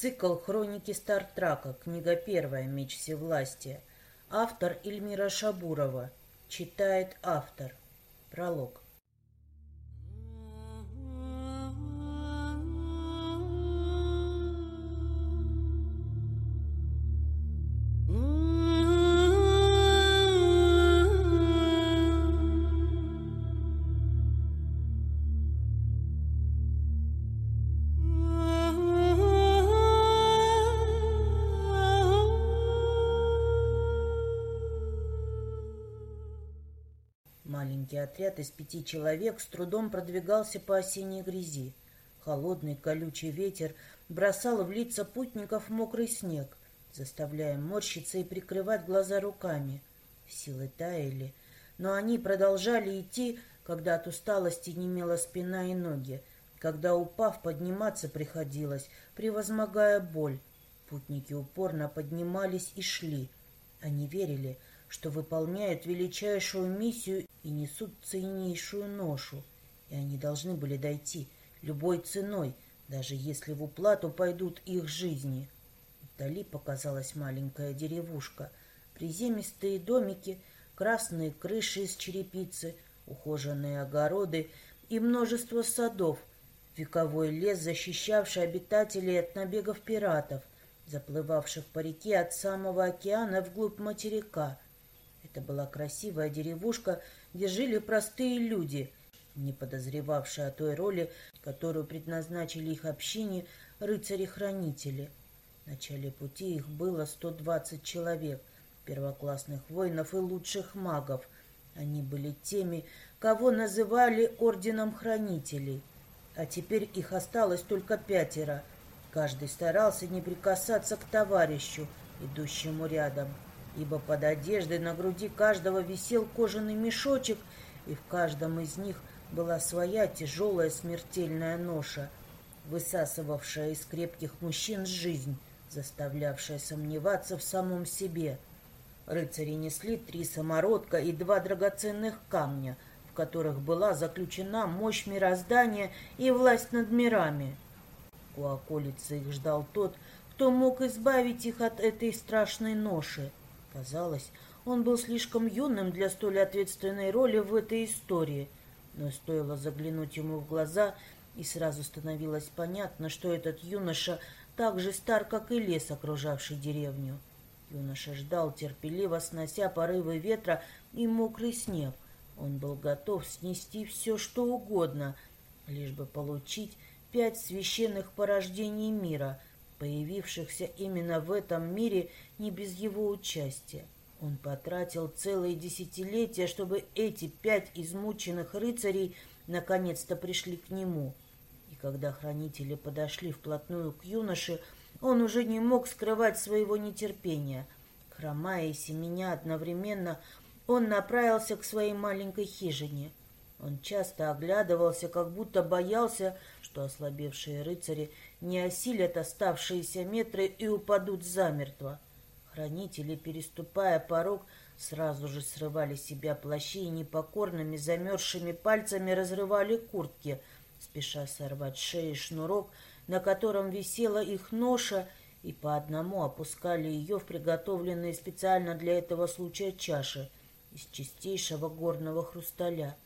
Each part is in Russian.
Цикл «Хроники Стартрака», книга первая «Меч всевластия». Автор Эльмира Шабурова. Читает автор. Пролог. Отряд из пяти человек с трудом продвигался по осенней грязи. Холодный колючий ветер бросал в лица путников мокрый снег, заставляя морщиться и прикрывать глаза руками. Силы таяли, но они продолжали идти, когда от усталости немела спина и ноги, когда, упав, подниматься приходилось, превозмогая боль. Путники упорно поднимались и шли. Они верили, что выполняют величайшую миссию и несут ценнейшую ношу, и они должны были дойти любой ценой, даже если в уплату пойдут их жизни. Вдали показалась маленькая деревушка, приземистые домики, красные крыши из черепицы, ухоженные огороды и множество садов, вековой лес, защищавший обитателей от набегов пиратов, заплывавших по реке от самого океана вглубь материка — это была красивая деревушка, где жили простые люди, не подозревавшие о той роли, которую предназначили их общине рыцари-хранители. В начале пути их было 120 человек, первоклассных воинов и лучших магов. Они были теми, кого называли Орденом Хранителей. А теперь их осталось только пятеро. Каждый старался не прикасаться к товарищу, идущему рядом ибо под одеждой на груди каждого висел кожаный мешочек, и в каждом из них была своя тяжелая смертельная ноша, высасывавшая из крепких мужчин жизнь, заставлявшая сомневаться в самом себе. Рыцари несли три самородка и два драгоценных камня, в которых была заключена мощь мироздания и власть над мирами. У околицы их ждал тот, кто мог избавить их от этой страшной ноши. Казалось, он был слишком юным для столь ответственной роли в этой истории, но стоило заглянуть ему в глаза, и сразу становилось понятно, что этот юноша так же стар, как и лес, окружавший деревню. Юноша ждал, терпеливо снося порывы ветра и мокрый снег. Он был готов снести все, что угодно, лишь бы получить пять священных порождений мира — появившихся именно в этом мире не без его участия. Он потратил целые десятилетия, чтобы эти пять измученных рыцарей наконец-то пришли к нему. И когда хранители подошли вплотную к юноше, он уже не мог скрывать своего нетерпения. Хромая и семеня одновременно, он направился к своей маленькой хижине. Он часто оглядывался, как будто боялся, что ослабевшие рыцари не осилят оставшиеся метры и упадут замертво. Хранители, переступая порог, сразу же срывали себя плащи и непокорными замерзшими пальцами разрывали куртки, спеша сорвать шеи шнурок, на котором висела их ноша, и по одному опускали ее в приготовленные специально для этого случая чаши из чистейшего горного хрусталя.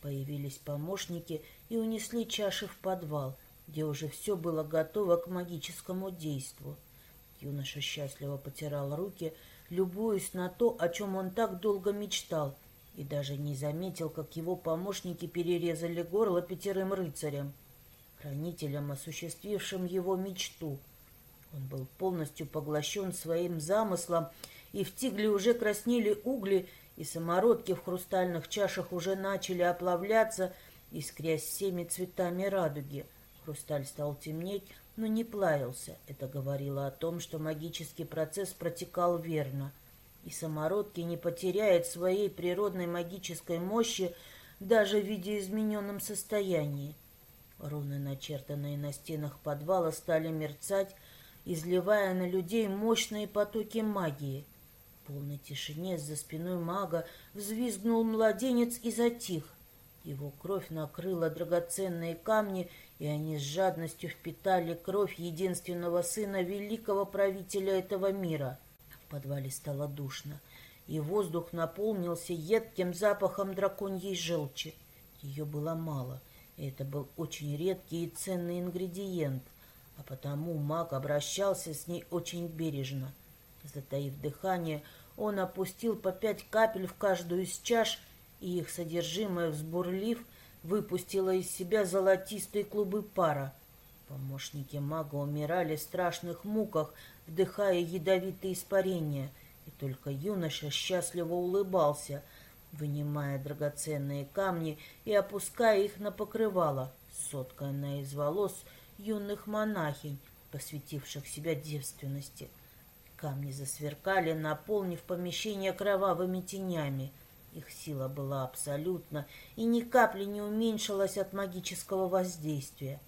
Появились помощники и унесли чаши в подвал, где уже все было готово к магическому действу. Юноша счастливо потирал руки, любуясь на то, о чем он так долго мечтал, и даже не заметил, как его помощники перерезали горло пятерым рыцарям, хранителям, осуществившим его мечту. Он был полностью поглощен своим замыслом, и в тигле уже краснели угли, и самородки в хрустальных чашах уже начали оплавляться, искрясь всеми цветами радуги. Хрусталь стал темнеть, но не плавился. Это говорило о том, что магический процесс протекал верно, и самородки не потеряет своей природной магической мощи даже в видоизмененном состоянии. Руны, начертанные на стенах подвала, стали мерцать, изливая на людей мощные потоки магии. В полной тишине за спиной мага взвизгнул младенец и затих. Его кровь накрыла драгоценные камни, и они с жадностью впитали кровь единственного сына великого правителя этого мира. В подвале стало душно, и воздух наполнился едким запахом драконьей желчи. Ее было мало, и это был очень редкий и ценный ингредиент, а потому маг обращался с ней очень бережно. Затаив дыхание, он опустил по пять капель в каждую из чаш, и их содержимое, взбурлив, выпустило из себя золотистые клубы пара. Помощники мага умирали в страшных муках, вдыхая ядовитые испарения, и только юноша счастливо улыбался, вынимая драгоценные камни и опуская их на покрывало, сотканное из волос юных монахинь, посвятивших себя девственности — Камни засверкали, наполнив помещение кровавыми тенями. Их сила была абсолютна и ни капли не уменьшилась от магического воздействия.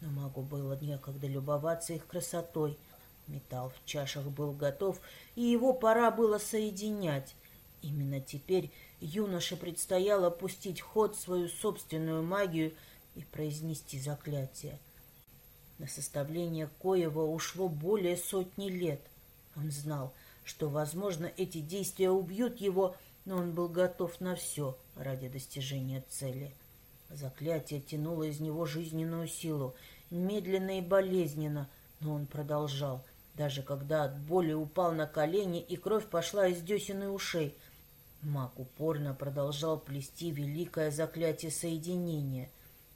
Но магу было некогда любоваться их красотой. Металл в чашах был готов, и его пора было соединять. Именно теперь юноше предстояло пустить в ход свою собственную магию и произнести заклятие. На составление коего ушло более сотни лет — он знал, что, возможно, эти действия убьют его, но он был готов на все ради достижения цели. Заклятие тянуло из него жизненную силу, медленно и болезненно, но он продолжал, даже когда от боли упал на колени и кровь пошла из десен и ушей. Маг упорно продолжал плести великое заклятие соединения.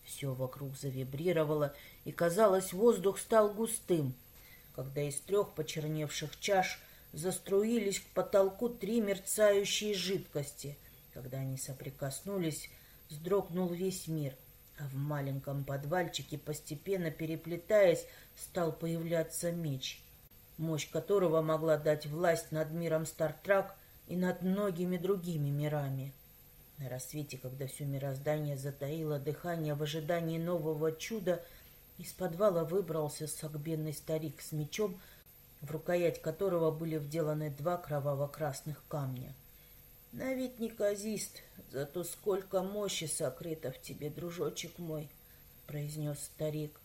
Все вокруг завибрировало, и, казалось, воздух стал густым — когда из трех почерневших чаш заструились к потолку три мерцающие жидкости. Когда они соприкоснулись, вздрогнул весь мир, а в маленьком подвальчике, постепенно переплетаясь, стал появляться меч, мощь которого могла дать власть над миром Стартрак и над многими другими мирами. На рассвете, когда все мироздание затаило дыхание в ожидании нового чуда, из подвала выбрался согбенный старик с мечом, в рукоять которого были вделаны два кроваво-красных камня. На вид неказист, зато сколько мощи сокрыто в тебе, дружочек мой, — произнес старик.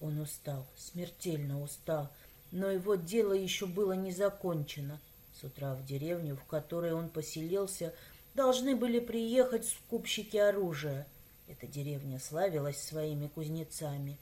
Он устал, смертельно устал, но его дело еще было не закончено. С утра в деревню, в которой он поселился, должны были приехать скупщики оружия. Эта деревня славилась своими кузнецами.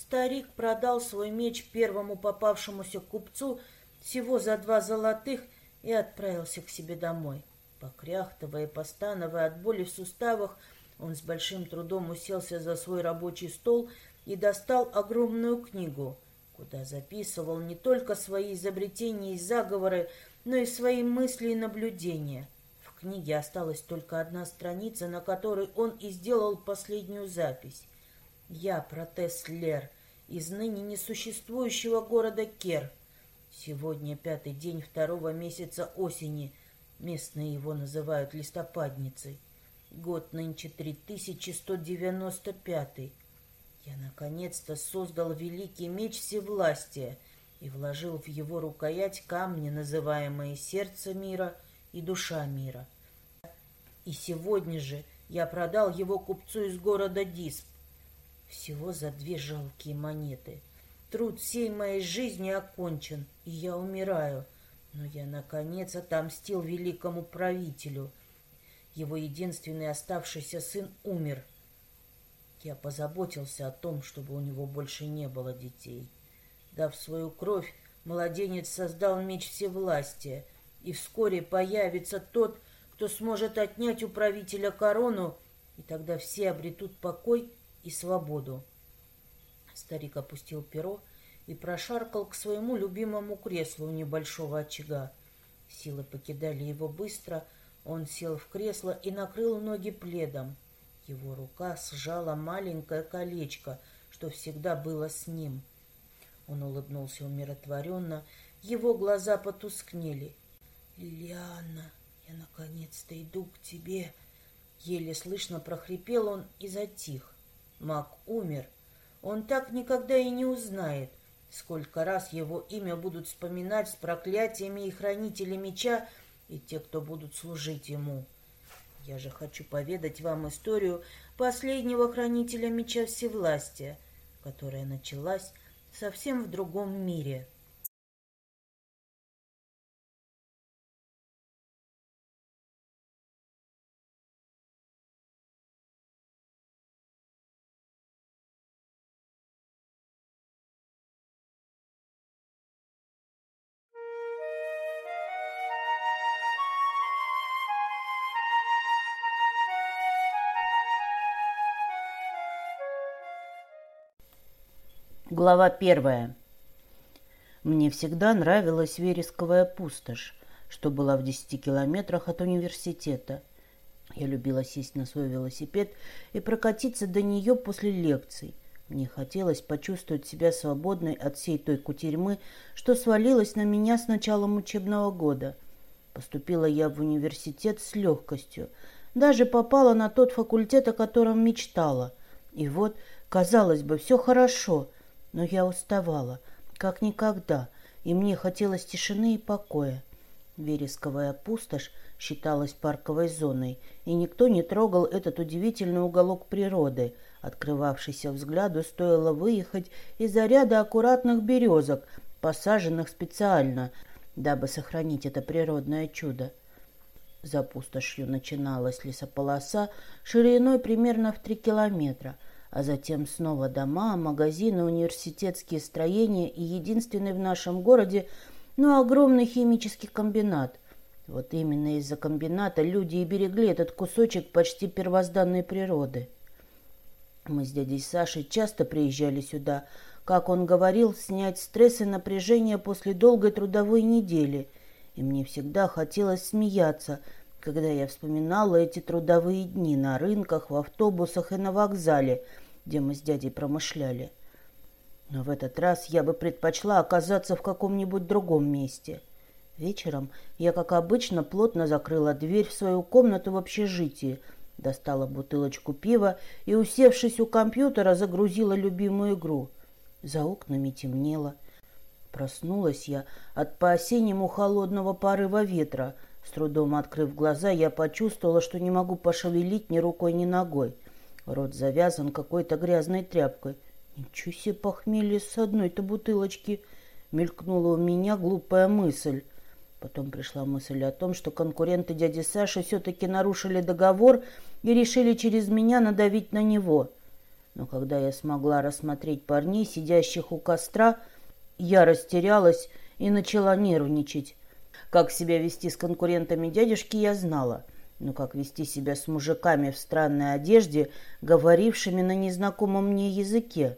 Старик продал свой меч первому попавшемуся купцу всего за два золотых и отправился к себе домой. Покряхтывая и постановая от боли в суставах, он с большим трудом уселся за свой рабочий стол и достал огромную книгу, куда записывал не только свои изобретения и заговоры, но и свои мысли и наблюдения. В книге осталась только одна страница, на которой он и сделал последнюю запись. Я протез Лер из ныне несуществующего города Кер. Сегодня пятый день второго месяца осени. Местные его называют листопадницей. Год нынче 3195. Я наконец-то создал великий меч всевластия и вложил в его рукоять камни, называемые сердце мира и душа мира. И сегодня же я продал его купцу из города Дисп. Всего за две жалкие монеты. Труд всей моей жизни окончен, и я умираю. Но я, наконец, отомстил великому правителю. Его единственный оставшийся сын умер. Я позаботился о том, чтобы у него больше не было детей. Дав свою кровь, младенец создал меч всевластия, и вскоре появится тот, кто сможет отнять у правителя корону, и тогда все обретут покой и свободу. Старик опустил перо и прошаркал к своему любимому креслу у небольшого очага. Силы покидали его быстро, он сел в кресло и накрыл ноги пледом. Его рука сжала маленькое колечко, что всегда было с ним. Он улыбнулся умиротворенно, его глаза потускнели. «Лилиана, я наконец-то иду к тебе!» Еле слышно прохрипел он и затих. Маг умер. Он так никогда и не узнает, сколько раз его имя будут вспоминать с проклятиями и хранители меча и те, кто будут служить ему. Я же хочу поведать вам историю последнего хранителя меча всевластия, которая началась совсем в другом мире. Глава первая. Мне всегда нравилась вересковая пустошь, что была в десяти километрах от университета. Я любила сесть на свой велосипед и прокатиться до нее после лекций. Мне хотелось почувствовать себя свободной от всей той кутерьмы, что свалилась на меня с началом учебного года. Поступила я в университет с легкостью. Даже попала на тот факультет, о котором мечтала. И вот, казалось бы, все хорошо — но я уставала, как никогда, и мне хотелось тишины и покоя. Вересковая пустошь считалась парковой зоной, и никто не трогал этот удивительный уголок природы. Открывавшийся взгляду стоило выехать из-за ряда аккуратных березок, посаженных специально, дабы сохранить это природное чудо. За пустошью начиналась лесополоса шириной примерно в три километра – а затем снова дома, магазины, университетские строения и единственный в нашем городе, ну, огромный химический комбинат. Вот именно из-за комбината люди и берегли этот кусочек почти первозданной природы. Мы с дядей Сашей часто приезжали сюда, как он говорил, снять стресс и напряжение после долгой трудовой недели. И мне всегда хотелось смеяться, когда я вспоминала эти трудовые дни на рынках, в автобусах и на вокзале – где мы с дядей промышляли. Но в этот раз я бы предпочла оказаться в каком-нибудь другом месте. Вечером я, как обычно, плотно закрыла дверь в свою комнату в общежитии, достала бутылочку пива и, усевшись у компьютера, загрузила любимую игру. За окнами темнело. Проснулась я от по-осеннему холодного порыва ветра. С трудом открыв глаза, я почувствовала, что не могу пошевелить ни рукой, ни ногой. Рот завязан какой-то грязной тряпкой. Ничего себе похмелье с одной-то бутылочки. Мелькнула у меня глупая мысль. Потом пришла мысль о том, что конкуренты дяди Саши все-таки нарушили договор и решили через меня надавить на него. Но когда я смогла рассмотреть парней, сидящих у костра, я растерялась и начала нервничать. Как себя вести с конкурентами дядюшки, я знала — но как вести себя с мужиками в странной одежде, говорившими на незнакомом мне языке?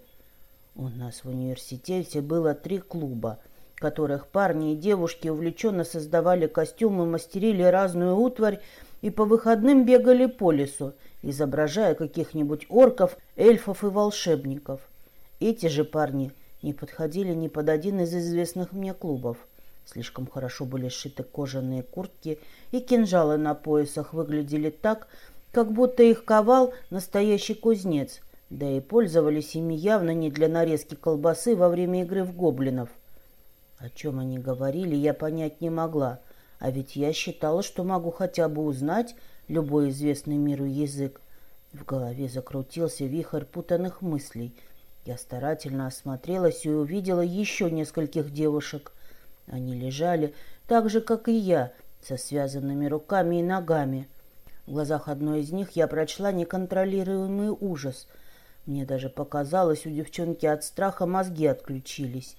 У нас в университете было три клуба, в которых парни и девушки увлеченно создавали костюмы, мастерили разную утварь и по выходным бегали по лесу, изображая каких-нибудь орков, эльфов и волшебников. Эти же парни не подходили ни под один из известных мне клубов – Слишком хорошо были сшиты кожаные куртки, и кинжалы на поясах выглядели так, как будто их ковал настоящий кузнец, да и пользовались ими явно не для нарезки колбасы во время игры в гоблинов. О чем они говорили, я понять не могла, а ведь я считала, что могу хотя бы узнать любой известный миру язык. В голове закрутился вихрь путанных мыслей. Я старательно осмотрелась и увидела еще нескольких девушек — они лежали так же, как и я, со связанными руками и ногами. В глазах одной из них я прочла неконтролируемый ужас. Мне даже показалось, у девчонки от страха мозги отключились.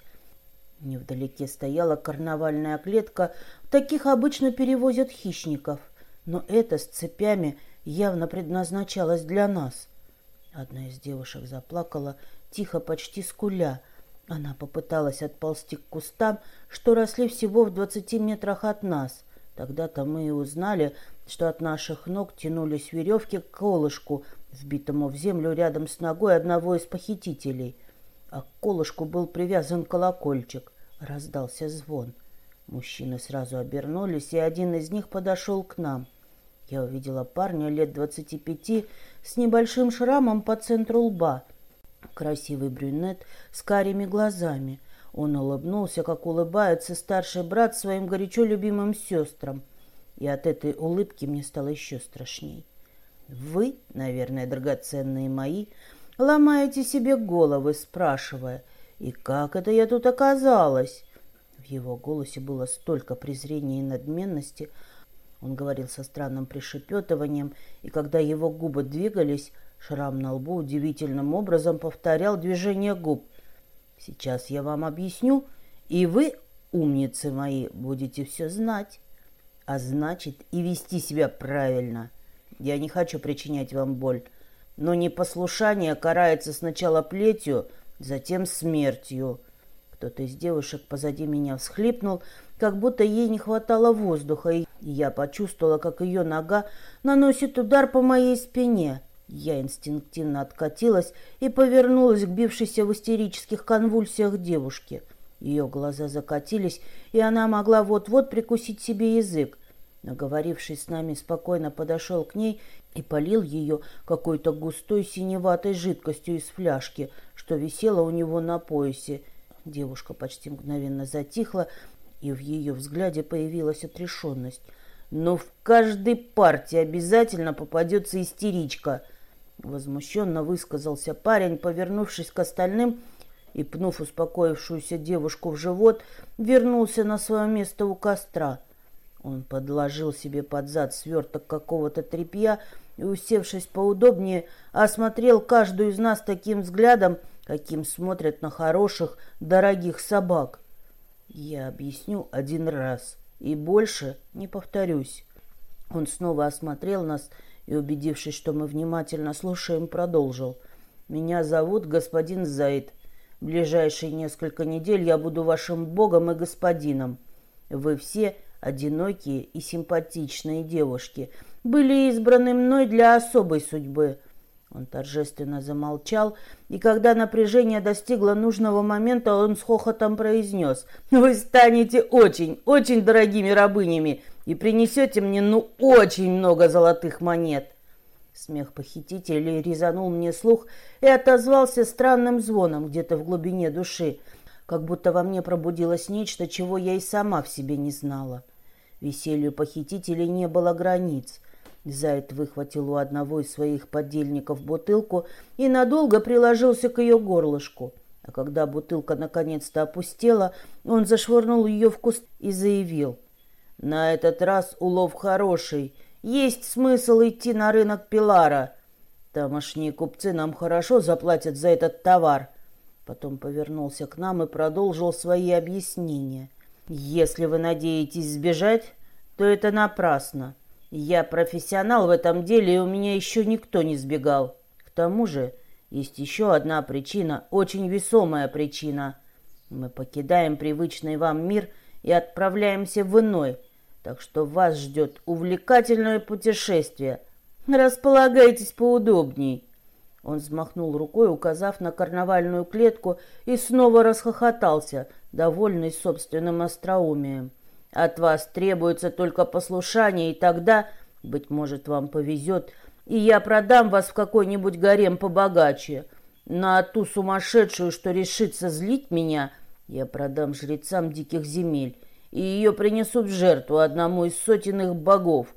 Невдалеке стояла карнавальная клетка. Таких обычно перевозят хищников. Но эта с цепями явно предназначалась для нас. Одна из девушек заплакала, тихо, почти скуля — она попыталась отползти к кустам, что росли всего в двадцати метрах от нас. Тогда-то мы и узнали, что от наших ног тянулись веревки к колышку, вбитому в землю рядом с ногой одного из похитителей. А к колышку был привязан колокольчик. Раздался звон. Мужчины сразу обернулись, и один из них подошел к нам. Я увидела парня лет двадцати пяти с небольшим шрамом по центру лба — Красивый брюнет с карими глазами. Он улыбнулся, как улыбается старший брат своим горячо любимым сестрам. и от этой улыбки мне стало еще страшней. Вы, наверное, драгоценные мои, ломаете себе головы, спрашивая, «И как это я тут оказалась?» В его голосе было столько презрения и надменности. Он говорил со странным пришепетыванием, и когда его губы двигались, шрам на лбу удивительным образом повторял движение губ. «Сейчас я вам объясню, и вы, умницы мои, будете все знать, а значит и вести себя правильно. Я не хочу причинять вам боль, но непослушание карается сначала плетью, затем смертью». Кто-то из девушек позади меня всхлипнул, как будто ей не хватало воздуха, и я почувствовала, как ее нога наносит удар по моей спине. Я инстинктивно откатилась и повернулась к бившейся в истерических конвульсиях девушке. Ее глаза закатились, и она могла вот-вот прикусить себе язык. Наговоривший с нами спокойно подошел к ней и полил ее какой-то густой синеватой жидкостью из фляжки, что висела у него на поясе, Девушка почти мгновенно затихла, и в ее взгляде появилась отрешенность. «Но в каждой партии обязательно попадется истеричка!» Возмущенно высказался парень, повернувшись к остальным и, пнув успокоившуюся девушку в живот, вернулся на свое место у костра. Он подложил себе под зад сверток какого-то тряпья и, усевшись поудобнее, осмотрел каждую из нас таким взглядом, каким смотрят на хороших, дорогих собак. Я объясню один раз и больше не повторюсь. Он снова осмотрел нас и, убедившись, что мы внимательно слушаем, продолжил. «Меня зовут господин Зайд. В ближайшие несколько недель я буду вашим богом и господином. Вы все одинокие и симпатичные девушки, были избраны мной для особой судьбы — он торжественно замолчал, и когда напряжение достигло нужного момента, он с хохотом произнес «Вы станете очень, очень дорогими рабынями и принесете мне, ну, очень много золотых монет». Смех похитителей резанул мне слух и отозвался странным звоном где-то в глубине души, как будто во мне пробудилось нечто, чего я и сама в себе не знала. Веселью похитителей не было границ — Заяц выхватил у одного из своих подельников бутылку и надолго приложился к ее горлышку. А когда бутылка наконец-то опустела, он зашвырнул ее в куст и заявил. «На этот раз улов хороший. Есть смысл идти на рынок Пилара. Тамошние купцы нам хорошо заплатят за этот товар». Потом повернулся к нам и продолжил свои объяснения. «Если вы надеетесь сбежать, то это напрасно. Я профессионал в этом деле, и у меня еще никто не сбегал. К тому же есть еще одна причина, очень весомая причина. Мы покидаем привычный вам мир и отправляемся в иной, так что вас ждет увлекательное путешествие. Располагайтесь поудобней. Он взмахнул рукой, указав на карнавальную клетку, и снова расхохотался, довольный собственным остроумием. От вас требуется только послушание, и тогда, быть может, вам повезет, и я продам вас в какой-нибудь гарем побогаче. На ту сумасшедшую, что решится злить меня, я продам жрецам диких земель, и ее принесут в жертву одному из сотен их богов.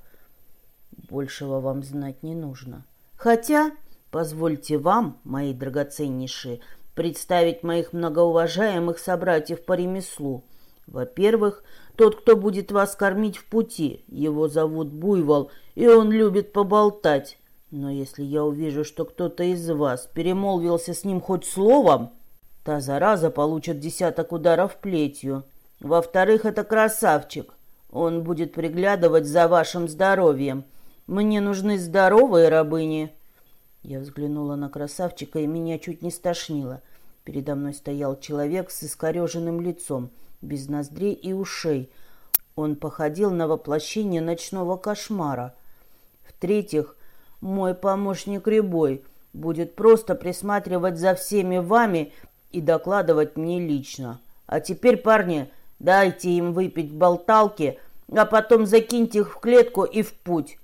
Большего вам знать не нужно. Хотя, позвольте вам, мои драгоценнейшие, представить моих многоуважаемых собратьев по ремеслу. Во-первых, тот, кто будет вас кормить в пути. Его зовут Буйвол, и он любит поболтать. Но если я увижу, что кто-то из вас перемолвился с ним хоть словом, та зараза получит десяток ударов плетью. Во-вторых, это красавчик. Он будет приглядывать за вашим здоровьем. Мне нужны здоровые рабыни. Я взглянула на красавчика, и меня чуть не стошнило. Передо мной стоял человек с искореженным лицом — без ноздрей и ушей. Он походил на воплощение ночного кошмара. В-третьих, мой помощник Рябой будет просто присматривать за всеми вами и докладывать мне лично. А теперь, парни, дайте им выпить болталки, а потом закиньте их в клетку и в путь.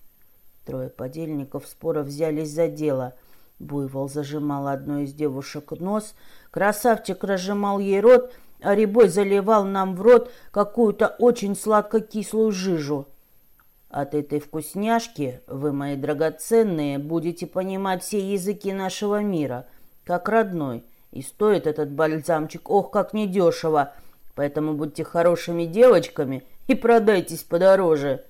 Трое подельников спора взялись за дело. Буйвол зажимал одной из девушек нос, красавчик разжимал ей рот, а Рябой заливал нам в рот какую-то очень сладко-кислую жижу. От этой вкусняшки вы, мои драгоценные, будете понимать все языки нашего мира, как родной. И стоит этот бальзамчик, ох, как недешево. Поэтому будьте хорошими девочками и продайтесь подороже».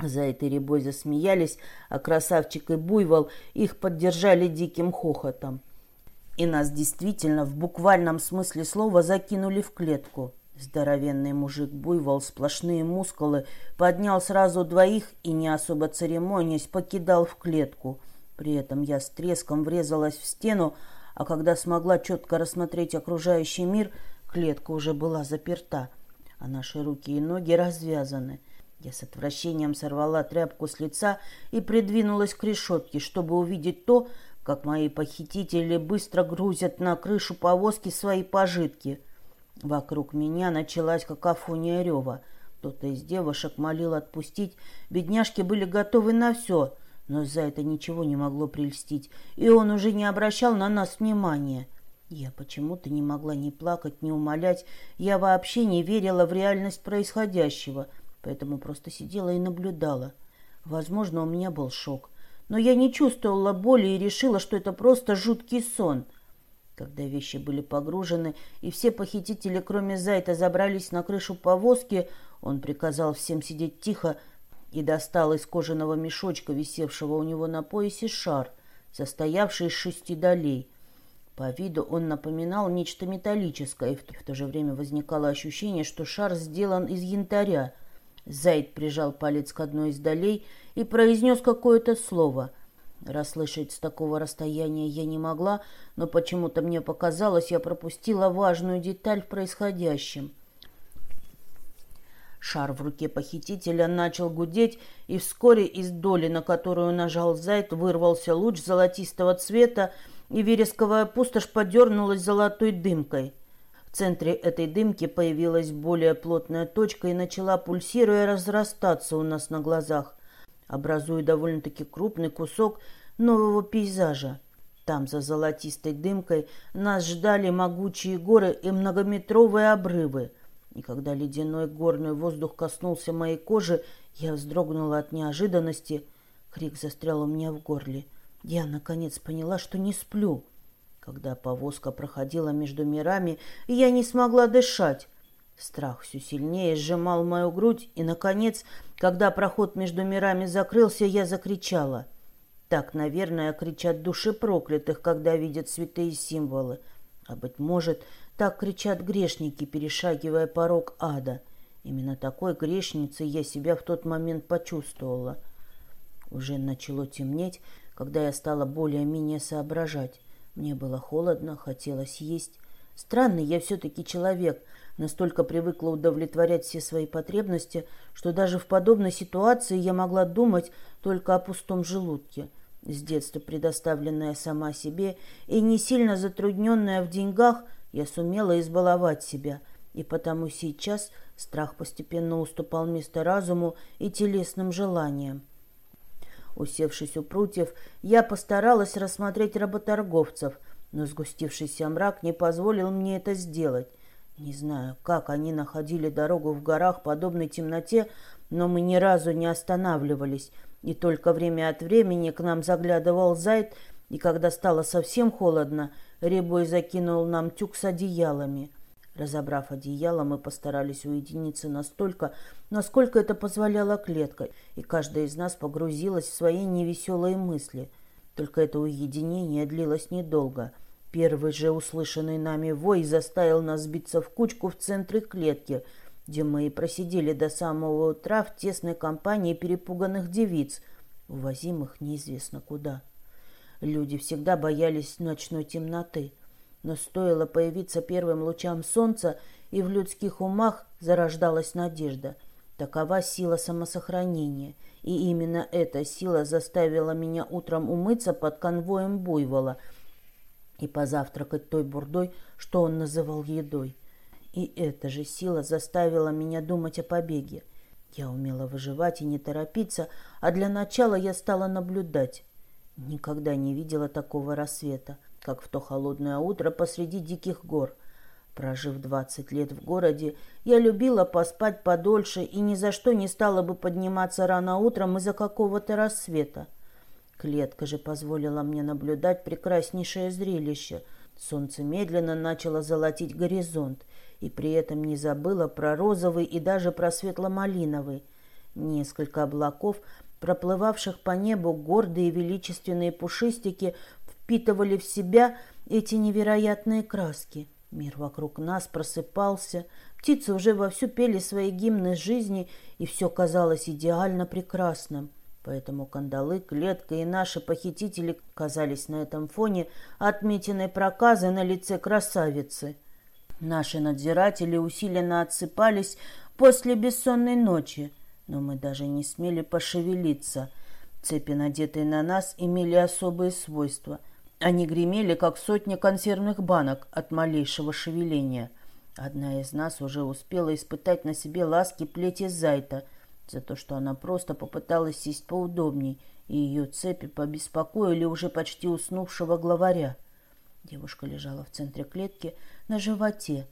За этой ребой засмеялись, а красавчик и буйвол их поддержали диким хохотом. И нас действительно в буквальном смысле слова закинули в клетку. Здоровенный мужик-буйвол, сплошные мускулы, поднял сразу двоих и, не особо церемонясь, покидал в клетку. При этом я с треском врезалась в стену, а когда смогла четко рассмотреть окружающий мир, клетка уже была заперта, а наши руки и ноги развязаны. Я с отвращением сорвала тряпку с лица и придвинулась к решетке, чтобы увидеть то, как мои похитители быстро грузят на крышу повозки свои пожитки. Вокруг меня началась какофония рева. Кто-то из девушек молил отпустить. Бедняжки были готовы на все, но за это ничего не могло прельстить, и он уже не обращал на нас внимания. Я почему-то не могла ни плакать, ни умолять. Я вообще не верила в реальность происходящего — поэтому просто сидела и наблюдала. Возможно, у меня был шок, но я не чувствовала боли и решила, что это просто жуткий сон. Когда вещи были погружены, и все похитители, кроме Зайта, забрались на крышу повозки, он приказал всем сидеть тихо и достал из кожаного мешочка, висевшего у него на поясе, шар, состоявший из шести долей. По виду он напоминал нечто металлическое, и в то же время возникало ощущение, что шар сделан из янтаря — Зайд прижал палец к одной из долей и произнес какое-то слово. Расслышать с такого расстояния я не могла, но почему-то мне показалось, я пропустила важную деталь в происходящем. Шар в руке похитителя начал гудеть, и вскоре из доли, на которую нажал Зайд, вырвался луч золотистого цвета, и вересковая пустошь подернулась золотой дымкой. В центре этой дымки появилась более плотная точка и начала, пульсируя, разрастаться у нас на глазах, образуя довольно-таки крупный кусок нового пейзажа. Там, за золотистой дымкой, нас ждали могучие горы и многометровые обрывы. И когда ледяной горный воздух коснулся моей кожи, я вздрогнула от неожиданности. Крик застрял у меня в горле. Я, наконец, поняла, что не сплю. Когда повозка проходила между мирами, я не смогла дышать. Страх все сильнее сжимал мою грудь, и, наконец, когда проход между мирами закрылся, я закричала. Так, наверное, кричат души проклятых, когда видят святые символы. А, быть может, так кричат грешники, перешагивая порог ада. Именно такой грешницей я себя в тот момент почувствовала. Уже начало темнеть, когда я стала более-менее соображать. Мне было холодно, хотелось есть. Странный я все-таки человек, настолько привыкла удовлетворять все свои потребности, что даже в подобной ситуации я могла думать только о пустом желудке. С детства предоставленная сама себе и не сильно затрудненная в деньгах, я сумела избаловать себя, и потому сейчас страх постепенно уступал место разуму и телесным желаниям. Усевшись у прутьев, я постаралась рассмотреть работорговцев, но сгустившийся мрак не позволил мне это сделать. Не знаю, как они находили дорогу в горах подобной темноте, но мы ни разу не останавливались, и только время от времени к нам заглядывал зайд, и когда стало совсем холодно, Рябой закинул нам тюк с одеялами. Разобрав одеяло, мы постарались уединиться настолько, насколько это позволяла клетка, и каждая из нас погрузилась в свои невеселые мысли. Только это уединение длилось недолго. Первый же услышанный нами вой заставил нас сбиться в кучку в центре клетки, где мы и просидели до самого утра в тесной компании перепуганных девиц, увозимых неизвестно куда. Люди всегда боялись ночной темноты — но стоило появиться первым лучам солнца, и в людских умах зарождалась надежда. Такова сила самосохранения, и именно эта сила заставила меня утром умыться под конвоем буйвола и позавтракать той бурдой, что он называл едой. И эта же сила заставила меня думать о побеге. Я умела выживать и не торопиться, а для начала я стала наблюдать. Никогда не видела такого рассвета как в то холодное утро посреди диких гор. Прожив двадцать лет в городе, я любила поспать подольше и ни за что не стала бы подниматься рано утром из-за какого-то рассвета. Клетка же позволила мне наблюдать прекраснейшее зрелище. Солнце медленно начало золотить горизонт, и при этом не забыло про розовый и даже про светло-малиновый. Несколько облаков, проплывавших по небу гордые величественные пушистики, впитывали в себя эти невероятные краски. Мир вокруг нас просыпался, птицы уже вовсю пели свои гимны жизни, и все казалось идеально прекрасным. Поэтому кандалы, клетка и наши похитители казались на этом фоне отметиной проказы на лице красавицы. Наши надзиратели усиленно отсыпались после бессонной ночи, но мы даже не смели пошевелиться. Цепи, надетые на нас, имели особые свойства. Они гремели, как сотни консервных банок от малейшего шевеления. Одна из нас уже успела испытать на себе ласки плети зайта за то, что она просто попыталась сесть поудобней, и ее цепи побеспокоили уже почти уснувшего главаря. Девушка лежала в центре клетки на животе,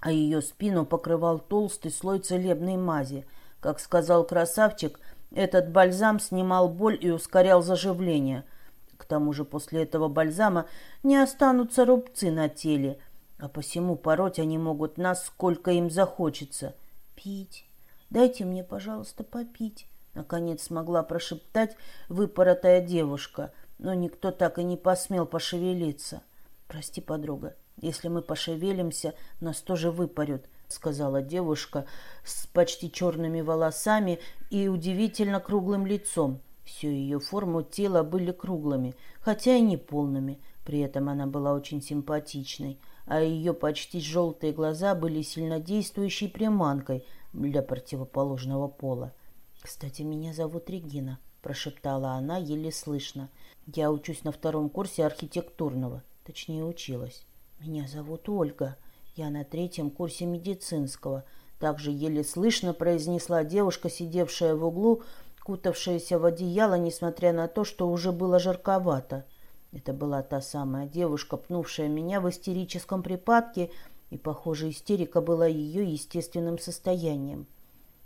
а ее спину покрывал толстый слой целебной мази. Как сказал красавчик, этот бальзам снимал боль и ускорял заживление – к тому же после этого бальзама не останутся рубцы на теле, а посему пороть они могут нас, сколько им захочется. «Пить! Дайте мне, пожалуйста, попить!» Наконец смогла прошептать выпоротая девушка, но никто так и не посмел пошевелиться. «Прости, подруга, если мы пошевелимся, нас тоже выпарют», — сказала девушка с почти черными волосами и удивительно круглым лицом. Всю ее форму тела были круглыми, хотя и не полными. При этом она была очень симпатичной, а ее почти желтые глаза были сильнодействующей приманкой для противоположного пола. «Кстати, меня зовут Регина», – прошептала она еле слышно. «Я учусь на втором курсе архитектурного, точнее училась. Меня зовут Ольга, я на третьем курсе медицинского», – также еле слышно произнесла девушка, сидевшая в углу, кутавшаяся в одеяло, несмотря на то, что уже было жарковато. Это была та самая девушка, пнувшая меня в истерическом припадке, и, похоже, истерика была ее естественным состоянием.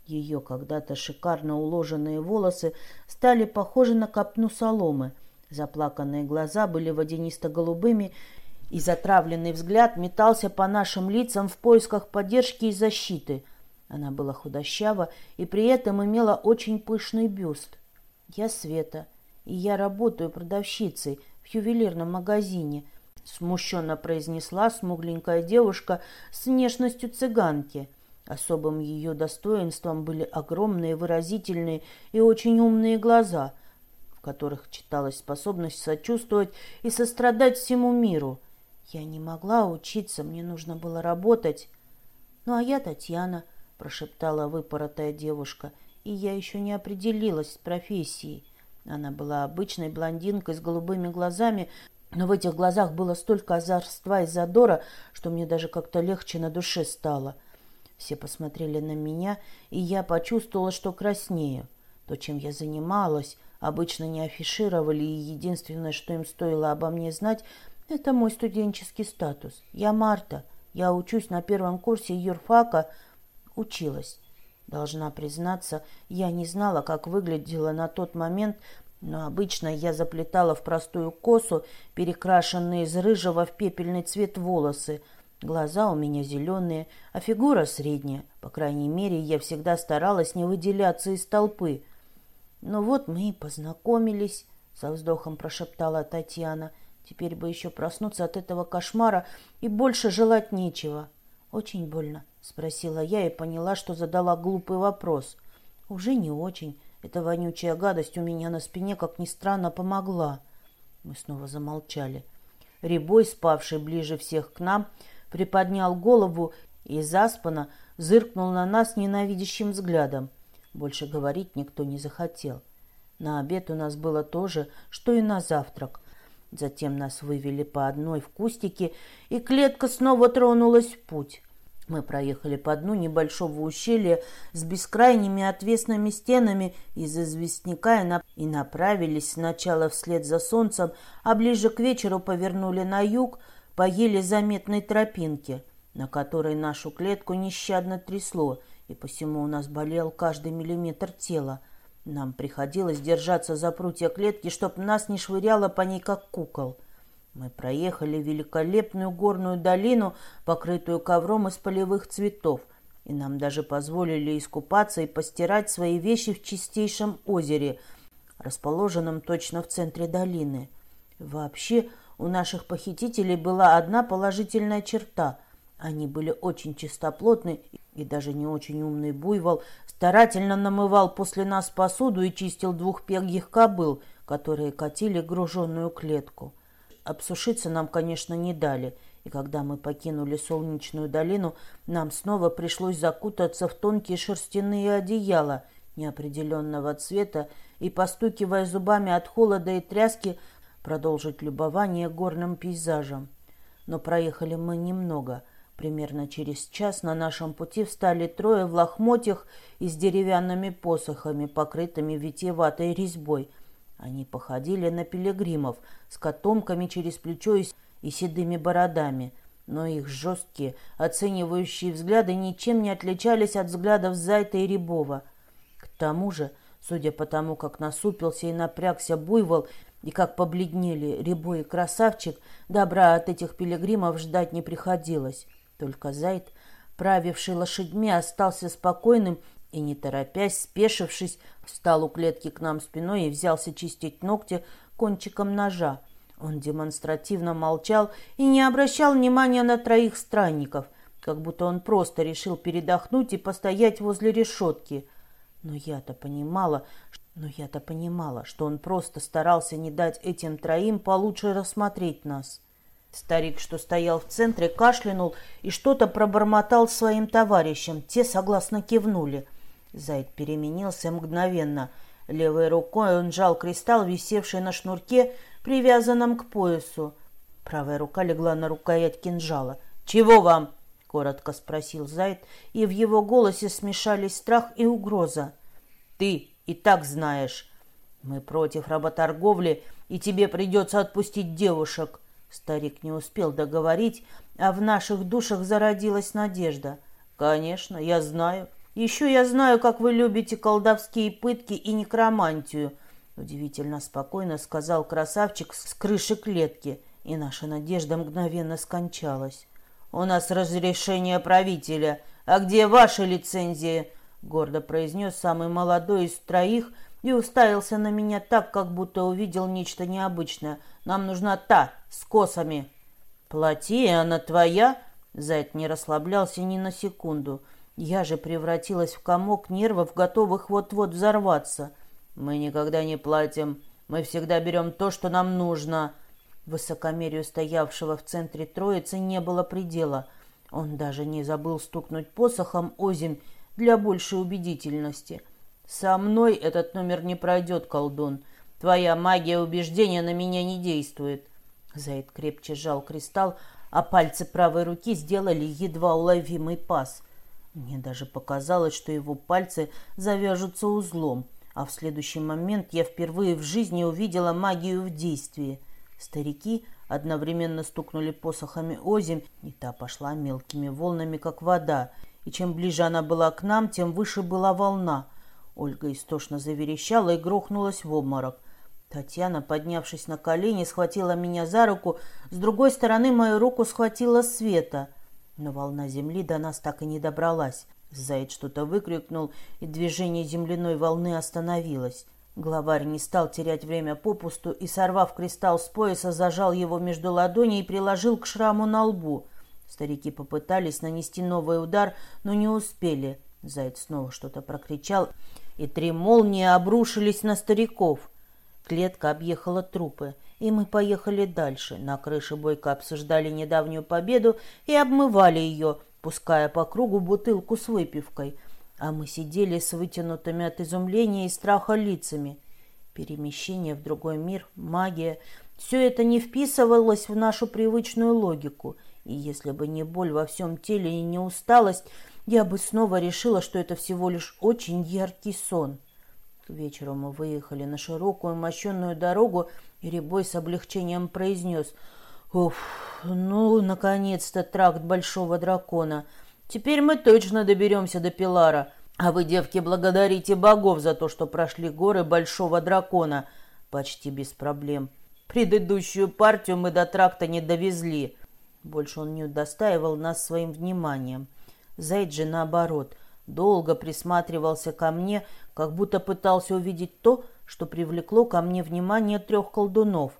Ее когда-то шикарно уложенные волосы стали похожи на копну соломы. Заплаканные глаза были водянисто-голубыми, и затравленный взгляд метался по нашим лицам в поисках поддержки и защиты – она была худощава и при этом имела очень пышный бюст. «Я Света, и я работаю продавщицей в ювелирном магазине», смущенно произнесла смугленькая девушка с внешностью цыганки. Особым ее достоинством были огромные, выразительные и очень умные глаза, в которых читалась способность сочувствовать и сострадать всему миру. Я не могла учиться, мне нужно было работать. Ну, а я Татьяна, — прошептала выпоротая девушка, и я еще не определилась с профессией. Она была обычной блондинкой с голубыми глазами, но в этих глазах было столько озорства и задора, что мне даже как-то легче на душе стало. Все посмотрели на меня, и я почувствовала, что краснею. То, чем я занималась, обычно не афишировали, и единственное, что им стоило обо мне знать, это мой студенческий статус. Я Марта. Я учусь на первом курсе юрфака – училась. Должна признаться, я не знала, как выглядела на тот момент, но обычно я заплетала в простую косу, перекрашенные из рыжего в пепельный цвет волосы. Глаза у меня зеленые, а фигура средняя. По крайней мере, я всегда старалась не выделяться из толпы. «Ну вот мы и познакомились», — со вздохом прошептала Татьяна. «Теперь бы еще проснуться от этого кошмара и больше желать нечего». «Очень больно», — спросила я и поняла, что задала глупый вопрос. «Уже не очень. Эта вонючая гадость у меня на спине, как ни странно, помогла». Мы снова замолчали. Рябой, спавший ближе всех к нам, приподнял голову и заспанно зыркнул на нас ненавидящим взглядом. Больше говорить никто не захотел. На обед у нас было то же, что и на завтрак. Затем нас вывели по одной в кустике, и клетка снова тронулась в путь. Мы проехали по дну небольшого ущелья с бескрайними отвесными стенами из известняка и направились сначала вслед за солнцем, а ближе к вечеру повернули на юг по еле заметной тропинке. на которой нашу клетку нещадно трясло, и посему у нас болел каждый миллиметр тела. Нам приходилось держаться за прутья клетки, чтоб нас не швыряло по ней, как кукол. Мы проехали великолепную горную долину, покрытую ковром из полевых цветов, и нам даже позволили искупаться и постирать свои вещи в чистейшем озере, расположенном точно в центре долины. Вообще, у наших похитителей была одна положительная черта. Они были очень чистоплотны, и даже не очень умный буйвол старательно намывал после нас посуду и чистил двух пегих кобыл, которые катили груженную клетку. Обсушиться нам, конечно, не дали, и когда мы покинули солнечную долину, нам снова пришлось закутаться в тонкие шерстяные одеяла неопределенного цвета и, постукивая зубами от холода и тряски, продолжить любование горным пейзажем. Но проехали мы немного. Примерно через час на нашем пути встали трое в лохмотьях и с деревянными посохами, покрытыми витиеватой резьбой. Они походили на пилигримов с котомками через плечо и, седыми бородами, но их жесткие, оценивающие взгляды ничем не отличались от взглядов Зайта и Рябова. К тому же, судя по тому, как насупился и напрягся буйвол, и как побледнели Рябо и Красавчик, добра от этих пилигримов ждать не приходилось. Только Зайд, правивший лошадьми, остался спокойным и, не торопясь, спешившись, встал у клетки к нам спиной и взялся чистить ногти кончиком ножа. Он демонстративно молчал и не обращал внимания на троих странников, как будто он просто решил передохнуть и постоять возле решетки. Но я-то понимала, но я-то понимала, что он просто старался не дать этим троим получше рассмотреть нас. Старик, что стоял в центре, кашлянул и что-то пробормотал своим товарищам. Те согласно кивнули. Зайд переменился мгновенно. Левой рукой он жал кристалл, висевший на шнурке, привязанном к поясу. Правая рука легла на рукоять кинжала. «Чего вам?» — коротко спросил Зайд, и в его голосе смешались страх и угроза. «Ты и так знаешь. Мы против работорговли, и тебе придется отпустить девушек. Старик не успел договорить, а в наших душах зародилась надежда. Конечно, я знаю. Еще я знаю, как вы любите колдовские пытки и некромантию. Удивительно спокойно сказал красавчик с крыши клетки, и наша надежда мгновенно скончалась. «У нас разрешение правителя. А где ваши лицензии?» — гордо произнес самый молодой из троих и уставился на меня так, как будто увидел нечто необычное. «Нам нужна та, с косами». «Плати, она твоя?» Зайд не расслаблялся ни на секунду. Я же превратилась в комок нервов, готовых вот-вот взорваться. «Мы никогда не платим. Мы всегда берем то, что нам нужно». Высокомерию стоявшего в центре троицы не было предела. Он даже не забыл стукнуть посохом озимь для большей убедительности. «Со мной этот номер не пройдет, колдун. Твоя магия убеждения на меня не действует». Заид крепче сжал кристалл, а пальцы правой руки сделали едва уловимый пас. Мне даже показалось, что его пальцы завяжутся узлом, а в следующий момент я впервые в жизни увидела магию в действии. Старики одновременно стукнули посохами озимь, и та пошла мелкими волнами, как вода — и чем ближе она была к нам, тем выше была волна. Ольга истошно заверещала и грохнулась в обморок. Татьяна, поднявшись на колени, схватила меня за руку, с другой стороны мою руку схватила Света. Но волна земли до нас так и не добралась. Заяц что-то выкрикнул, и движение земляной волны остановилось. Главарь не стал терять время попусту и, сорвав кристалл с пояса, зажал его между ладоней и приложил к шраму на лбу — Старики попытались нанести новый удар, но не успели. Заяц снова что-то прокричал, и три молнии обрушились на стариков. Клетка объехала трупы, и мы поехали дальше. На крыше бойко обсуждали недавнюю победу и обмывали ее, пуская по кругу бутылку с выпивкой. А мы сидели с вытянутыми от изумления и страха лицами. Перемещение в другой мир, магия — все это не вписывалось в нашу привычную логику — и если бы не боль во всем теле и не усталость, я бы снова решила, что это всего лишь очень яркий сон. К вечеру мы выехали на широкую мощенную дорогу, и Рябой с облегчением произнес Уф, ну, наконец-то тракт большого дракона. Теперь мы точно доберемся до Пилара. А вы, девки, благодарите богов за то, что прошли горы большого дракона. Почти без проблем. Предыдущую партию мы до тракта не довезли. Больше он не удостаивал нас своим вниманием. Зайд же, наоборот, долго присматривался ко мне, как будто пытался увидеть то, что привлекло ко мне внимание трех колдунов.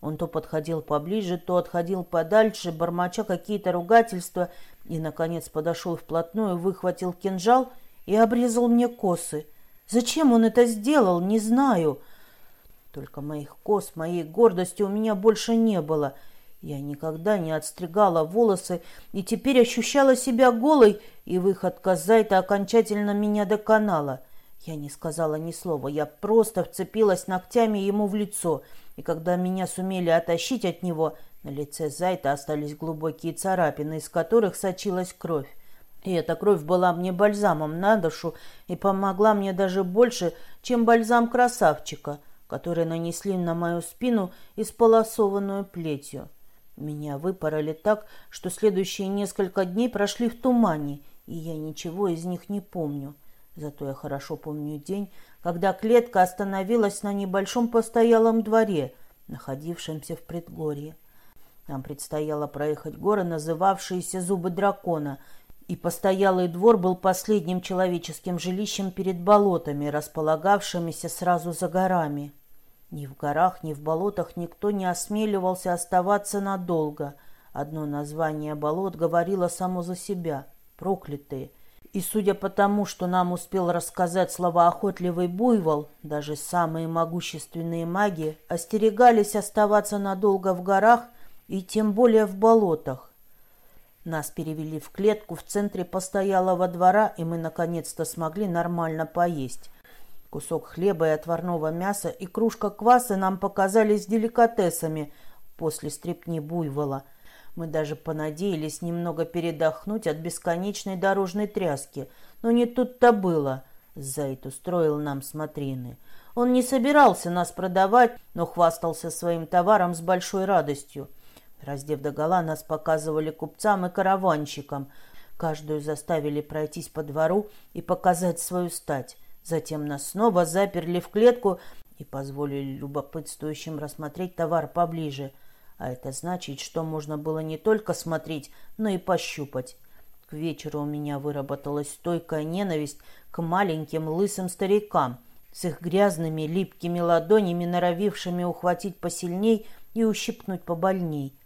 Он то подходил поближе, то отходил подальше, бормоча какие-то ругательства, и, наконец, подошел вплотную, выхватил кинжал и обрезал мне косы. Зачем он это сделал, не знаю. Только моих кос, моей гордости у меня больше не было. Я никогда не отстригала волосы и теперь ощущала себя голой, и выходка Зайта окончательно меня доконала. Я не сказала ни слова, я просто вцепилась ногтями ему в лицо, и когда меня сумели оттащить от него, на лице Зайта остались глубокие царапины, из которых сочилась кровь. И эта кровь была мне бальзамом на душу и помогла мне даже больше, чем бальзам красавчика, который нанесли на мою спину исполосованную плетью. Меня выпороли так, что следующие несколько дней прошли в тумане, и я ничего из них не помню. Зато я хорошо помню день, когда клетка остановилась на небольшом постоялом дворе, находившемся в предгорье. Нам предстояло проехать горы, называвшиеся «Зубы дракона», и постоялый двор был последним человеческим жилищем перед болотами, располагавшимися сразу за горами. Ни в горах, ни в болотах никто не осмеливался оставаться надолго. Одно название болот говорило само за себя — проклятые — и судя по тому, что нам успел рассказать словоохотливый буйвол, даже самые могущественные маги остерегались оставаться надолго в горах и тем более в болотах. Нас перевели в клетку в центре постоялого двора, и мы наконец-то смогли нормально поесть. Кусок хлеба и отварного мяса и кружка кваса нам показались деликатесами после стрепни буйвола – мы даже понадеялись немного передохнуть от бесконечной дорожной тряски, но не тут-то было. Зайд устроил нам смотрины. Он не собирался нас продавать, но хвастался своим товаром с большой радостью. Раздев догола, нас показывали купцам и караванщикам. Каждую заставили пройтись по двору и показать свою стать. Затем нас снова заперли в клетку и позволили любопытствующим рассмотреть товар поближе – а это значит, что можно было не только смотреть, но и пощупать. К вечеру у меня выработалась стойкая ненависть к маленьким лысым старикам с их грязными липкими ладонями, норовившими ухватить посильней и ущипнуть побольней.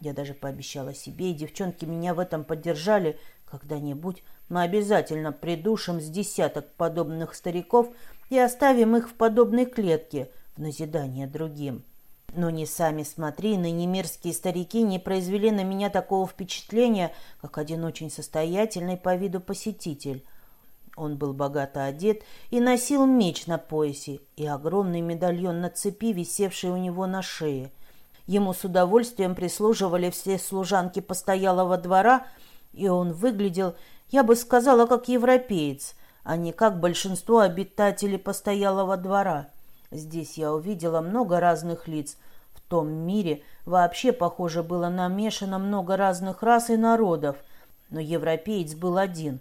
Я даже пообещала себе, и девчонки меня в этом поддержали, когда-нибудь мы обязательно придушим с десяток подобных стариков и оставим их в подобной клетке в назидание другим. Но ни сами смотрины, ни мирские старики не произвели на меня такого впечатления, как один очень состоятельный по виду посетитель. Он был богато одет и носил меч на поясе и огромный медальон на цепи, висевший у него на шее. Ему с удовольствием прислуживали все служанки постоялого двора, и он выглядел, я бы сказала, как европеец, а не как большинство обитателей постоялого двора. Здесь я увидела много разных лиц. В том мире вообще, похоже, было намешано много разных рас и народов. Но европеец был один.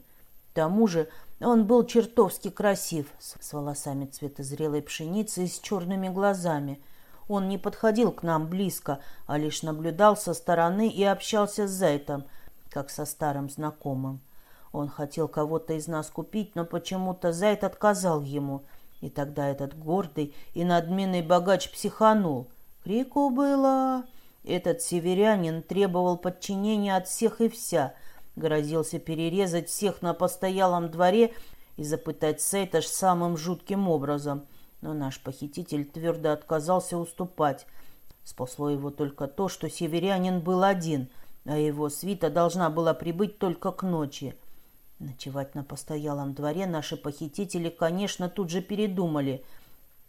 К тому же он был чертовски красив, с волосами цвета зрелой пшеницы и с черными глазами. Он не подходил к нам близко, а лишь наблюдал со стороны и общался с Зайтом, как со старым знакомым. Он хотел кого-то из нас купить, но почему-то Зайт отказал ему – и тогда этот гордый и надменный богач психанул. Крику было... Этот северянин требовал подчинения от всех и вся, грозился перерезать всех на постоялом дворе и запытать Сейташ самым жутким образом. Но наш похититель твердо отказался уступать. Спасло его только то, что северянин был один, а его свита должна была прибыть только к ночи. Ночевать на постоялом дворе наши похитители, конечно, тут же передумали.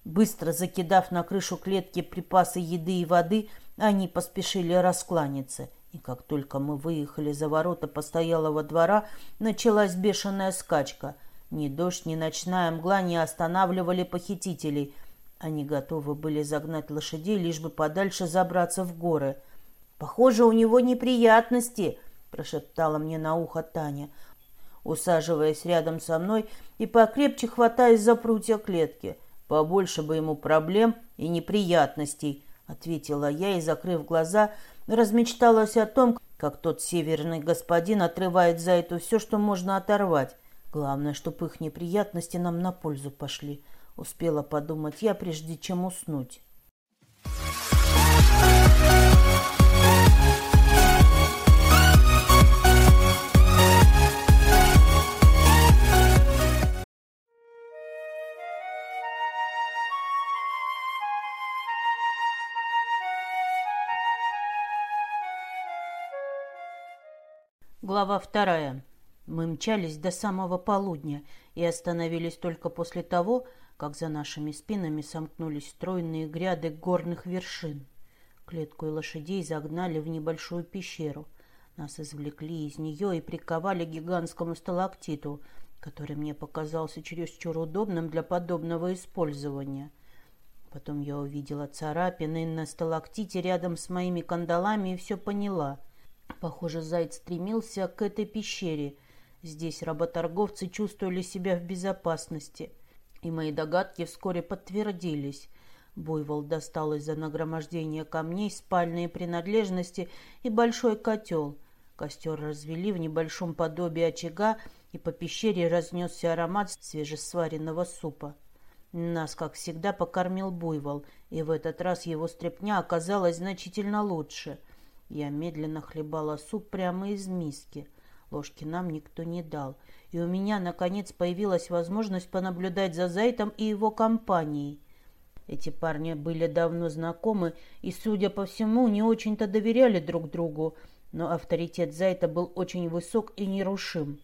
Быстро закидав на крышу клетки припасы еды и воды, они поспешили раскланяться. И как только мы выехали за ворота постоялого двора, началась бешеная скачка. Ни дождь, ни ночная мгла не останавливали похитителей. Они готовы были загнать лошадей, лишь бы подальше забраться в горы. Похоже, у него неприятности, прошептала мне на ухо Таня, усаживаясь рядом со мной и покрепче хватаясь за прутья клетки. Побольше бы ему проблем и неприятностей, ответила я и, закрыв глаза, размечталась о том, как тот северный господин отрывает за это все, что можно оторвать. Главное, чтобы их неприятности нам на пользу пошли. Успела подумать я, прежде чем уснуть. Глава вторая. Мы мчались до самого полудня и остановились только после того, как за нашими спинами сомкнулись стройные гряды горных вершин. Клетку и лошадей загнали в небольшую пещеру. Нас извлекли из нее и приковали к гигантскому сталактиту, который мне показался чересчур удобным для подобного использования. Потом я увидела царапины на сталактите рядом с моими кандалами и все поняла — Похоже, заяц стремился к этой пещере. Здесь работорговцы чувствовали себя в безопасности. И мои догадки вскоре подтвердились. Буйвол достал из-за нагромождения камней спальные принадлежности и большой котел. Костер развели в небольшом подобии очага, и по пещере разнесся аромат свежесваренного супа. Нас, как всегда, покормил буйвол, и в этот раз его стряпня оказалась значительно лучше — я медленно хлебала суп прямо из миски. Ложки нам никто не дал, и у меня, наконец, появилась возможность понаблюдать за Зайтом и его компанией. Эти парни были давно знакомы и, судя по всему, не очень-то доверяли друг другу, но авторитет Зайта был очень высок и нерушим.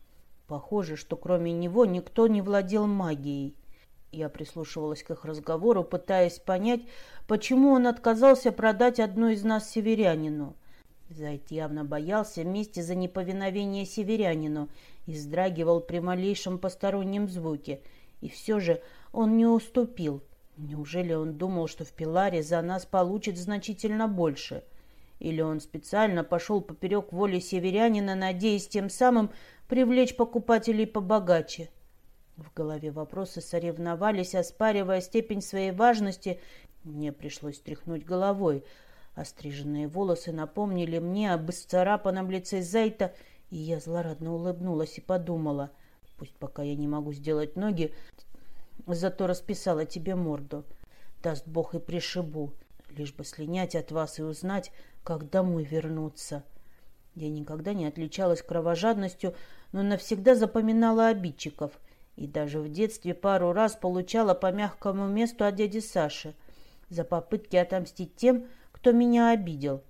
Похоже, что кроме него никто не владел магией. Я прислушивалась к их разговору, пытаясь понять, почему он отказался продать одну из нас северянину. Зайд явно боялся мести за неповиновение северянину и вздрагивал при малейшем постороннем звуке. И все же он не уступил. Неужели он думал, что в Пиларе за нас получит значительно больше? Или он специально пошел поперек воли северянина, надеясь тем самым привлечь покупателей побогаче? В голове вопросы соревновались, оспаривая степень своей важности. Мне пришлось тряхнуть головой — Остриженные волосы напомнили мне об исцарапанном лице Зайта, и я злорадно улыбнулась и подумала, пусть пока я не могу сделать ноги, зато расписала тебе морду. Даст Бог и пришибу, лишь бы слинять от вас и узнать, как домой вернуться. Я никогда не отличалась кровожадностью, но навсегда запоминала обидчиков, и даже в детстве пару раз получала по мягкому месту от дяди Саши за попытки отомстить тем, кто меня обидел.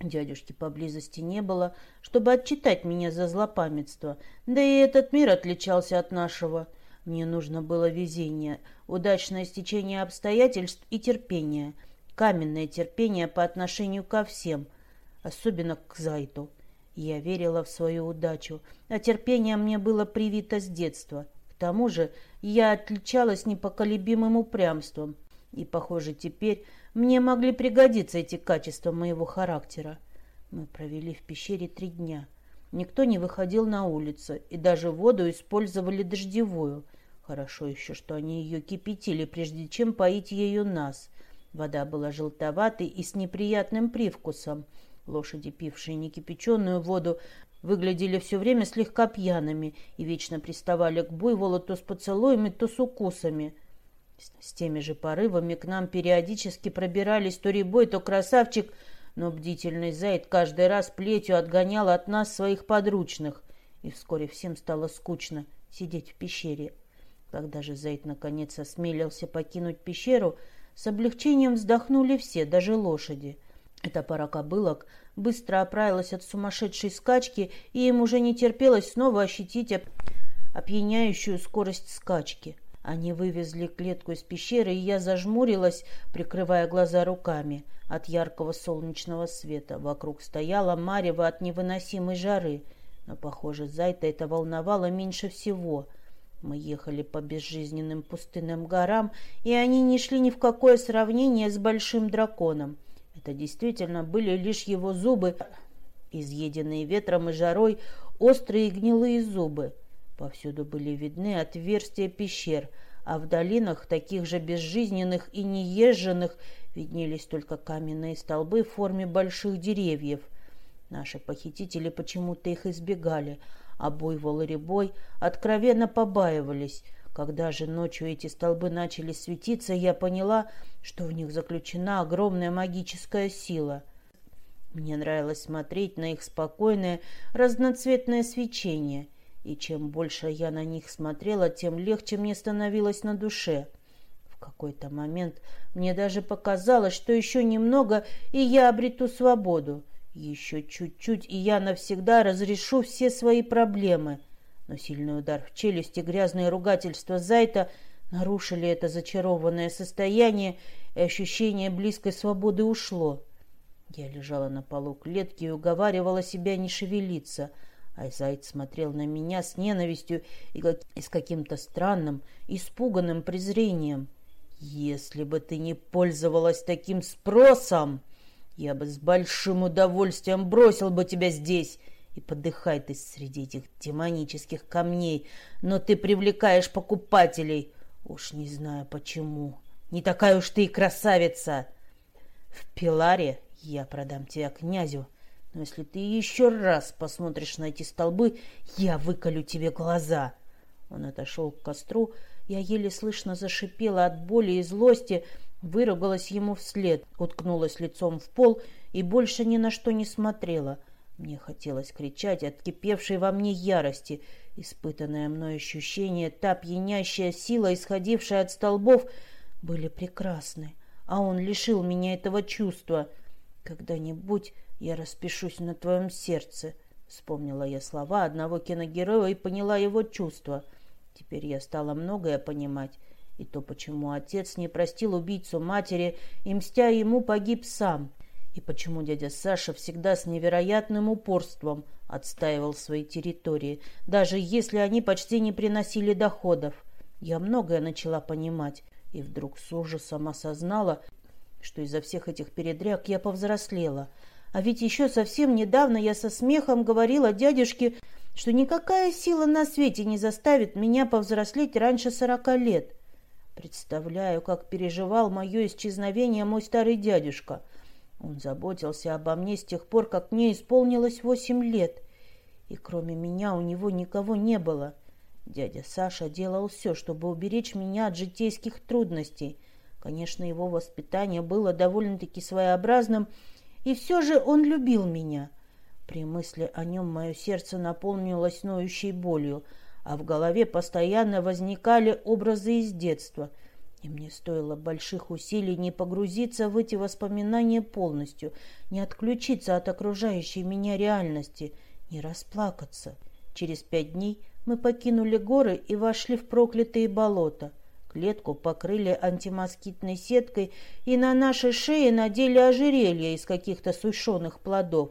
Дядюшки поблизости не было, чтобы отчитать меня за злопамятство, да и этот мир отличался от нашего. Мне нужно было везение, удачное стечение обстоятельств и терпение, каменное терпение по отношению ко всем, особенно к Зайту. Я верила в свою удачу, а терпение мне было привито с детства. К тому же я отличалась непоколебимым упрямством, и, похоже, теперь мне могли пригодиться эти качества моего характера. Мы провели в пещере три дня. Никто не выходил на улицу, и даже воду использовали дождевую. Хорошо еще, что они ее кипятили, прежде чем поить ею нас. Вода была желтоватой и с неприятным привкусом. Лошади, пившие некипяченую воду, выглядели все время слегка пьяными и вечно приставали к буйволу то с поцелуями, то с укусами — с теми же порывами к нам периодически пробирались то рябой, то красавчик, но бдительный зайд каждый раз плетью отгонял от нас своих подручных, и вскоре всем стало скучно сидеть в пещере. Когда же зайд наконец осмелился покинуть пещеру, с облегчением вздохнули все, даже лошади. Эта пара кобылок быстро оправилась от сумасшедшей скачки, и им уже не терпелось снова ощутить опьяняющую скорость скачки — они вывезли клетку из пещеры, и я зажмурилась, прикрывая глаза руками от яркого солнечного света. Вокруг стояла марево от невыносимой жары, но, похоже, Зайта это волновало меньше всего. Мы ехали по безжизненным пустынным горам, и они не шли ни в какое сравнение с большим драконом. Это действительно были лишь его зубы, изъеденные ветром и жарой, острые и гнилые зубы. Повсюду были видны отверстия пещер, а в долинах, таких же безжизненных и неезженных, виднелись только каменные столбы в форме больших деревьев. Наши похитители почему-то их избегали, а буйвол и рябой откровенно побаивались. Когда же ночью эти столбы начали светиться, я поняла, что в них заключена огромная магическая сила. Мне нравилось смотреть на их спокойное, разноцветное свечение — и чем больше я на них смотрела, тем легче мне становилось на душе. В какой-то момент мне даже показалось, что еще немного, и я обрету свободу. Еще чуть-чуть, и я навсегда разрешу все свои проблемы. Но сильный удар в челюсть и грязное ругательство Зайта нарушили это зачарованное состояние, и ощущение близкой свободы ушло. Я лежала на полу клетки и уговаривала себя не шевелиться — а смотрел на меня с ненавистью и, как... и с каким-то странным, испуганным презрением. «Если бы ты не пользовалась таким спросом, я бы с большим удовольствием бросил бы тебя здесь, и подыхай ты среди этих демонических камней, но ты привлекаешь покупателей. Уж не знаю почему. Не такая уж ты и красавица. В Пиларе я продам тебя князю, но если ты еще раз посмотришь на эти столбы, я выколю тебе глаза. Он отошел к костру, я еле слышно зашипела от боли и злости, выругалась ему вслед, уткнулась лицом в пол и больше ни на что не смотрела. Мне хотелось кричать от кипевшей во мне ярости. Испытанное мной ощущение, та пьянящая сила, исходившая от столбов, были прекрасны, а он лишил меня этого чувства. Когда-нибудь «Я распишусь на твоем сердце», — вспомнила я слова одного киногероя и поняла его чувства. Теперь я стала многое понимать. И то, почему отец не простил убийцу матери и, мстя ему, погиб сам. И почему дядя Саша всегда с невероятным упорством отстаивал свои территории, даже если они почти не приносили доходов. Я многое начала понимать, и вдруг с ужасом осознала, что из-за всех этих передряг я повзрослела — а ведь еще совсем недавно я со смехом говорила дядюшке, что никакая сила на свете не заставит меня повзрослеть раньше сорока лет. Представляю, как переживал мое исчезновение мой старый дядюшка. Он заботился обо мне с тех пор, как мне исполнилось восемь лет. И кроме меня у него никого не было. Дядя Саша делал все, чтобы уберечь меня от житейских трудностей. Конечно, его воспитание было довольно-таки своеобразным, и все же он любил меня. При мысли о нем мое сердце наполнилось ноющей болью, а в голове постоянно возникали образы из детства. И мне стоило больших усилий не погрузиться в эти воспоминания полностью, не отключиться от окружающей меня реальности, не расплакаться. Через пять дней мы покинули горы и вошли в проклятые болота. Клетку покрыли антимоскитной сеткой и на нашей шее надели ожерелье из каких-то сушеных плодов.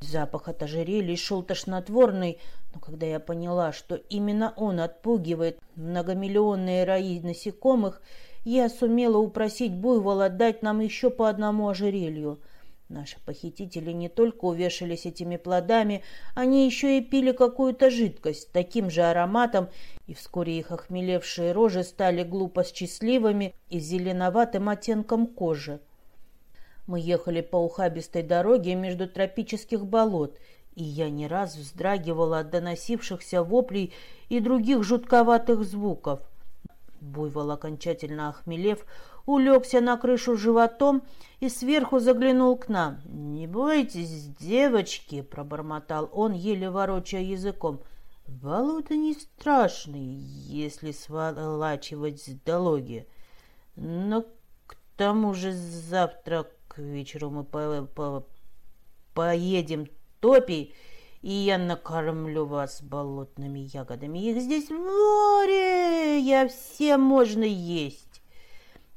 Запах от ожерелья шел тошнотворный, но когда я поняла, что именно он отпугивает многомиллионные раи насекомых, я сумела упросить буйвола дать нам еще по одному ожерелью — Наши похитители не только увешались этими плодами, они еще и пили какую-то жидкость таким же ароматом, и вскоре их охмелевшие рожи стали глупо счастливыми и зеленоватым оттенком кожи. Мы ехали по ухабистой дороге между тропических болот, и я не раз вздрагивала от доносившихся воплей и других жутковатых звуков. Буйвол, окончательно охмелев, улегся на крышу животом и сверху заглянул к нам. «Не бойтесь, девочки!» — пробормотал он, еле ворочая языком. «Болото не страшный, если сволачивать с дороги. Но к тому же завтра к вечеру мы по по поедем топи, и я накормлю вас болотными ягодами. Их здесь море, я все можно есть».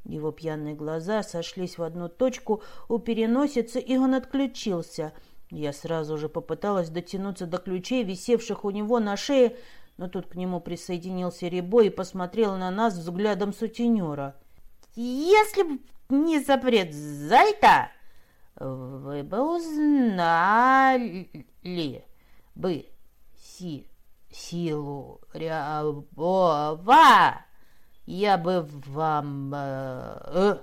Его пьяные глаза сошлись в одну точку у переносицы, и он отключился. Я сразу же попыталась дотянуться до ключей, висевших у него на шее, но тут к нему присоединился Рябой и посмотрел на нас взглядом сутенера. «Если б не запрет Зайта, вы бы узнали бы си силу Рябова, я бы вам... Э, э.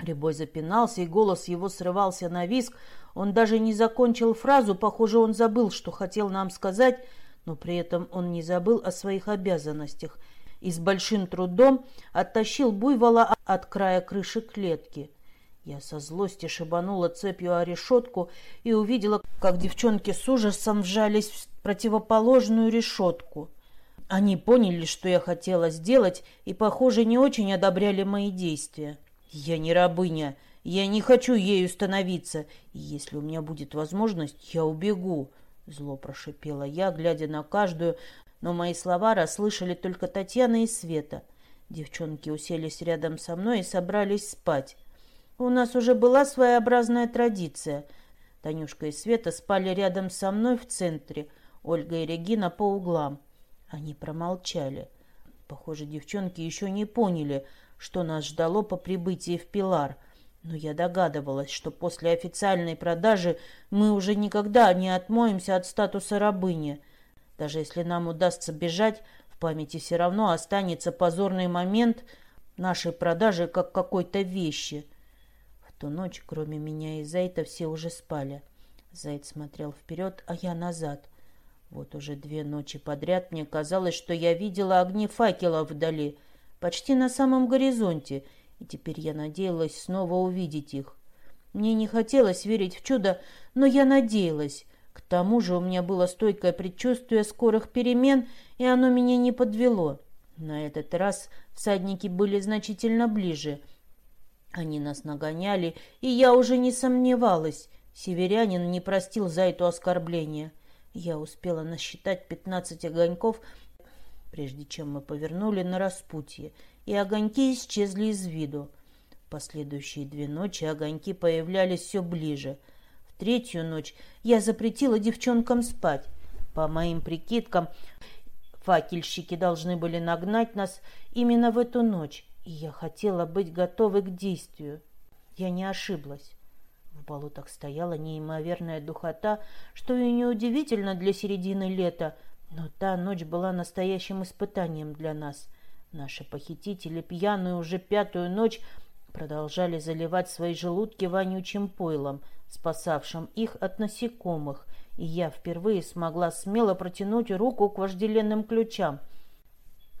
Рябой запинался, и голос его срывался на виск. Он даже не закончил фразу, похоже, он забыл, что хотел нам сказать, но при этом он не забыл о своих обязанностях и с большим трудом оттащил буйвола от края крыши клетки. Я со злости шибанула цепью о решетку и увидела, как девчонки с ужасом вжались в противоположную решетку. Они поняли, что я хотела сделать, и, похоже, не очень одобряли мои действия. Я не рабыня, я не хочу ею становиться, и если у меня будет возможность, я убегу. Зло прошипела я, глядя на каждую, но мои слова расслышали только Татьяна и Света. Девчонки уселись рядом со мной и собрались спать. У нас уже была своеобразная традиция. Танюшка и Света спали рядом со мной в центре, Ольга и Регина по углам. Они промолчали. Похоже, девчонки еще не поняли, что нас ждало по прибытии в Пилар. Но я догадывалась, что после официальной продажи мы уже никогда не отмоемся от статуса рабыни. Даже если нам удастся бежать, в памяти все равно останется позорный момент нашей продажи как какой-то вещи — ту ночь, кроме меня и Зайта, все уже спали. Зайд смотрел вперед, а я назад. Вот уже две ночи подряд мне казалось, что я видела огни факелов вдали, почти на самом горизонте, и теперь я надеялась снова увидеть их. Мне не хотелось верить в чудо, но я надеялась. К тому же у меня было стойкое предчувствие скорых перемен, и оно меня не подвело. На этот раз всадники были значительно ближе — они нас нагоняли, и я уже не сомневалась. Северянин не простил за это оскорбление. Я успела насчитать пятнадцать огоньков, прежде чем мы повернули на распутье, и огоньки исчезли из виду. Последующие две ночи огоньки появлялись все ближе. В третью ночь я запретила девчонкам спать. По моим прикидкам, факельщики должны были нагнать нас именно в эту ночь, и я хотела быть готовой к действию. Я не ошиблась. В болотах стояла неимоверная духота, что и неудивительно для середины лета, но та ночь была настоящим испытанием для нас. Наши похитители, пьяную уже пятую ночь, продолжали заливать свои желудки вонючим пойлом, спасавшим их от насекомых, и я впервые смогла смело протянуть руку к вожделенным ключам.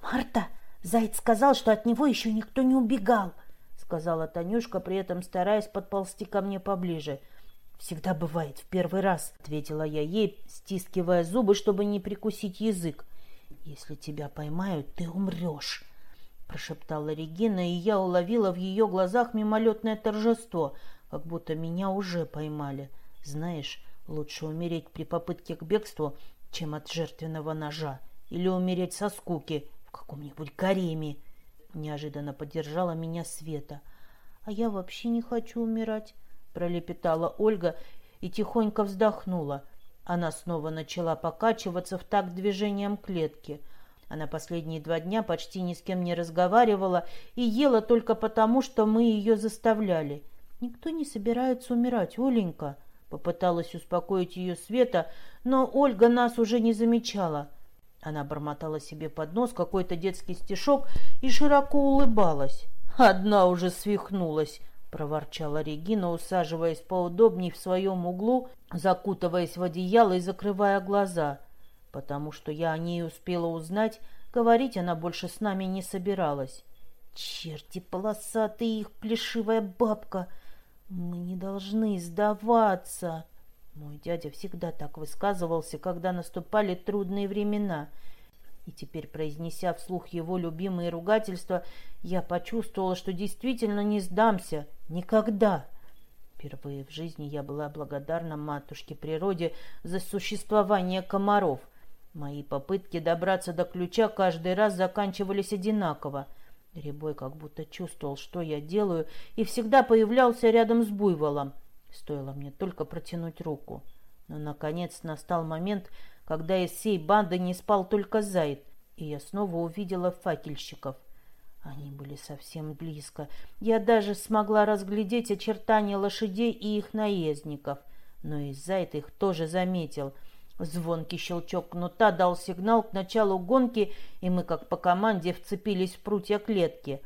«Марта!» Заяц сказал, что от него еще никто не убегал, сказала Танюшка, при этом стараясь подползти ко мне поближе. Всегда бывает в первый раз, ответила я ей, стискивая зубы, чтобы не прикусить язык. Если тебя поймают, ты умрешь, прошептала Регина, и я уловила в ее глазах мимолетное торжество, как будто меня уже поймали. Знаешь, лучше умереть при попытке к бегству, чем от жертвенного ножа, или умереть со скуки, каком-нибудь гареме. Неожиданно поддержала меня Света. А я вообще не хочу умирать, пролепетала Ольга и тихонько вздохнула. Она снова начала покачиваться в такт движением клетки. Она последние два дня почти ни с кем не разговаривала и ела только потому, что мы ее заставляли. «Никто не собирается умирать, Оленька», — попыталась успокоить ее Света, но Ольга нас уже не замечала. Она бормотала себе под нос какой-то детский стишок и широко улыбалась. «Одна уже свихнулась», — проворчала Регина, усаживаясь поудобней в своем углу, закутываясь в одеяло и закрывая глаза. Потому что я о ней успела узнать, говорить она больше с нами не собиралась. «Черти полосатые их, плешивая бабка! Мы не должны сдаваться!» Мой дядя всегда так высказывался, когда наступали трудные времена. И теперь, произнеся вслух его любимые ругательства, я почувствовала, что действительно не сдамся. Никогда. Впервые в жизни я была благодарна матушке природе за существование комаров. Мои попытки добраться до ключа каждый раз заканчивались одинаково. Рябой как будто чувствовал, что я делаю, и всегда появлялся рядом с буйволом. Стоило мне только протянуть руку. Но, наконец, настал момент, когда из всей банды не спал только Зайд, и я снова увидела факельщиков. Они были совсем близко. Я даже смогла разглядеть очертания лошадей и их наездников. Но и Зайд их тоже заметил. Звонкий щелчок кнута дал сигнал к началу гонки, и мы, как по команде, вцепились в прутья клетки.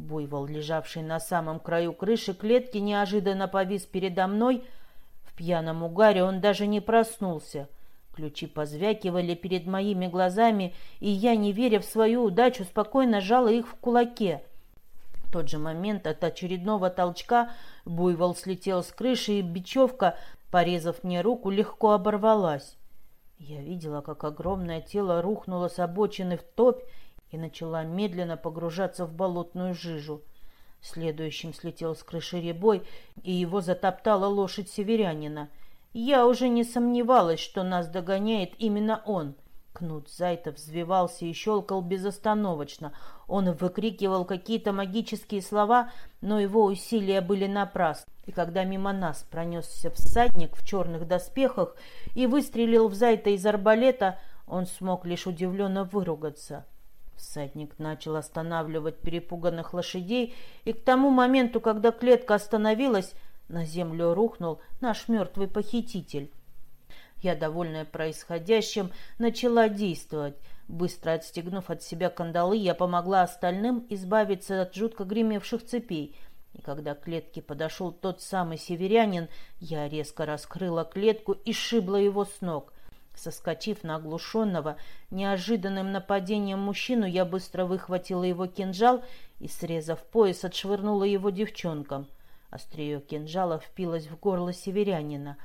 Буйвол, лежавший на самом краю крыши клетки, неожиданно повис передо мной. В пьяном угаре он даже не проснулся — Ключи позвякивали перед моими глазами, и я, не веря в свою удачу, спокойно жала их в кулаке. В тот же момент от очередного толчка буйвол слетел с крыши, и бечевка, порезав мне руку, легко оборвалась. Я видела, как огромное тело рухнуло с обочины в топь и начала медленно погружаться в болотную жижу. Следующим слетел с крыши ребой, и его затоптала лошадь северянина — я уже не сомневалась, что нас догоняет именно он. Кнут Зайтов взвивался и щелкал безостановочно. Он выкрикивал какие-то магические слова, но его усилия были напрасны. И когда мимо нас пронесся всадник в черных доспехах и выстрелил в Зайта из арбалета, он смог лишь удивленно выругаться. Всадник начал останавливать перепуганных лошадей, и к тому моменту, когда клетка остановилась, на землю рухнул наш мертвый похититель. Я, довольная происходящим, начала действовать. Быстро отстегнув от себя кандалы, я помогла остальным избавиться от жутко гремевших цепей. И когда к клетке подошел тот самый северянин, я резко раскрыла клетку и сшибла его с ног. Соскочив на оглушенного, неожиданным нападением мужчину, я быстро выхватила его кинжал и, срезав пояс, отшвырнула его девчонкам. Острие кинжала впилось в горло северянина,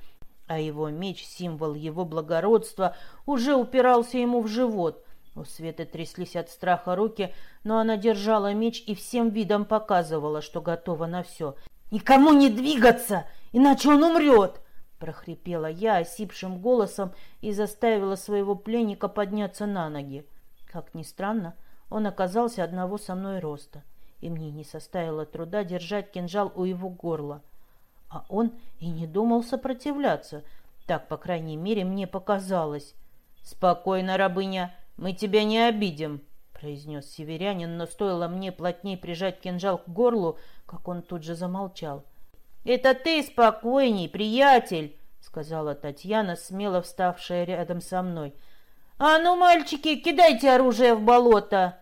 а его меч, символ его благородства, уже упирался ему в живот. У Светы тряслись от страха руки, но она держала меч и всем видом показывала, что готова на все. «Никому не двигаться, иначе он умрет!» Прохрипела я осипшим голосом и заставила своего пленника подняться на ноги. Как ни странно, он оказался одного со мной роста и мне не составило труда держать кинжал у его горла. А он и не думал сопротивляться. Так, по крайней мере, мне показалось. «Спокойно, рабыня, мы тебя не обидим», — произнес северянин, но стоило мне плотнее прижать кинжал к горлу, как он тут же замолчал. «Это ты спокойней, приятель», — сказала Татьяна, смело вставшая рядом со мной. «А ну, мальчики, кидайте оружие в болото!»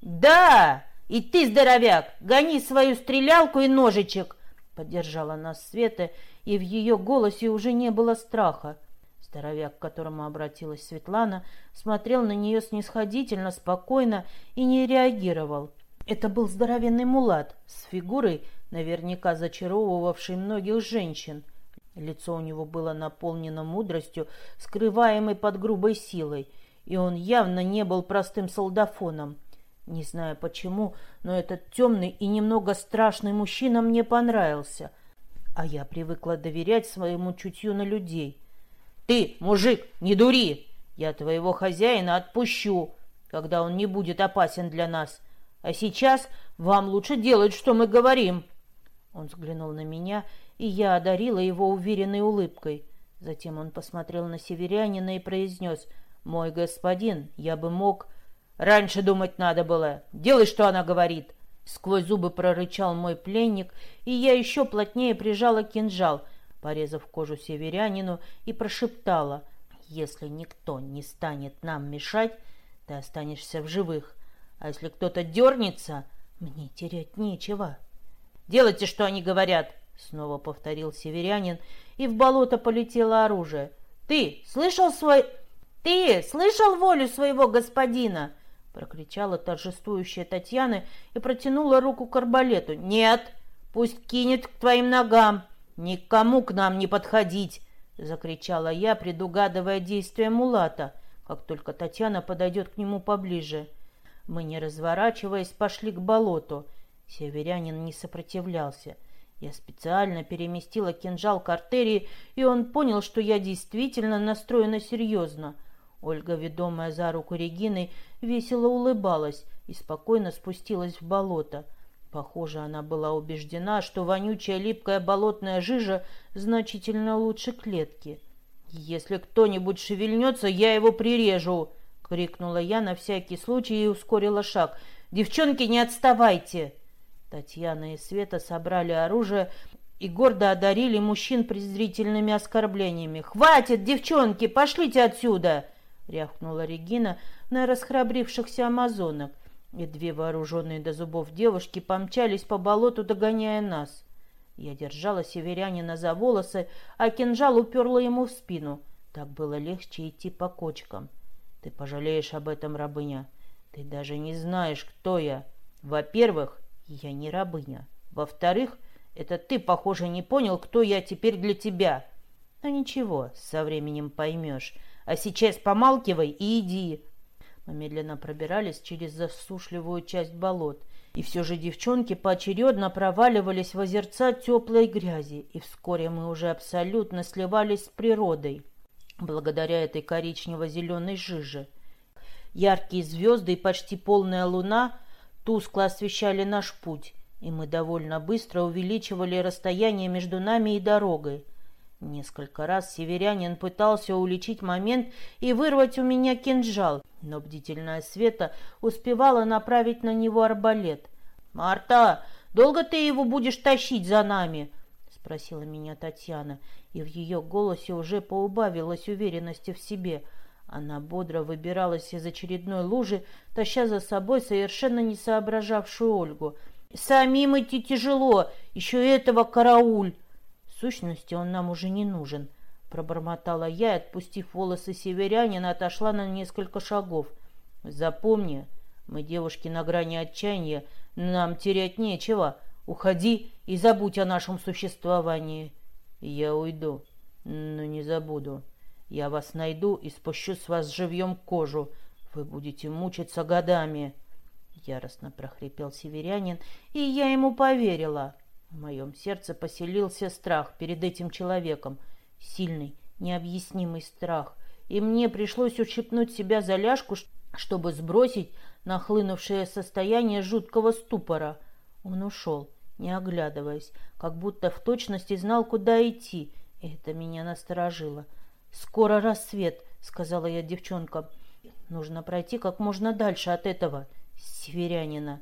«Да!» «И ты, здоровяк, гони свою стрелялку и ножичек!» Поддержала нас Света, и в ее голосе уже не было страха. Здоровяк, к которому обратилась Светлана, смотрел на нее снисходительно, спокойно и не реагировал. Это был здоровенный мулат с фигурой, наверняка зачаровывавшей многих женщин. Лицо у него было наполнено мудростью, скрываемой под грубой силой, и он явно не был простым солдафоном. Не знаю почему, но этот темный и немного страшный мужчина мне понравился. А я привыкла доверять своему чутью на людей. «Ты, мужик, не дури! Я твоего хозяина отпущу, когда он не будет опасен для нас. А сейчас вам лучше делать, что мы говорим». Он взглянул на меня, и я одарила его уверенной улыбкой. Затем он посмотрел на северянина и произнес, «Мой господин, я бы мог...» Раньше думать надо было. Делай, что она говорит. Сквозь зубы прорычал мой пленник, и я еще плотнее прижала кинжал, порезав кожу северянину, и прошептала, «Если никто не станет нам мешать, ты останешься в живых, а если кто-то дернется, мне терять нечего». «Делайте, что они говорят!» — снова повторил северянин, и в болото полетело оружие. «Ты слышал свой... Ты слышал волю своего господина?» прокричала торжествующая Татьяна и протянула руку к арбалету. «Нет, пусть кинет к твоим ногам! Никому к нам не подходить!» закричала я, предугадывая действия Мулата, как только Татьяна подойдет к нему поближе. Мы, не разворачиваясь, пошли к болоту. Северянин не сопротивлялся. Я специально переместила кинжал к артерии, и он понял, что я действительно настроена серьезно — Ольга, ведомая за руку Регины, весело улыбалась и спокойно спустилась в болото. Похоже, она была убеждена, что вонючая липкая болотная жижа значительно лучше клетки. «Если кто-нибудь шевельнется, я его прирежу!» — крикнула я на всякий случай и ускорила шаг. «Девчонки, не отставайте!» Татьяна и Света собрали оружие и гордо одарили мужчин презрительными оскорблениями. «Хватит, девчонки, пошлите отсюда!» — рявкнула Регина на расхрабрившихся амазонок, и две вооруженные до зубов девушки помчались по болоту, догоняя нас. Я держала северянина за волосы, а кинжал уперла ему в спину. Так было легче идти по кочкам. Ты пожалеешь об этом, рабыня. Ты даже не знаешь, кто я. Во-первых, я не рабыня. Во-вторых, это ты, похоже, не понял, кто я теперь для тебя. Но ничего, со временем поймешь. А сейчас помалкивай и иди. Мы медленно пробирались через засушливую часть болот. И все же девчонки поочередно проваливались в озерца теплой грязи, и вскоре мы уже абсолютно сливались с природой, благодаря этой коричнево-зеленой жиже. Яркие звезды и почти полная луна тускло освещали наш путь, и мы довольно быстро увеличивали расстояние между нами и дорогой. Несколько раз северянин пытался уличить момент и вырвать у меня кинжал, но бдительная Света успевала направить на него арбалет. «Марта, долго ты его будешь тащить за нами?» — спросила меня Татьяна, и в ее голосе уже поубавилась уверенности в себе. Она бодро выбиралась из очередной лужи, таща за собой совершенно не соображавшую Ольгу. «Самим идти тяжело, еще этого карауль!» сущности он нам уже не нужен», — пробормотала я и, отпустив волосы северянина, отошла на несколько шагов. «Запомни, мы девушки на грани отчаяния, нам терять нечего. Уходи и забудь о нашем существовании». «Я уйду, но не забуду. Я вас найду и спущу с вас живьем кожу. Вы будете мучиться годами». Яростно прохрипел северянин, и я ему поверила. В моем сердце поселился страх перед этим человеком. Сильный, необъяснимый страх. И мне пришлось ущипнуть себя за ляжку, чтобы сбросить нахлынувшее состояние жуткого ступора. Он ушел, не оглядываясь, как будто в точности знал, куда идти. И это меня насторожило. «Скоро рассвет», — сказала я девчонкам. «Нужно пройти как можно дальше от этого северянина».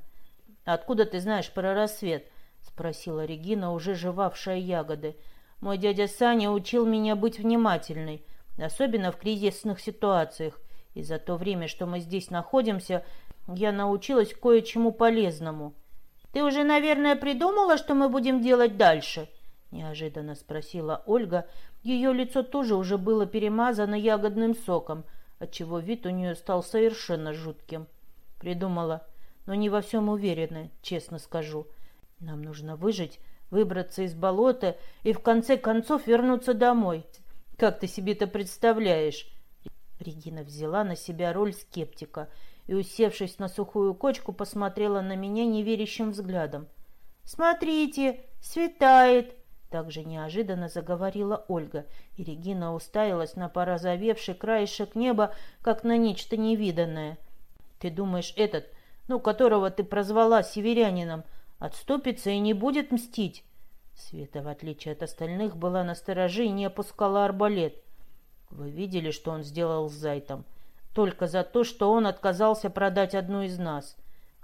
«Откуда ты знаешь про рассвет?» — спросила Регина, уже жевавшая ягоды. «Мой дядя Саня учил меня быть внимательной, особенно в кризисных ситуациях. И за то время, что мы здесь находимся, я научилась кое-чему полезному». «Ты уже, наверное, придумала, что мы будем делать дальше?» — неожиданно спросила Ольга. Ее лицо тоже уже было перемазано ягодным соком, отчего вид у нее стал совершенно жутким. Придумала, но не во всем уверена, честно скажу. Нам нужно выжить, выбраться из болота и в конце концов вернуться домой. Как ты себе это представляешь? Регина взяла на себя роль скептика и, усевшись на сухую кочку, посмотрела на меня неверящим взглядом. «Смотрите, светает!» Также неожиданно заговорила Ольга, и Регина уставилась на порозовевший краешек неба, как на нечто невиданное. «Ты думаешь, этот, ну, которого ты прозвала северянином, Отступится и не будет мстить. Света, в отличие от остальных, была на стороже и не опускала арбалет. Вы видели, что он сделал с Зайтом? Только за то, что он отказался продать одну из нас.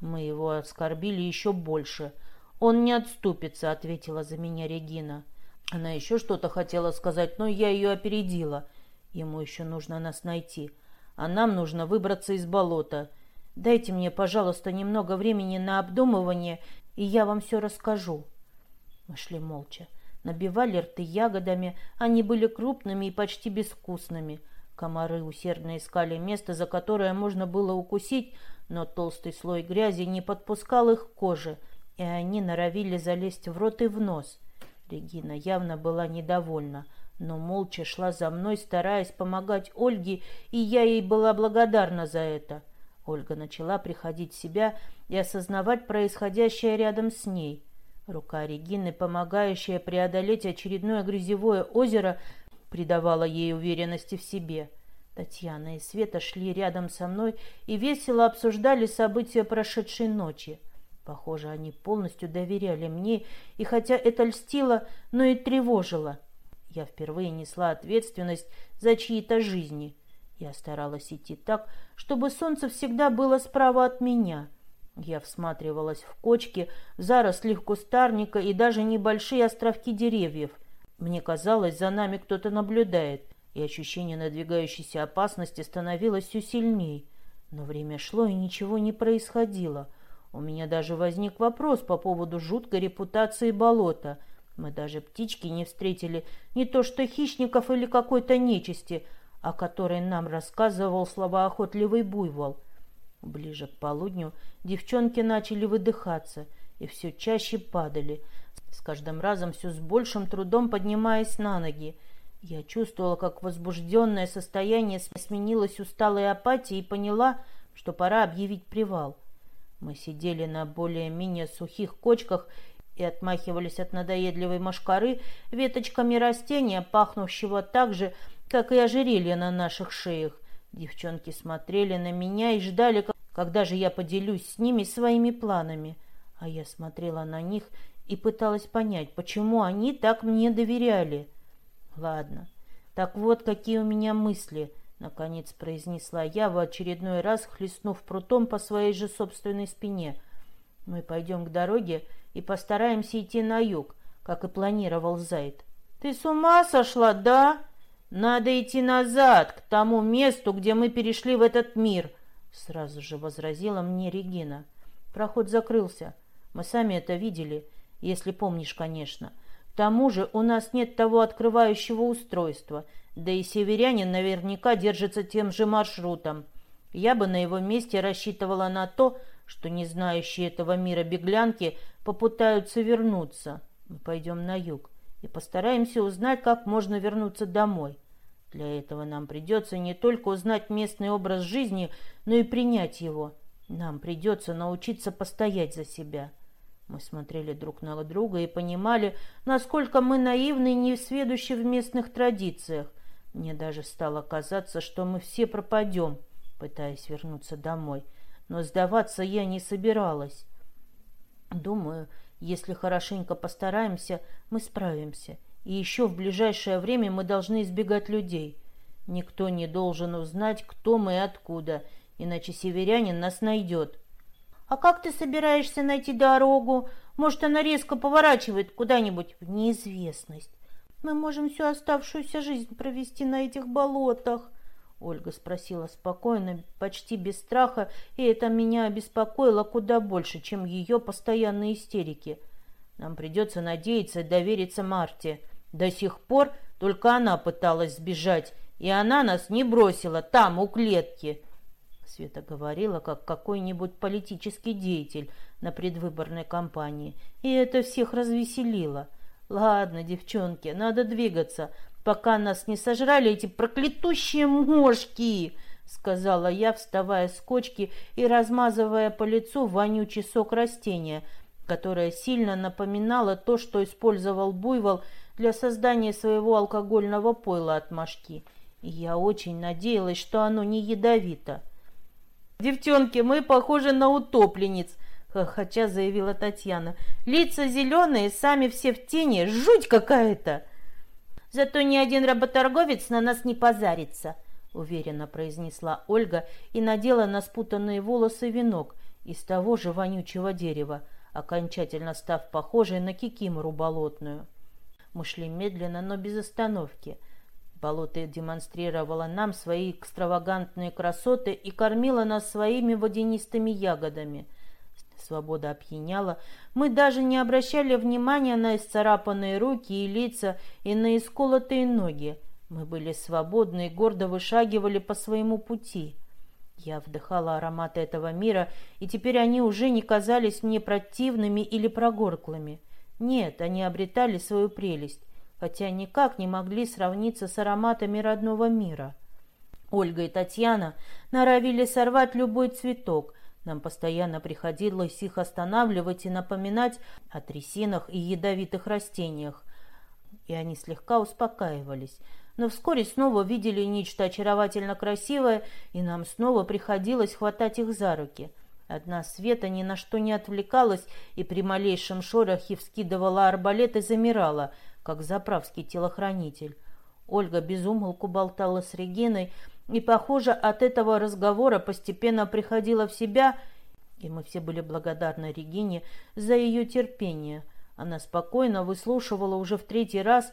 Мы его оскорбили еще больше. Он не отступится, ответила за меня Регина. Она еще что-то хотела сказать, но я ее опередила. Ему еще нужно нас найти. А нам нужно выбраться из болота. Дайте мне, пожалуйста, немного времени на обдумывание и я вам все расскажу». Мы шли молча. Набивали рты ягодами, они были крупными и почти безвкусными. Комары усердно искали место, за которое можно было укусить, но толстый слой грязи не подпускал их к коже, и они норовили залезть в рот и в нос. Регина явно была недовольна, но молча шла за мной, стараясь помогать Ольге, и я ей была благодарна за это. Ольга начала приходить в себя и осознавать происходящее рядом с ней. Рука Регины, помогающая преодолеть очередное грязевое озеро, придавала ей уверенности в себе. Татьяна и Света шли рядом со мной и весело обсуждали события прошедшей ночи. Похоже, они полностью доверяли мне, и хотя это льстило, но и тревожило. Я впервые несла ответственность за чьи-то жизни. Я старалась идти так, чтобы солнце всегда было справа от меня. Я всматривалась в кочки, заросли кустарника и даже небольшие островки деревьев. Мне казалось, за нами кто-то наблюдает, и ощущение надвигающейся опасности становилось все сильней. Но время шло, и ничего не происходило. У меня даже возник вопрос по поводу жуткой репутации болота. Мы даже птички не встретили, не то что хищников или какой-то нечисти, о которой нам рассказывал словоохотливый буйвол. Ближе к полудню девчонки начали выдыхаться и все чаще падали, с каждым разом все с большим трудом поднимаясь на ноги. Я чувствовала, как возбужденное состояние сменилось усталой апатией и поняла, что пора объявить привал. Мы сидели на более-менее сухих кочках и отмахивались от надоедливой мошкары веточками растения, пахнущего так же, как и ожерелье на наших шеях. Девчонки смотрели на меня и ждали, когда же я поделюсь с ними своими планами. А я смотрела на них и пыталась понять, почему они так мне доверяли. Ладно, так вот какие у меня мысли —— наконец произнесла я, в очередной раз хлестнув прутом по своей же собственной спине. «Мы пойдем к дороге и постараемся идти на юг, как и планировал Зайд». «Ты с ума сошла, да? Надо идти назад, к тому месту, где мы перешли в этот мир», — сразу же возразила мне Регина. «Проход закрылся. Мы сами это видели, если помнишь, конечно. Тому же у нас нет того открывающего устройства — да и северянин наверняка держится тем же маршрутом. Я бы на его месте рассчитывала на то, что не знающие этого мира беглянки попытаются вернуться. Мы пойдем на юг и постараемся узнать, как можно вернуться домой. Для этого нам придется не только узнать местный образ жизни, но и принять его. Нам придется научиться постоять за себя. Мы смотрели друг на друга и понимали, насколько мы наивны и несведущи в местных традициях. Мне даже стало казаться, что мы все пропадем, пытаясь вернуться домой. Но сдаваться я не собиралась. Думаю, если хорошенько постараемся, мы справимся. И еще в ближайшее время мы должны избегать людей. Никто не должен узнать, кто мы и откуда, иначе северянин нас найдет. «А как ты собираешься найти дорогу? Может, она резко поворачивает куда-нибудь в неизвестность?» Мы можем всю оставшуюся жизнь провести на этих болотах. Ольга спросила спокойно, почти без страха, и это меня обеспокоило куда больше, чем ее постоянные истерики. Нам придется надеяться и довериться Марте. До сих пор только она пыталась сбежать, и она нас не бросила там, у клетки. Света говорила, как какой-нибудь политический деятель на предвыборной кампании, и это всех развеселило. Ладно, девчонки, надо двигаться, пока нас не сожрали эти проклятущие мошки, сказала я, вставая с кочки и размазывая по лицу вонючий сок растения, которое сильно напоминало то, что использовал буйвол для создания своего алкогольного пойла от мошки. И я очень надеялась, что оно не ядовито. «Девчонки, мы похожи на утопленниц», хотя заявила Татьяна. «Лица зеленые, сами все в тени, жуть какая-то!» «Зато ни один работорговец на нас не позарится», — уверенно произнесла Ольга и надела на спутанные волосы венок из того же вонючего дерева, окончательно став похожей на кикимору болотную. Мы шли медленно, но без остановки. Болото демонстрировало нам свои экстравагантные красоты и кормило нас своими водянистыми ягодами — Свобода опьяняла. Мы даже не обращали внимания на исцарапанные руки и лица и на исколотые ноги. Мы были свободны и гордо вышагивали по своему пути. Я вдыхала ароматы этого мира, и теперь они уже не казались мне противными или прогорклыми. Нет, они обретали свою прелесть, хотя никак не могли сравниться с ароматами родного мира. Ольга и Татьяна норовили сорвать любой цветок, нам постоянно приходилось их останавливать и напоминать о трясинах и ядовитых растениях. И они слегка успокаивались. Но вскоре снова видели нечто очаровательно красивое, и нам снова приходилось хватать их за руки. Одна Света ни на что не отвлекалась и при малейшем шорохе вскидывала арбалет и замирала, как заправский телохранитель. Ольга безумолку болтала с Региной, и, похоже, от этого разговора постепенно приходила в себя, и мы все были благодарны Регине за ее терпение. Она спокойно выслушивала уже в третий раз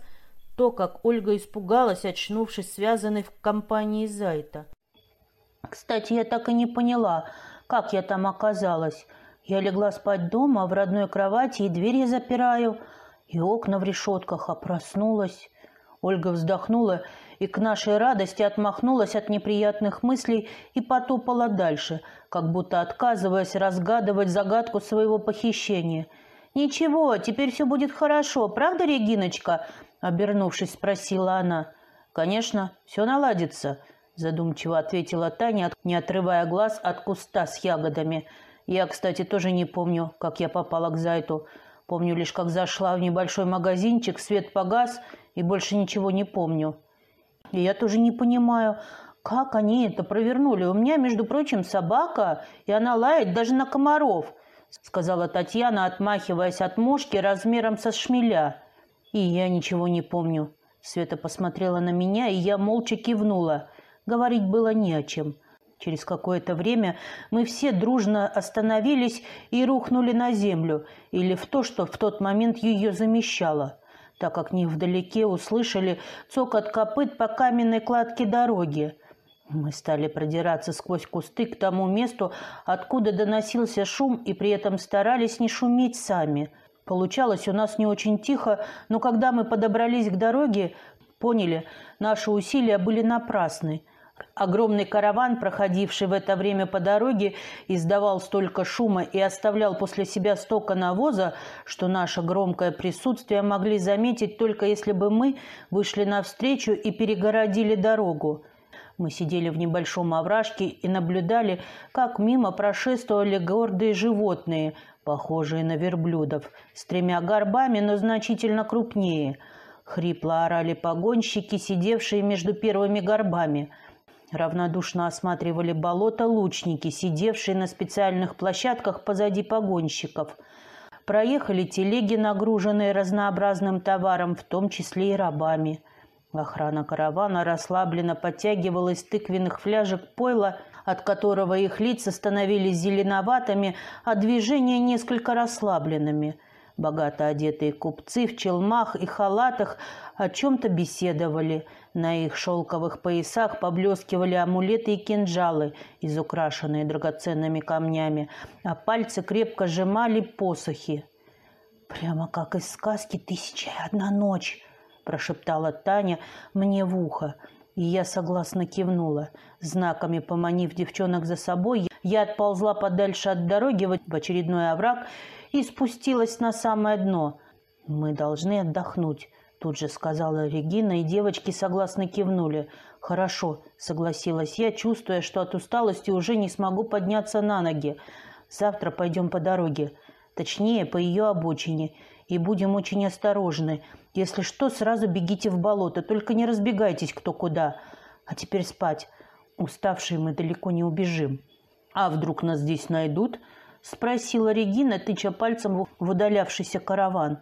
то, как Ольга испугалась, очнувшись связанной в компании Зайта. «Кстати, я так и не поняла, как я там оказалась. Я легла спать дома, в родной кровати, и дверь я запираю, и окна в решетках, а проснулась». Ольга вздохнула и к нашей радости отмахнулась от неприятных мыслей и потопала дальше, как будто отказываясь разгадывать загадку своего похищения. «Ничего, теперь все будет хорошо, правда, Региночка?» – обернувшись, спросила она. «Конечно, все наладится», – задумчиво ответила Таня, не отрывая глаз от куста с ягодами. «Я, кстати, тоже не помню, как я попала к Зайту. Помню лишь, как зашла в небольшой магазинчик, свет погас, и больше ничего не помню». И я тоже не понимаю, как они это провернули. У меня, между прочим, собака, и она лает даже на комаров, сказала Татьяна, отмахиваясь от мушки размером со шмеля. И я ничего не помню. Света посмотрела на меня, и я молча кивнула. Говорить было не о чем. Через какое-то время мы все дружно остановились и рухнули на землю, или в то, что в тот момент ее замещало так как невдалеке услышали цокот копыт по каменной кладке дороги. Мы стали продираться сквозь кусты к тому месту, откуда доносился шум, и при этом старались не шуметь сами. Получалось у нас не очень тихо, но когда мы подобрались к дороге, поняли, наши усилия были напрасны – Огромный караван, проходивший в это время по дороге, издавал столько шума и оставлял после себя столько навоза, что наше громкое присутствие могли заметить только если бы мы вышли навстречу и перегородили дорогу. Мы сидели в небольшом овражке и наблюдали, как мимо прошествовали гордые животные, похожие на верблюдов, с тремя горбами, но значительно крупнее. Хрипло орали погонщики, сидевшие между первыми горбами – Равнодушно осматривали болото лучники, сидевшие на специальных площадках позади погонщиков. Проехали телеги, нагруженные разнообразным товаром, в том числе и рабами. Охрана каравана расслабленно подтягивала из тыквенных фляжек пойла, от которого их лица становились зеленоватыми, а движения несколько расслабленными – Богато одетые купцы в челмах и халатах о чем-то беседовали. На их шелковых поясах поблескивали амулеты и кинжалы, изукрашенные драгоценными камнями, а пальцы крепко сжимали посохи. «Прямо как из сказки «Тысяча и одна ночь», – прошептала Таня мне в ухо. И я согласно кивнула. Знаками поманив девчонок за собой, я отползла подальше от дороги в очередной овраг и спустилась на самое дно. «Мы должны отдохнуть», – тут же сказала Регина, и девочки согласно кивнули. «Хорошо», – согласилась я, чувствуя, что от усталости уже не смогу подняться на ноги. «Завтра пойдем по дороге, точнее, по ее обочине, и будем очень осторожны. Если что, сразу бегите в болото, только не разбегайтесь кто куда. А теперь спать. Уставшие мы далеко не убежим». «А вдруг нас здесь найдут?» – спросила Регина, тыча пальцем в удалявшийся караван.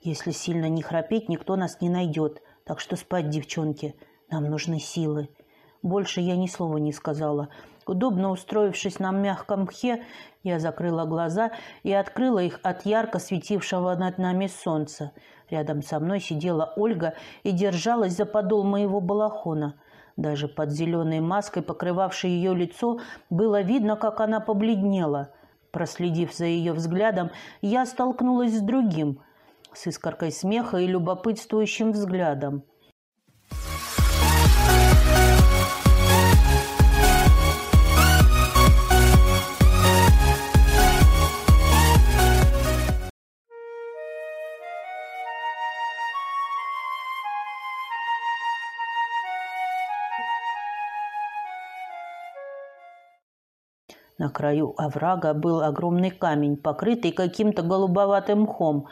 «Если сильно не храпеть, никто нас не найдет. Так что спать, девчонки. Нам нужны силы». Больше я ни слова не сказала. Удобно устроившись на мягком мхе, я закрыла глаза и открыла их от ярко светившего над нами солнца. Рядом со мной сидела Ольга и держалась за подол моего балахона. Даже под зеленой маской, покрывавшей ее лицо, было видно, как она побледнела. Проследив за ее взглядом, я столкнулась с другим, с искоркой смеха и любопытствующим взглядом. На краю оврага был огромный камень, покрытый каким-то голубоватым мхом,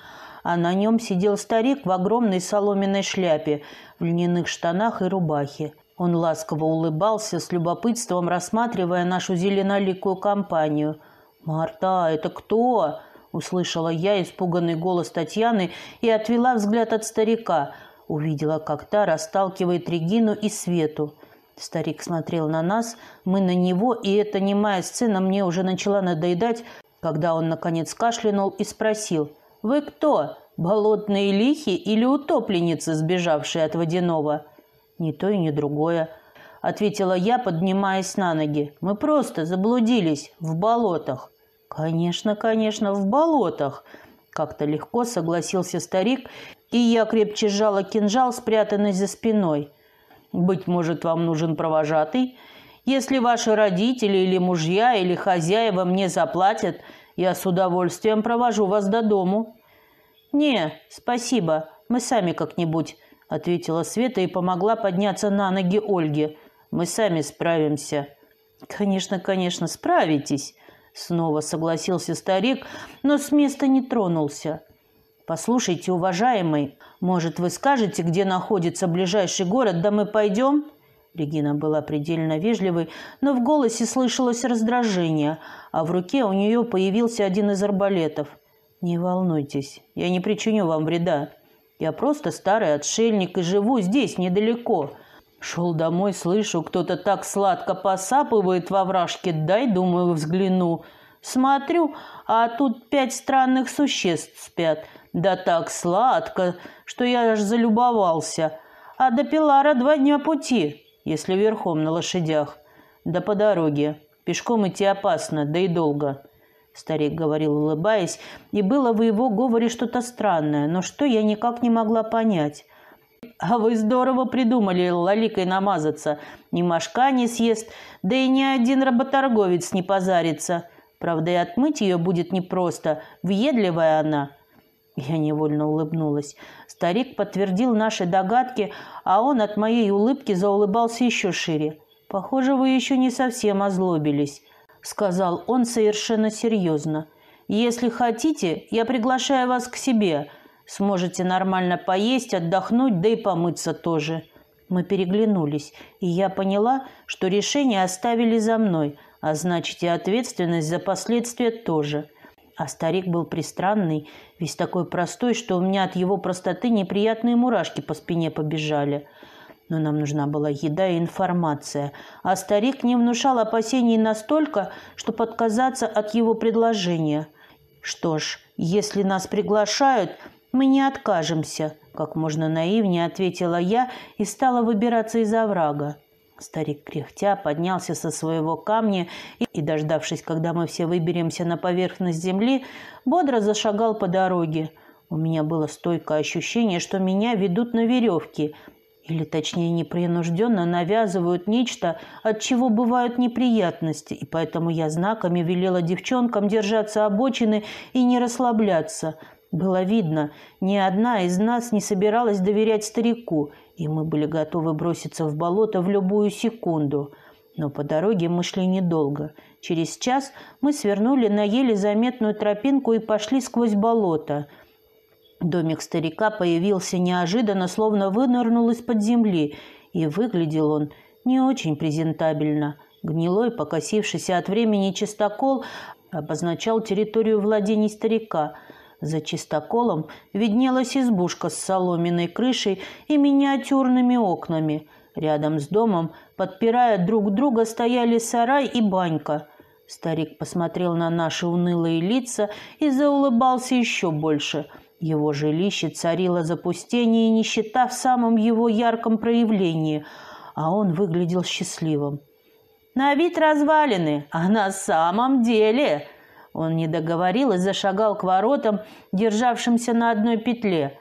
а на нем сидел старик в огромной соломенной шляпе, в льняных штанах и рубахе. Он ласково улыбался, с любопытством рассматривая нашу зеленоликую компанию. «Марта, это кто?» – услышала я испуганный голос Татьяны и отвела взгляд от старика. Увидела, как та расталкивает Регину и Свету. Старик смотрел на нас, мы на него, и эта немая сцена мне уже начала надоедать, когда он, наконец, кашлянул и спросил. «Вы кто? Болотные лихи или утопленницы, сбежавшие от водяного?» «Ни то и ни другое», — ответила я, поднимаясь на ноги. «Мы просто заблудились в болотах». «Конечно, конечно, в болотах», — как-то легко согласился старик, и я крепче сжала кинжал, спрятанный за спиной. Быть может, вам нужен провожатый? Если ваши родители или мужья или хозяева мне заплатят, я с удовольствием провожу вас до дому». «Не, спасибо, мы сами как-нибудь», — ответила Света и помогла подняться на ноги Ольге. «Мы сами справимся». «Конечно, конечно, справитесь», — снова согласился старик, но с места не тронулся. «Послушайте, уважаемый, может, вы скажете, где находится ближайший город, да мы пойдем?» Регина была предельно вежливой, но в голосе слышалось раздражение, а в руке у нее появился один из арбалетов. «Не волнуйтесь, я не причиню вам вреда. Я просто старый отшельник и живу здесь, недалеко. Шел домой, слышу, кто-то так сладко посапывает во вражке, дай, думаю, взгляну. Смотрю, а тут пять странных существ спят. Да так сладко, что я аж залюбовался. А до Пилара два дня пути, если верхом на лошадях. Да по дороге. Пешком идти опасно, да и долго. Старик говорил, улыбаясь, и было в его говоре что-то странное, но что я никак не могла понять. «А вы здорово придумали лаликой намазаться. Ни мошка не съест, да и ни один работорговец не позарится. Правда, и отмыть ее будет непросто, въедливая она. Я невольно улыбнулась. Старик подтвердил наши догадки, а он от моей улыбки заулыбался еще шире. «Похоже, вы еще не совсем озлобились», — сказал он совершенно серьезно. «Если хотите, я приглашаю вас к себе. Сможете нормально поесть, отдохнуть, да и помыться тоже». Мы переглянулись, и я поняла, что решение оставили за мной, а значит и ответственность за последствия тоже — а старик был пристранный, весь такой простой, что у меня от его простоты неприятные мурашки по спине побежали. Но нам нужна была еда и информация, а старик не внушал опасений настолько, что подказаться от его предложения. «Что ж, если нас приглашают, мы не откажемся», — как можно наивнее ответила я и стала выбираться из оврага. Старик кряхтя поднялся со своего камня и, и, дождавшись, когда мы все выберемся на поверхность земли, бодро зашагал по дороге. У меня было стойкое ощущение, что меня ведут на веревке, или, точнее, непринужденно навязывают нечто, от чего бывают неприятности, и поэтому я знаками велела девчонкам держаться обочины и не расслабляться. Было видно, ни одна из нас не собиралась доверять старику – и мы были готовы броситься в болото в любую секунду. Но по дороге мы шли недолго. Через час мы свернули на еле заметную тропинку и пошли сквозь болото. Домик старика появился неожиданно, словно вынырнул из-под земли, и выглядел он не очень презентабельно. Гнилой, покосившийся от времени чистокол обозначал территорию владений старика – за чистоколом виднелась избушка с соломенной крышей и миниатюрными окнами. Рядом с домом, подпирая друг друга, стояли сарай и банька. Старик посмотрел на наши унылые лица и заулыбался еще больше. Его жилище царило запустение и нищета в самом его ярком проявлении, а он выглядел счастливым. «На вид развалины, а на самом деле...» Он не договорил и зашагал к воротам, державшимся на одной петле.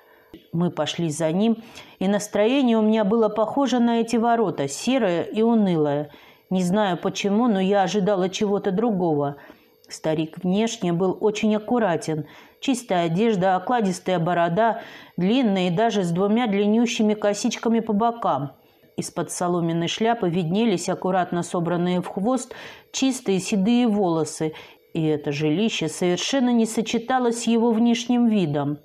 Мы пошли за ним, и настроение у меня было похоже на эти ворота, серое и унылое. Не знаю почему, но я ожидала чего-то другого. Старик внешне был очень аккуратен. Чистая одежда, окладистая борода, длинная и даже с двумя длиннющими косичками по бокам. Из-под соломенной шляпы виднелись аккуратно собранные в хвост чистые седые волосы и это жилище совершенно не сочеталось с его внешним видом.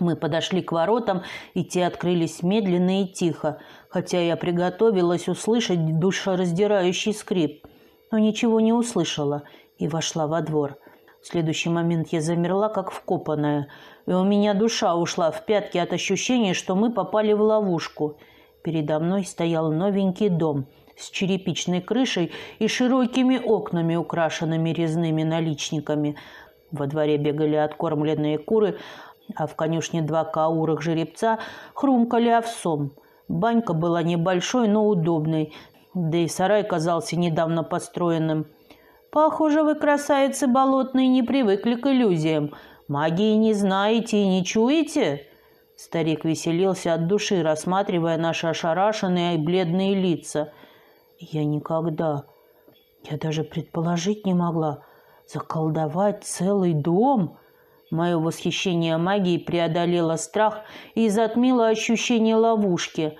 Мы подошли к воротам, и те открылись медленно и тихо, хотя я приготовилась услышать душераздирающий скрип, но ничего не услышала и вошла во двор. В следующий момент я замерла, как вкопанная, и у меня душа ушла в пятки от ощущения, что мы попали в ловушку. Передо мной стоял новенький дом, с черепичной крышей и широкими окнами, украшенными резными наличниками. Во дворе бегали откормленные куры, а в конюшне два каурых жеребца хрумкали овсом. Банька была небольшой, но удобной, да и сарай казался недавно построенным. «Похоже, вы, красавицы болотные, не привыкли к иллюзиям. Магии не знаете и не чуете?» Старик веселился от души, рассматривая наши ошарашенные и бледные лица. «Я никогда, я даже предположить не могла, заколдовать целый дом!» Мое восхищение магией преодолело страх и затмило ощущение ловушки.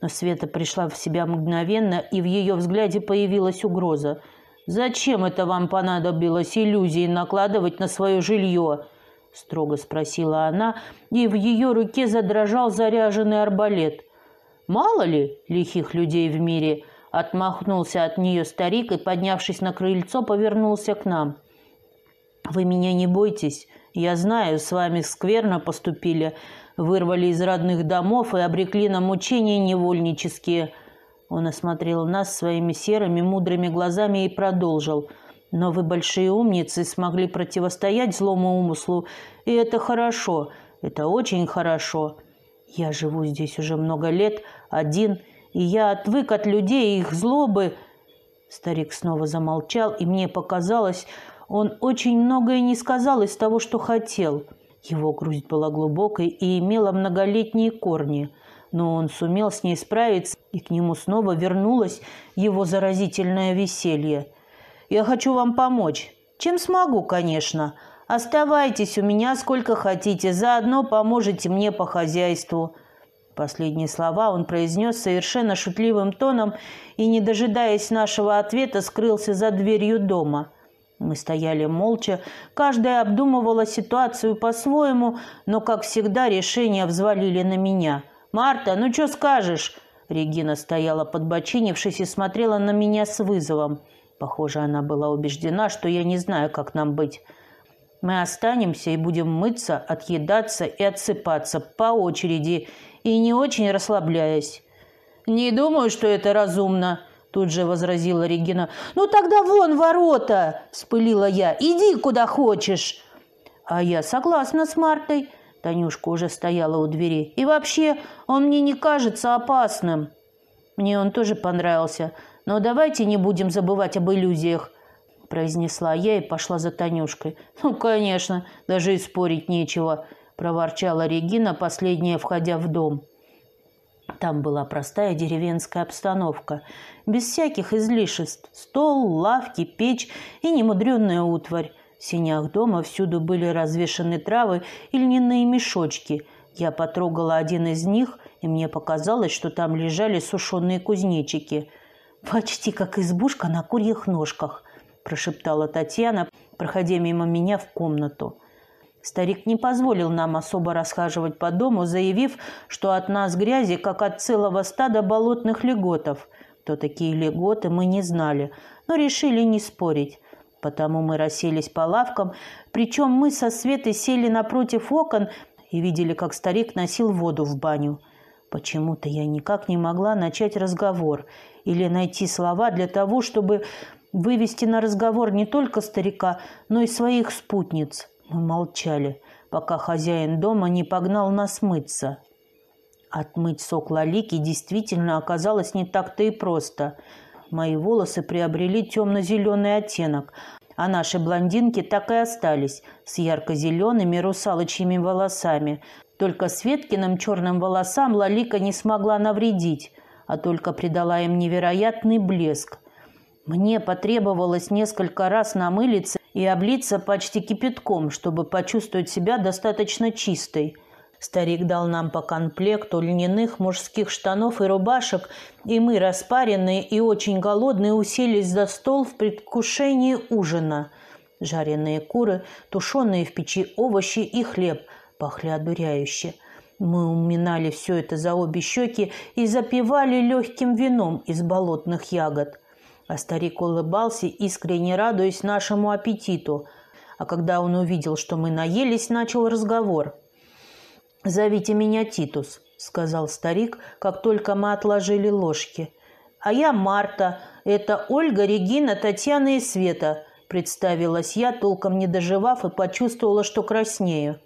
Но Света пришла в себя мгновенно, и в ее взгляде появилась угроза. «Зачем это вам понадобилось иллюзии накладывать на свое жилье?» строго спросила она, и в ее руке задрожал заряженный арбалет. «Мало ли лихих людей в мире!» Отмахнулся от нее старик и, поднявшись на крыльцо, повернулся к нам. «Вы меня не бойтесь. Я знаю, с вами скверно поступили, вырвали из родных домов и обрекли на мучения невольнические». Он осмотрел нас своими серыми, мудрыми глазами и продолжил. «Но вы большие умницы, смогли противостоять злому умыслу, и это хорошо, это очень хорошо. Я живу здесь уже много лет, один, и я отвык от людей и их злобы». Старик снова замолчал, и мне показалось, он очень многое не сказал из того, что хотел. Его грусть была глубокой и имела многолетние корни, но он сумел с ней справиться, и к нему снова вернулось его заразительное веселье. «Я хочу вам помочь. Чем смогу, конечно. Оставайтесь у меня сколько хотите, заодно поможете мне по хозяйству». Последние слова он произнес совершенно шутливым тоном и, не дожидаясь нашего ответа, скрылся за дверью дома – мы стояли молча, каждая обдумывала ситуацию по-своему, но, как всегда, решения взвалили на меня. «Марта, ну что скажешь?» Регина стояла подбочинившись и смотрела на меня с вызовом. Похоже, она была убеждена, что я не знаю, как нам быть. Мы останемся и будем мыться, отъедаться и отсыпаться по очереди, и не очень расслабляясь. «Не думаю, что это разумно», Тут же возразила Регина. «Ну тогда вон ворота!» – вспылила я. «Иди куда хочешь!» «А я согласна с Мартой!» Танюшка уже стояла у двери. «И вообще, он мне не кажется опасным!» «Мне он тоже понравился. Но давайте не будем забывать об иллюзиях!» произнесла я и пошла за Танюшкой. «Ну, конечно, даже и спорить нечего!» проворчала Регина, последняя, входя в дом. Там была простая деревенская обстановка, без всяких излишеств. Стол, лавки, печь и немудренная утварь. В синях дома всюду были развешаны травы и льняные мешочки. Я потрогала один из них, и мне показалось, что там лежали сушеные кузнечики. «Почти как избушка на курьих ножках», – прошептала Татьяна, проходя мимо меня в комнату. Старик не позволил нам особо расхаживать по дому, заявив, что от нас грязи, как от целого стада болотных леготов. Кто такие леготы, мы не знали, но решили не спорить. Потому мы расселись по лавкам, причем мы со Светой сели напротив окон и видели, как старик носил воду в баню. Почему-то я никак не могла начать разговор или найти слова для того, чтобы вывести на разговор не только старика, но и своих спутниц. Мы молчали, пока хозяин дома не погнал нас мыться. Отмыть сок лалики действительно оказалось не так-то и просто. Мои волосы приобрели темно-зеленый оттенок, а наши блондинки так и остались с ярко-зелеными русалочьими волосами. Только Светкиным черным волосам Лалика не смогла навредить, а только придала им невероятный блеск. Мне потребовалось несколько раз намылиться и облиться почти кипятком, чтобы почувствовать себя достаточно чистой. Старик дал нам по комплекту льняных мужских штанов и рубашек, и мы, распаренные и очень голодные, уселись за стол в предвкушении ужина. Жареные куры, тушеные в печи овощи и хлеб пахли одуряюще. Мы уминали все это за обе щеки и запивали легким вином из болотных ягод – а старик улыбался, искренне радуясь нашему аппетиту. А когда он увидел, что мы наелись, начал разговор. «Зовите меня Титус», — сказал старик, как только мы отложили ложки. А я Марта. Это Ольга, Регина, Татьяна и Света. Представилась я, толком не доживав, и почувствовала, что краснею.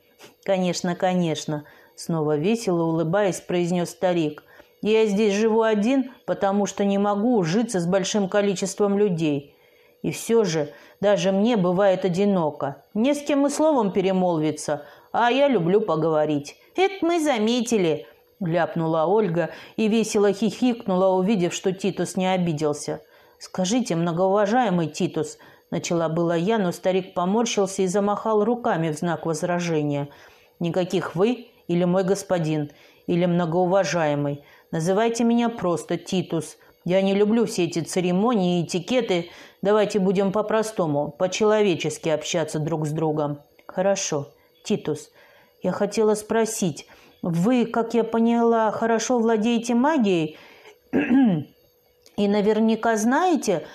«Конечно, конечно», — снова весело улыбаясь, произнес старик. «Я здесь живу один, потому что не могу ужиться с большим количеством людей. И все же даже мне бывает одиноко. Не с кем и словом перемолвиться, а я люблю поговорить. Это мы заметили», — ляпнула Ольга и весело хихикнула, увидев, что Титус не обиделся. «Скажите, многоуважаемый Титус», — начала была я, но старик поморщился и замахал руками в знак возражения. «Никаких «вы» или «мой господин» или «многоуважаемый». Называйте меня просто Титус. Я не люблю все эти церемонии и этикеты. Давайте будем по-простому, по-человечески общаться друг с другом». «Хорошо. Титус, я хотела спросить, вы, как я поняла, хорошо владеете магией и наверняка знаете,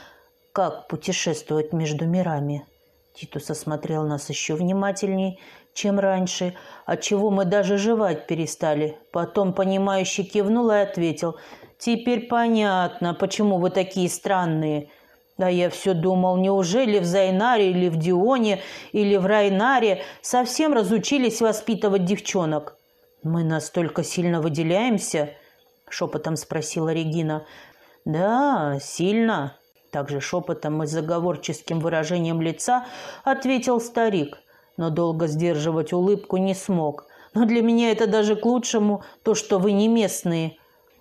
как путешествовать между мирами?» Титус осмотрел нас еще внимательней, чем раньше, отчего мы даже жевать перестали. Потом, понимающе кивнул и ответил, «Теперь понятно, почему вы такие странные. Да я все думал, неужели в Зайнаре или в Дионе или в Райнаре совсем разучились воспитывать девчонок? Мы настолько сильно выделяемся? Шепотом спросила Регина. Да, сильно. Также шепотом и заговорческим выражением лица ответил старик, но долго сдерживать улыбку не смог. Но для меня это даже к лучшему, то, что вы не местные.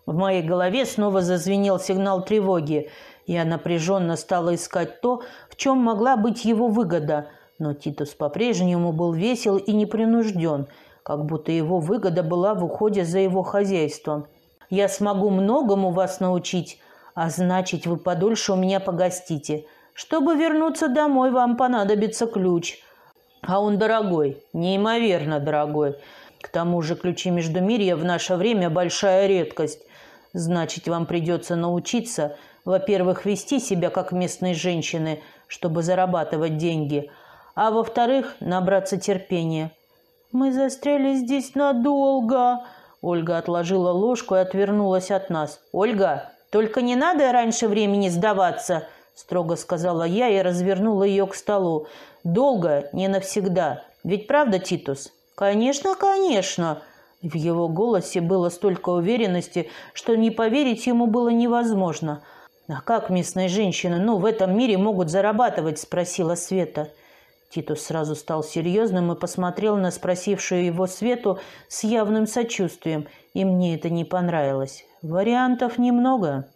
В моей голове снова зазвенел сигнал тревоги. Я напряженно стала искать то, в чем могла быть его выгода, но Титус по-прежнему был весел и непринужден, как будто его выгода была в уходе за его хозяйством. «Я смогу многому вас научить, а значит, вы подольше у меня погостите. Чтобы вернуться домой, вам понадобится ключ. А он дорогой, неимоверно дорогой. К тому же ключи Междумирья в наше время большая редкость. Значит, вам придется научиться – во-первых, вести себя как местные женщины, чтобы зарабатывать деньги, а во-вторых, набраться терпения. «Мы застряли здесь надолго!» Ольга отложила ложку и отвернулась от нас. «Ольга, только не надо раньше времени сдаваться!» строго сказала я и развернула ее к столу. «Долго, не навсегда. Ведь правда, Титус?» «Конечно, конечно!» В его голосе было столько уверенности, что не поверить ему было невозможно – «А как местные женщины, ну, в этом мире могут зарабатывать?» – спросила Света. Титус сразу стал серьезным и посмотрел на спросившую его Свету с явным сочувствием, и мне это не понравилось. «Вариантов немного.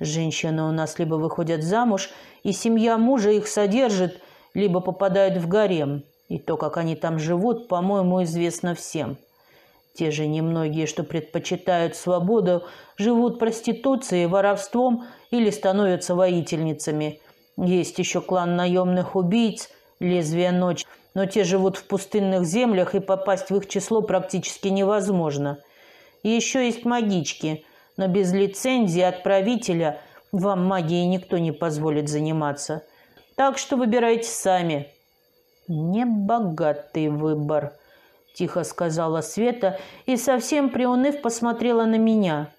Женщины у нас либо выходят замуж, и семья мужа их содержит, либо попадают в гарем. И то, как они там живут, по-моему, известно всем». Те же немногие, что предпочитают свободу, живут проституцией, воровством или становятся воительницами. Есть еще клан наемных убийц, лезвие ночь, но те живут в пустынных землях, и попасть в их число практически невозможно. И еще есть магички, но без лицензии от правителя вам магией никто не позволит заниматься. Так что выбирайте сами. Небогатый выбор, тихо сказала Света и совсем приуныв посмотрела на меня.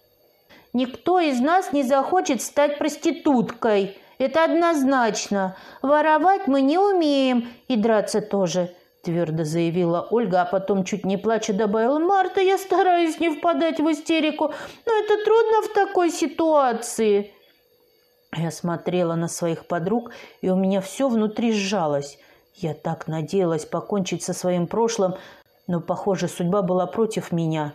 Никто из нас не захочет стать проституткой. Это однозначно. Воровать мы не умеем и драться тоже, твердо заявила Ольга, а потом чуть не плача добавила: "Марта, я стараюсь не впадать в истерику, но это трудно в такой ситуации". Я смотрела на своих подруг, и у меня все внутри сжалось. Я так надеялась покончить со своим прошлым, но, похоже, судьба была против меня.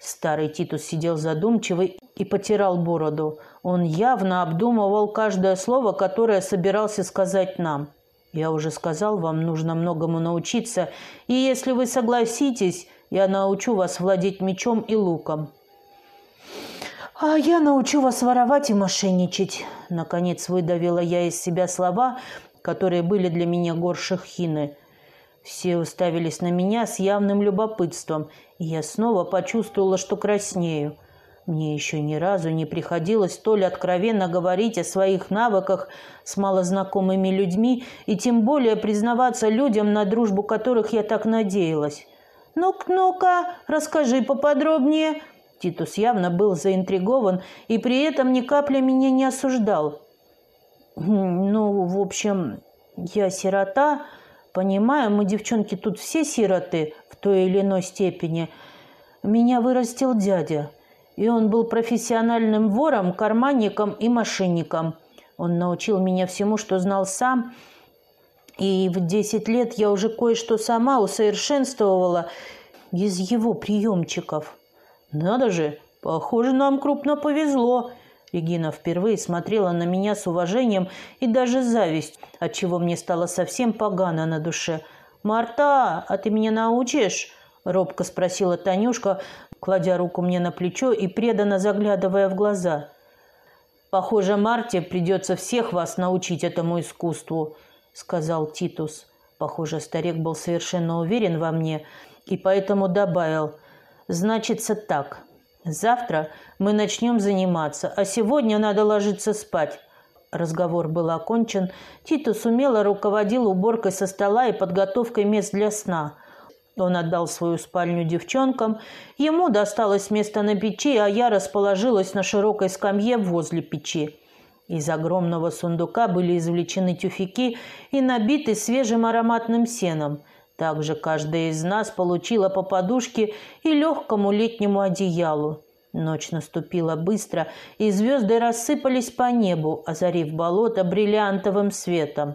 Старый Титус сидел задумчивый и потирал бороду. Он явно обдумывал каждое слово, которое собирался сказать нам. «Я уже сказал, вам нужно многому научиться, и если вы согласитесь, я научу вас владеть мечом и луком». «А я научу вас воровать и мошенничать», — наконец выдавила я из себя слова, которые были для меня горше хины — все уставились на меня с явным любопытством, и я снова почувствовала, что краснею. Мне еще ни разу не приходилось столь откровенно говорить о своих навыках с малознакомыми людьми и тем более признаваться людям, на дружбу которых я так надеялась. «Ну-ка, ну-ка, расскажи поподробнее», Титус явно был заинтригован и при этом ни капли меня не осуждал. «Ну, в общем, я сирота. Понимаю, мы, девчонки, тут все сироты в той или иной степени. Меня вырастил дядя, и он был профессиональным вором, карманником и мошенником. Он научил меня всему, что знал сам, и в десять лет я уже кое-что сама усовершенствовала из его приемчиков. «Надо же, похоже, нам крупно повезло», Регина впервые смотрела на меня с уважением и даже зависть, отчего мне стало совсем погано на душе. «Марта, а ты меня научишь?» – робко спросила Танюшка, кладя руку мне на плечо и преданно заглядывая в глаза. «Похоже, Марте придется всех вас научить этому искусству», – сказал Титус. Похоже, старик был совершенно уверен во мне и поэтому добавил «Значится так». Завтра мы начнем заниматься, а сегодня надо ложиться спать. Разговор был окончен. Титус умело руководил уборкой со стола и подготовкой мест для сна. Он отдал свою спальню девчонкам. Ему досталось место на печи, а я расположилась на широкой скамье возле печи. Из огромного сундука были извлечены тюфяки и набиты свежим ароматным сеном. Также каждая из нас получила по подушке и легкому летнему одеялу. Ночь наступила быстро, и звезды рассыпались по небу, озарив болото бриллиантовым светом.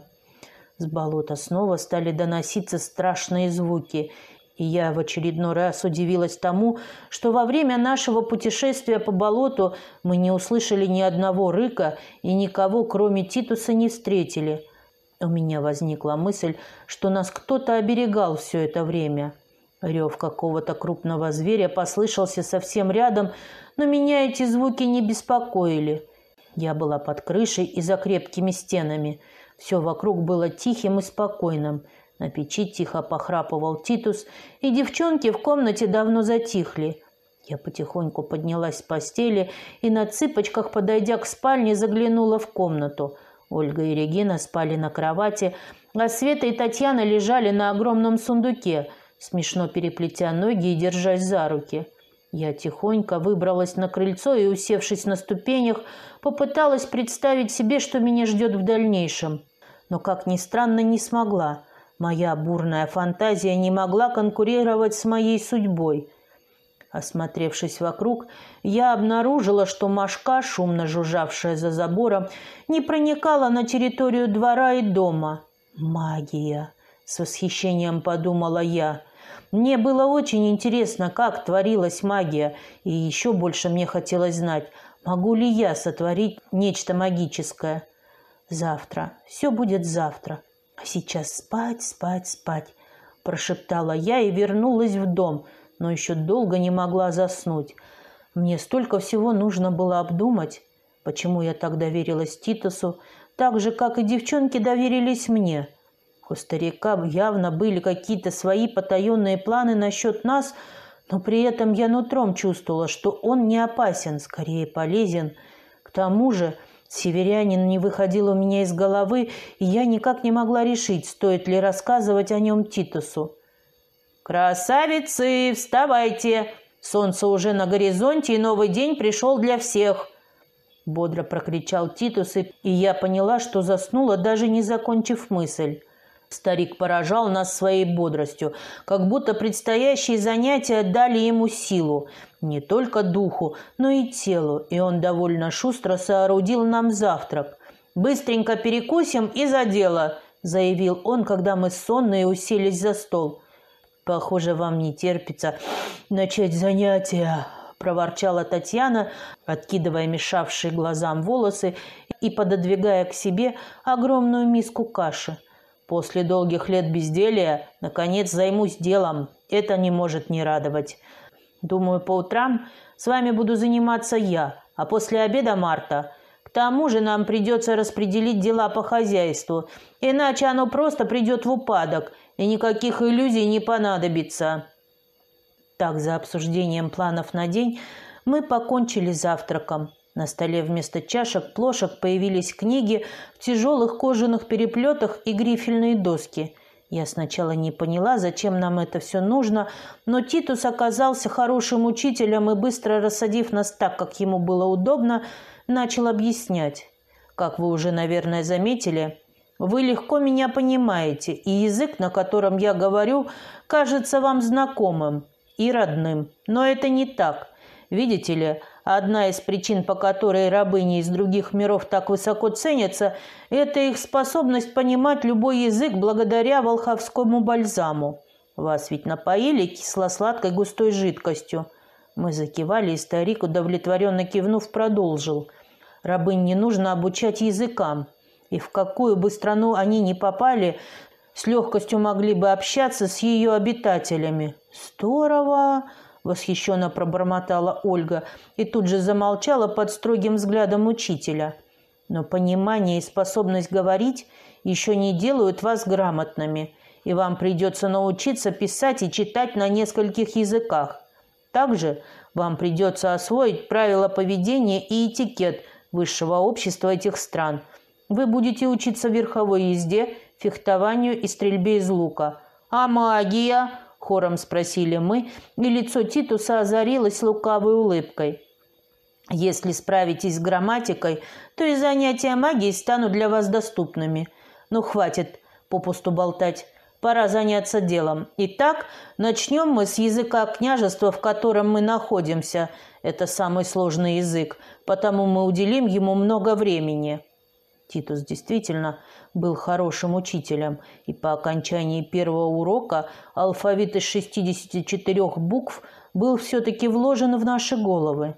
С болота снова стали доноситься страшные звуки, и я в очередной раз удивилась тому, что во время нашего путешествия по болоту мы не услышали ни одного рыка и никого, кроме Титуса, не встретили – у меня возникла мысль, что нас кто-то оберегал все это время. Рев какого-то крупного зверя послышался совсем рядом, но меня эти звуки не беспокоили. Я была под крышей и за крепкими стенами. Все вокруг было тихим и спокойным. На печи тихо похрапывал Титус, и девчонки в комнате давно затихли. Я потихоньку поднялась с постели и на цыпочках, подойдя к спальне, заглянула в комнату – Ольга и Регина спали на кровати, а Света и Татьяна лежали на огромном сундуке, смешно переплетя ноги и держась за руки. Я тихонько выбралась на крыльцо и, усевшись на ступенях, попыталась представить себе, что меня ждет в дальнейшем. Но, как ни странно, не смогла. Моя бурная фантазия не могла конкурировать с моей судьбой. Осмотревшись вокруг, я обнаружила, что мошка, шумно жужжавшая за забором, не проникала на территорию двора и дома. «Магия!» — с восхищением подумала я. Мне было очень интересно, как творилась магия, и еще больше мне хотелось знать, могу ли я сотворить нечто магическое. Завтра, все будет завтра. А сейчас спать, спать, спать, прошептала я и вернулась в дом — но еще долго не могла заснуть. Мне столько всего нужно было обдумать. Почему я так доверилась Титусу, так же, как и девчонки доверились мне. У старика явно были какие-то свои потаенные планы насчет нас, но при этом я нутром чувствовала, что он не опасен, скорее полезен. К тому же северянин не выходил у меня из головы, и я никак не могла решить, стоит ли рассказывать о нем Титусу. «Красавицы, вставайте! Солнце уже на горизонте, и новый день пришел для всех!» Бодро прокричал Титус, и я поняла, что заснула, даже не закончив мысль. Старик поражал нас своей бодростью, как будто предстоящие занятия дали ему силу, не только духу, но и телу, и он довольно шустро соорудил нам завтрак. «Быстренько перекусим и за дело», — заявил он, когда мы сонные уселись за стол. «Похоже, вам не терпится начать занятия», – проворчала Татьяна, откидывая мешавшие глазам волосы и пододвигая к себе огромную миску каши. «После долгих лет безделия, наконец, займусь делом. Это не может не радовать. Думаю, по утрам с вами буду заниматься я, а после обеда Марта. Тому же нам придется распределить дела по хозяйству, иначе оно просто придет в упадок – и никаких иллюзий не понадобится. Так, за обсуждением планов на день мы покончили завтраком. На столе вместо чашек, плошек появились книги в тяжелых кожаных переплетах и грифельные доски. Я сначала не поняла, зачем нам это все нужно, но Титус оказался хорошим учителем и, быстро рассадив нас так, как ему было удобно, начал объяснять. Как вы уже, наверное, заметили, вы легко меня понимаете, и язык, на котором я говорю, кажется вам знакомым и родным. Но это не так. Видите ли, одна из причин, по которой рабыни из других миров так высоко ценятся, это их способность понимать любой язык благодаря волховскому бальзаму. Вас ведь напоили кисло-сладкой густой жидкостью. Мы закивали, и старик, удовлетворенно кивнув, продолжил. Рабынь не нужно обучать языкам. И в какую бы страну они ни попали, с легкостью могли бы общаться с ее обитателями. «Здорово!» – восхищенно пробормотала Ольга и тут же замолчала под строгим взглядом учителя. «Но понимание и способность говорить еще не делают вас грамотными, и вам придется научиться писать и читать на нескольких языках. Также вам придется освоить правила поведения и этикет высшего общества этих стран. Вы будете учиться верховой езде, фехтованию и стрельбе из лука. А магия? Хором спросили мы, и лицо Титуса озарилось лукавой улыбкой. Если справитесь с грамматикой, то и занятия магией станут для вас доступными. Ну, хватит попусту болтать. Пора заняться делом. Итак, начнем мы с языка княжества, в котором мы находимся. Это самый сложный язык, потому мы уделим ему много времени. Титус действительно был хорошим учителем, и по окончании первого урока алфавит из 64 букв был все-таки вложен в наши головы.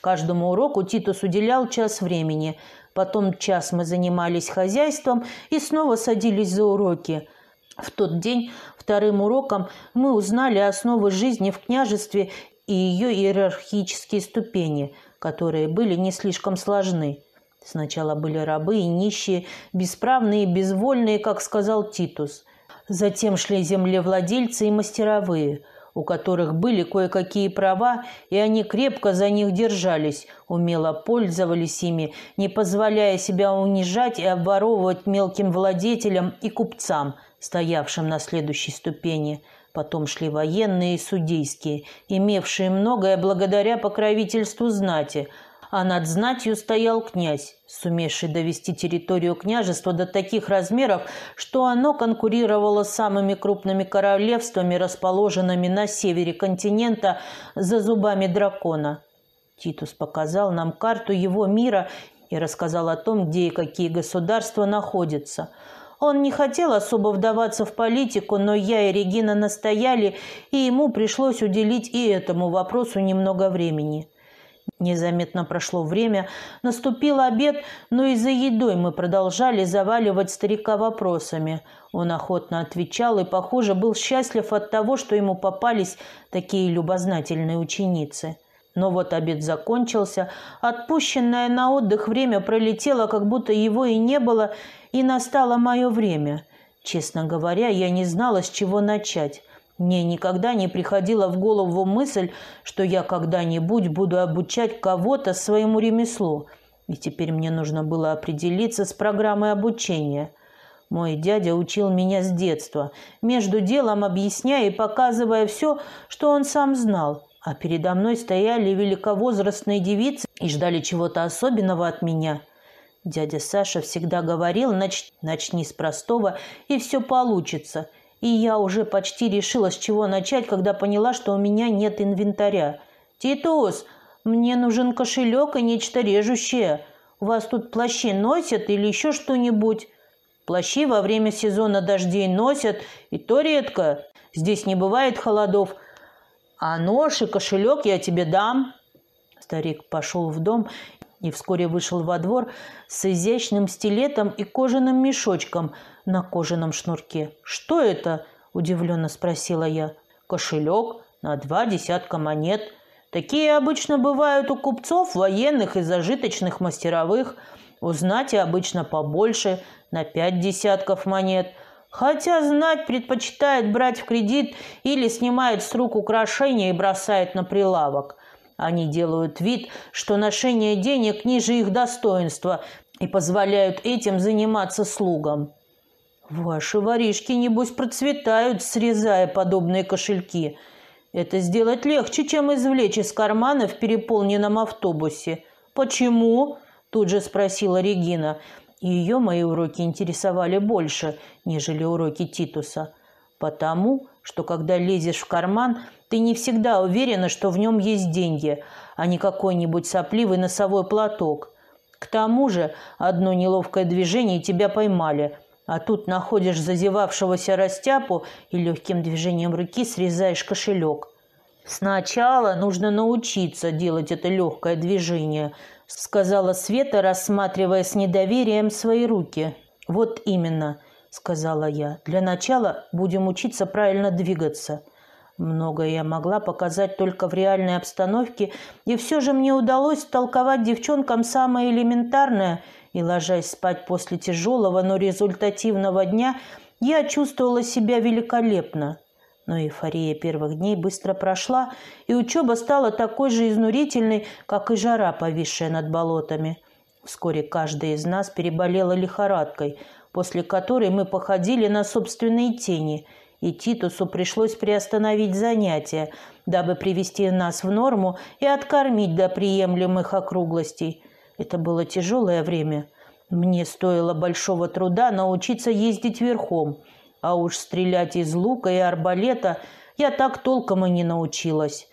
Каждому уроку Титус уделял час времени, потом час мы занимались хозяйством и снова садились за уроки – в тот день вторым уроком мы узнали основы жизни в княжестве и ее иерархические ступени, которые были не слишком сложны. Сначала были рабы и нищие, бесправные и безвольные, как сказал Титус. Затем шли землевладельцы и мастеровые, у которых были кое-какие права, и они крепко за них держались, умело пользовались ими, не позволяя себя унижать и обворовывать мелким владетелям и купцам – стоявшим на следующей ступени. Потом шли военные и судейские, имевшие многое благодаря покровительству знати, а над знатью стоял князь, сумевший довести территорию княжества до таких размеров, что оно конкурировало с самыми крупными королевствами, расположенными на севере континента за зубами дракона. Титус показал нам карту его мира и рассказал о том, где и какие государства находятся – он не хотел особо вдаваться в политику, но я и Регина настояли, и ему пришлось уделить и этому вопросу немного времени. Незаметно прошло время, наступил обед, но и за едой мы продолжали заваливать старика вопросами. Он охотно отвечал и, похоже, был счастлив от того, что ему попались такие любознательные ученицы. Но вот обед закончился, отпущенное на отдых время пролетело, как будто его и не было, и настало мое время. Честно говоря, я не знала, с чего начать. Мне никогда не приходила в голову мысль, что я когда-нибудь буду обучать кого-то своему ремеслу. И теперь мне нужно было определиться с программой обучения. Мой дядя учил меня с детства, между делом объясняя и показывая все, что он сам знал. А передо мной стояли великовозрастные девицы и ждали чего-то особенного от меня – Дядя Саша всегда говорил, нач... начни с простого, и все получится. И я уже почти решила, с чего начать, когда поняла, что у меня нет инвентаря. «Титус, мне нужен кошелек и нечто режущее. У вас тут плащи носят или еще что-нибудь?» «Плащи во время сезона дождей носят, и то редко. Здесь не бывает холодов. А нож и кошелек я тебе дам». Старик пошел в дом и вскоре вышел во двор с изящным стилетом и кожаным мешочком на кожаном шнурке. «Что это?» – удивленно спросила я. «Кошелек на два десятка монет. Такие обычно бывают у купцов, военных и зажиточных мастеровых. Узнать и обычно побольше, на пять десятков монет». Хотя знать предпочитает брать в кредит или снимает с рук украшения и бросает на прилавок. Они делают вид, что ношение денег ниже их достоинства и позволяют этим заниматься слугам. Ваши воришки, небось, процветают, срезая подобные кошельки. Это сделать легче, чем извлечь из кармана в переполненном автобусе. Почему? Тут же спросила Регина. Ее мои уроки интересовали больше, нежели уроки Титуса. Потому, что когда лезешь в карман, ты не всегда уверена, что в нем есть деньги, а не какой-нибудь сопливый носовой платок. К тому же одно неловкое движение и тебя поймали, а тут находишь зазевавшегося растяпу и легким движением руки срезаешь кошелек. Сначала нужно научиться делать это легкое движение, сказала Света, рассматривая с недоверием свои руки. Вот именно, сказала я. Для начала будем учиться правильно двигаться. Многое я могла показать только в реальной обстановке, и все же мне удалось толковать девчонкам самое элементарное, и, ложась спать после тяжелого, но результативного дня, я чувствовала себя великолепно. Но эйфория первых дней быстро прошла, и учеба стала такой же изнурительной, как и жара, повисшая над болотами. Вскоре каждая из нас переболела лихорадкой, после которой мы походили на собственные тени – и Титусу пришлось приостановить занятия, дабы привести нас в норму и откормить до приемлемых округлостей. Это было тяжелое время. Мне стоило большого труда научиться ездить верхом, а уж стрелять из лука и арбалета я так толком и не научилась.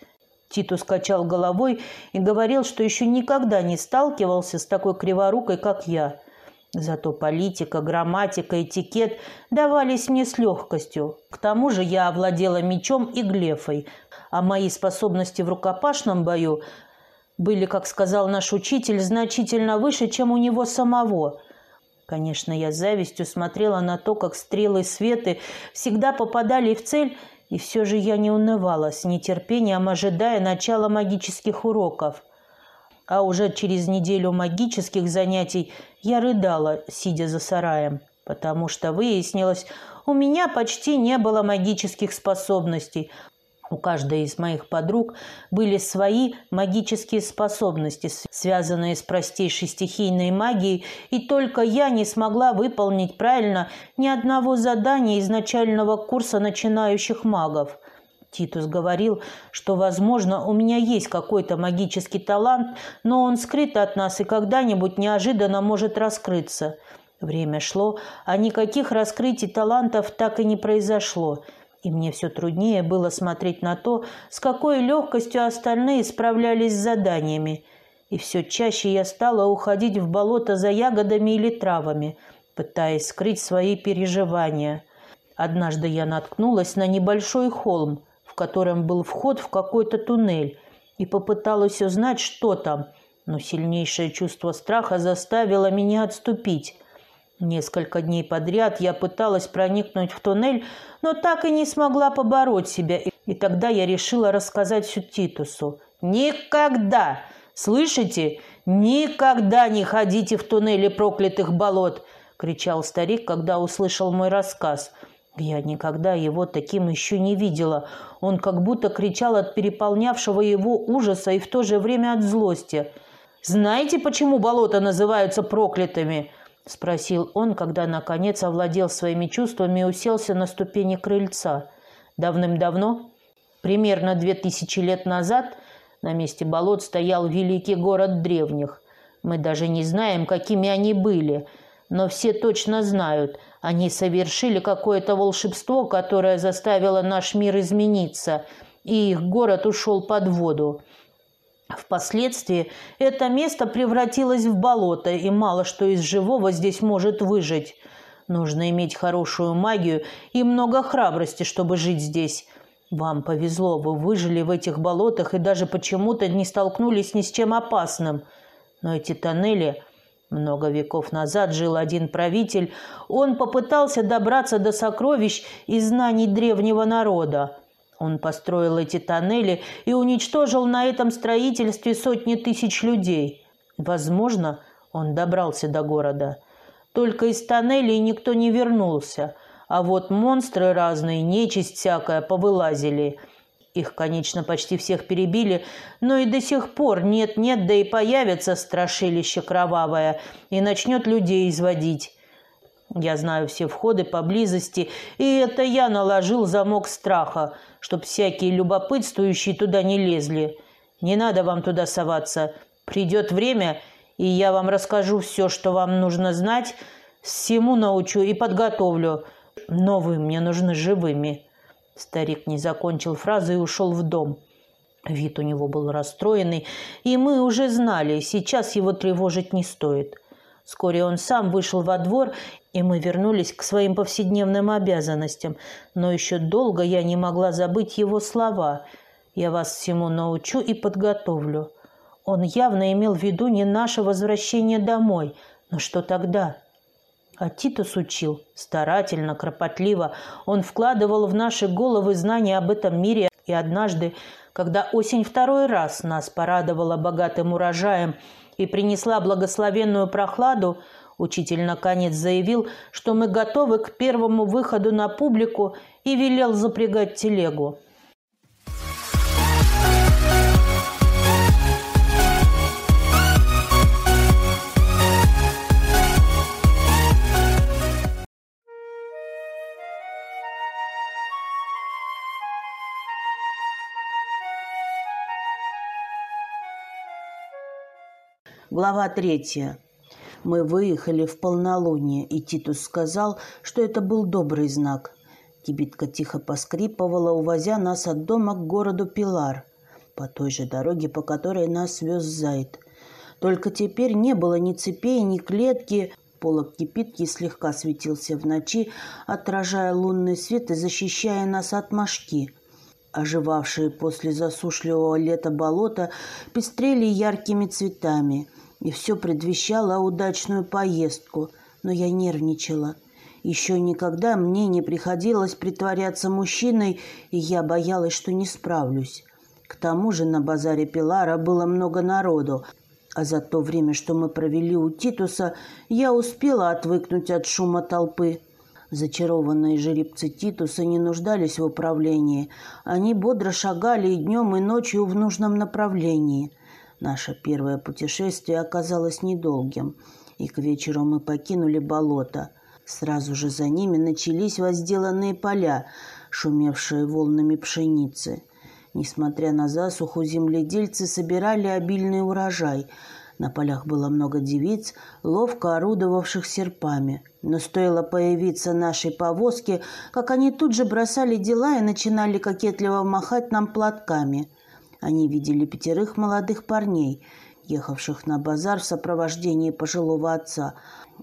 Титус качал головой и говорил, что еще никогда не сталкивался с такой криворукой, как я – Зато политика, грамматика, этикет давались мне с легкостью. К тому же я овладела мечом и глефой, а мои способности в рукопашном бою были, как сказал наш учитель, значительно выше, чем у него самого. Конечно, я с завистью смотрела на то, как стрелы Светы всегда попадали в цель, и все же я не унывала, с нетерпением ожидая начала магических уроков. А уже через неделю магических занятий я рыдала, сидя за сараем, потому что выяснилось, у меня почти не было магических способностей. У каждой из моих подруг были свои магические способности, связанные с простейшей стихийной магией, и только я не смогла выполнить правильно ни одного задания из начального курса начинающих магов – Титус говорил, что, возможно, у меня есть какой-то магический талант, но он скрыт от нас и когда-нибудь неожиданно может раскрыться. Время шло, а никаких раскрытий талантов так и не произошло. И мне все труднее было смотреть на то, с какой легкостью остальные справлялись с заданиями. И все чаще я стала уходить в болото за ягодами или травами, пытаясь скрыть свои переживания. Однажды я наткнулась на небольшой холм – котором был вход в какой-то туннель, и попыталась узнать, что там, но сильнейшее чувство страха заставило меня отступить. Несколько дней подряд я пыталась проникнуть в туннель, но так и не смогла побороть себя, и тогда я решила рассказать всю Титусу. «Никогда! Слышите? Никогда не ходите в туннели проклятых болот!» — кричал старик, когда услышал мой рассказ — я никогда его таким еще не видела. Он как будто кричал от переполнявшего его ужаса и в то же время от злости. «Знаете, почему болота называются проклятыми?» – спросил он, когда наконец овладел своими чувствами и уселся на ступени крыльца. Давным-давно, примерно две тысячи лет назад, на месте болот стоял великий город древних. Мы даже не знаем, какими они были, но все точно знают – они совершили какое-то волшебство, которое заставило наш мир измениться, и их город ушел под воду. Впоследствии это место превратилось в болото, и мало что из живого здесь может выжить. Нужно иметь хорошую магию и много храбрости, чтобы жить здесь. Вам повезло, вы выжили в этих болотах и даже почему-то не столкнулись ни с чем опасным. Но эти тоннели много веков назад жил один правитель. Он попытался добраться до сокровищ и знаний древнего народа. Он построил эти тоннели и уничтожил на этом строительстве сотни тысяч людей. Возможно, он добрался до города. Только из тоннелей никто не вернулся. А вот монстры разные, нечисть всякая, повылазили – их, конечно, почти всех перебили, но и до сих пор нет-нет, да и появится страшилище кровавое и начнет людей изводить. Я знаю все входы поблизости, и это я наложил замок страха, чтоб всякие любопытствующие туда не лезли. Не надо вам туда соваться. Придет время, и я вам расскажу все, что вам нужно знать, всему научу и подготовлю. Но вы мне нужны живыми». Старик не закончил фразу и ушел в дом. Вид у него был расстроенный, и мы уже знали, сейчас его тревожить не стоит. Вскоре он сам вышел во двор, и мы вернулись к своим повседневным обязанностям. Но еще долго я не могла забыть его слова. «Я вас всему научу и подготовлю». Он явно имел в виду не наше возвращение домой. Но что тогда? А Титус учил. Старательно, кропотливо. Он вкладывал в наши головы знания об этом мире. И однажды, когда осень второй раз нас порадовала богатым урожаем и принесла благословенную прохладу, учитель наконец заявил, что мы готовы к первому выходу на публику и велел запрягать телегу. Глава третья. Мы выехали в полнолуние, и Титус сказал, что это был добрый знак. Кибитка тихо поскрипывала, увозя нас от дома к городу Пилар, по той же дороге, по которой нас вез Зайд. Только теперь не было ни цепей, ни клетки. Полок кипитки слегка светился в ночи, отражая лунный свет и защищая нас от мошки. Оживавшие после засушливого лета болота пестрели яркими цветами – и все предвещало удачную поездку, но я нервничала. Еще никогда мне не приходилось притворяться мужчиной, и я боялась, что не справлюсь. К тому же на базаре Пилара было много народу, а за то время, что мы провели у Титуса, я успела отвыкнуть от шума толпы. Зачарованные жеребцы Титуса не нуждались в управлении. Они бодро шагали и днем, и ночью в нужном направлении. Наше первое путешествие оказалось недолгим, и к вечеру мы покинули болото. Сразу же за ними начались возделанные поля, шумевшие волнами пшеницы. Несмотря на засуху, земледельцы собирали обильный урожай. На полях было много девиц, ловко орудовавших серпами. Но стоило появиться нашей повозке, как они тут же бросали дела и начинали кокетливо махать нам платками – они видели пятерых молодых парней, ехавших на базар в сопровождении пожилого отца.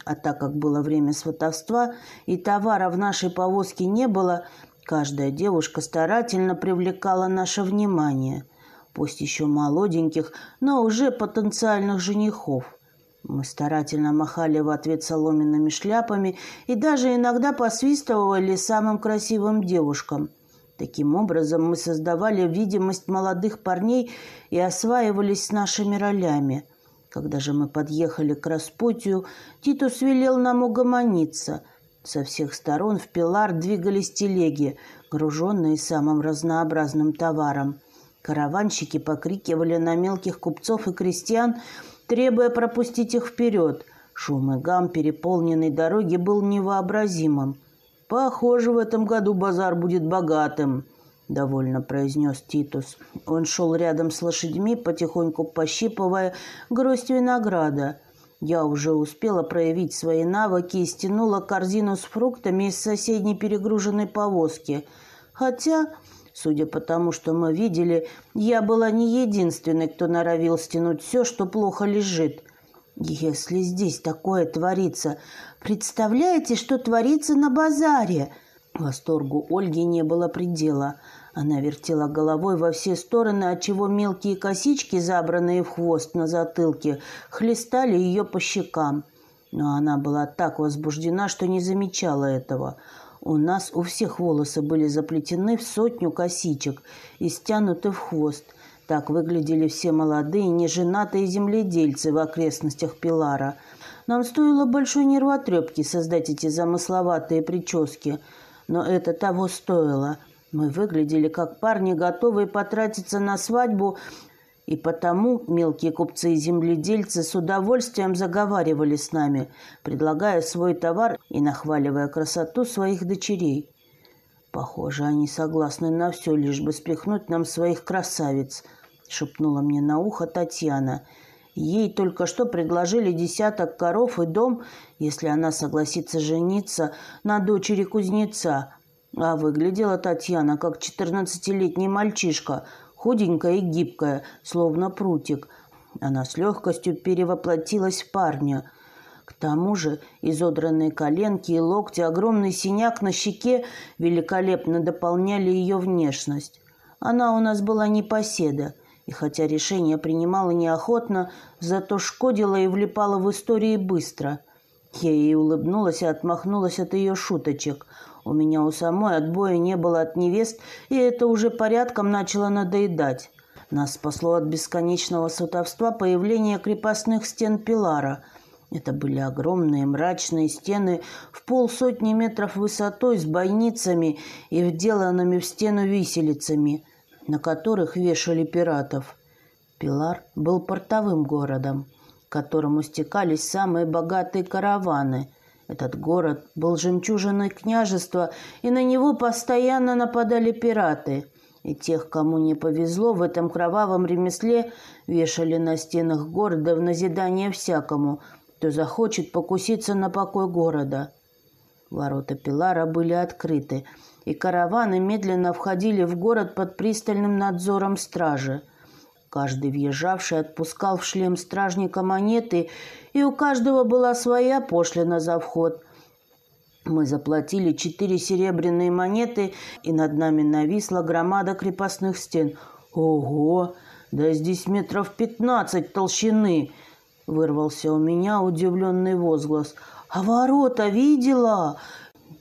А так как было время сватовства и товара в нашей повозке не было, каждая девушка старательно привлекала наше внимание. Пусть еще молоденьких, но уже потенциальных женихов. Мы старательно махали в ответ соломенными шляпами и даже иногда посвистывали самым красивым девушкам – Таким образом, мы создавали видимость молодых парней и осваивались с нашими ролями. Когда же мы подъехали к распутью, Титус велел нам угомониться. Со всех сторон в Пилар двигались телеги, груженные самым разнообразным товаром. Караванщики покрикивали на мелких купцов и крестьян, требуя пропустить их вперед. Шум и гам переполненной дороги был невообразимым. «Похоже, в этом году базар будет богатым», — довольно произнес Титус. Он шел рядом с лошадьми, потихоньку пощипывая гроздь винограда. Я уже успела проявить свои навыки и стянула корзину с фруктами из соседней перегруженной повозки. Хотя, судя по тому, что мы видели, я была не единственной, кто норовил стянуть все, что плохо лежит. Если здесь такое творится, представляете, что творится на базаре? Восторгу Ольги не было предела. Она вертела головой во все стороны, отчего мелкие косички, забранные в хвост на затылке, хлестали ее по щекам. Но она была так возбуждена, что не замечала этого. У нас у всех волосы были заплетены в сотню косичек и стянуты в хвост. Так выглядели все молодые, неженатые земледельцы в окрестностях Пилара. Нам стоило большой нервотрепки создать эти замысловатые прически, но это того стоило. Мы выглядели как парни, готовые потратиться на свадьбу И потому мелкие купцы и земледельцы с удовольствием заговаривали с нами, предлагая свой товар и нахваливая красоту своих дочерей. Похоже, они согласны на все, лишь бы спихнуть нам своих красавиц, шепнула мне на ухо Татьяна. Ей только что предложили десяток коров и дом, если она согласится жениться на дочери кузнеца. А выглядела Татьяна как четырнадцатилетний мальчишка – худенькая и гибкая, словно прутик. Она с легкостью перевоплотилась в парня. К тому же изодранные коленки и локти, огромный синяк на щеке великолепно дополняли ее внешность. Она у нас была непоседа, и хотя решение принимала неохотно, зато шкодила и влипала в истории быстро. Я ей улыбнулась и отмахнулась от ее шуточек – у меня у самой отбоя не было от невест, и это уже порядком начало надоедать. Нас спасло от бесконечного сватовства появление крепостных стен Пилара. Это были огромные мрачные стены в полсотни метров высотой с бойницами и вделанными в стену виселицами, на которых вешали пиратов. Пилар был портовым городом, к которому стекались самые богатые караваны – этот город был жемчужиной княжества, и на него постоянно нападали пираты. И тех, кому не повезло в этом кровавом ремесле, вешали на стенах города в назидание всякому, кто захочет покуситься на покой города. Ворота Пилара были открыты, и караваны медленно входили в город под пристальным надзором стражи – Каждый въезжавший отпускал в шлем стражника монеты, и у каждого была своя пошлина за вход. Мы заплатили четыре серебряные монеты, и над нами нависла громада крепостных стен. «Ого! Да здесь метров пятнадцать толщины!» Вырвался у меня удивленный возглас. «А ворота видела?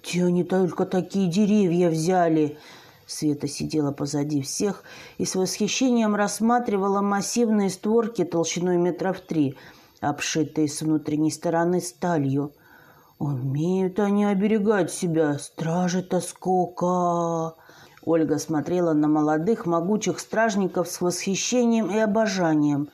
Где они только такие деревья взяли?» Света сидела позади всех и с восхищением рассматривала массивные створки толщиной метров три, обшитые с внутренней стороны сталью. «Умеют они оберегать себя, стражи-то сколько!» Ольга смотрела на молодых, могучих стражников с восхищением и обожанием.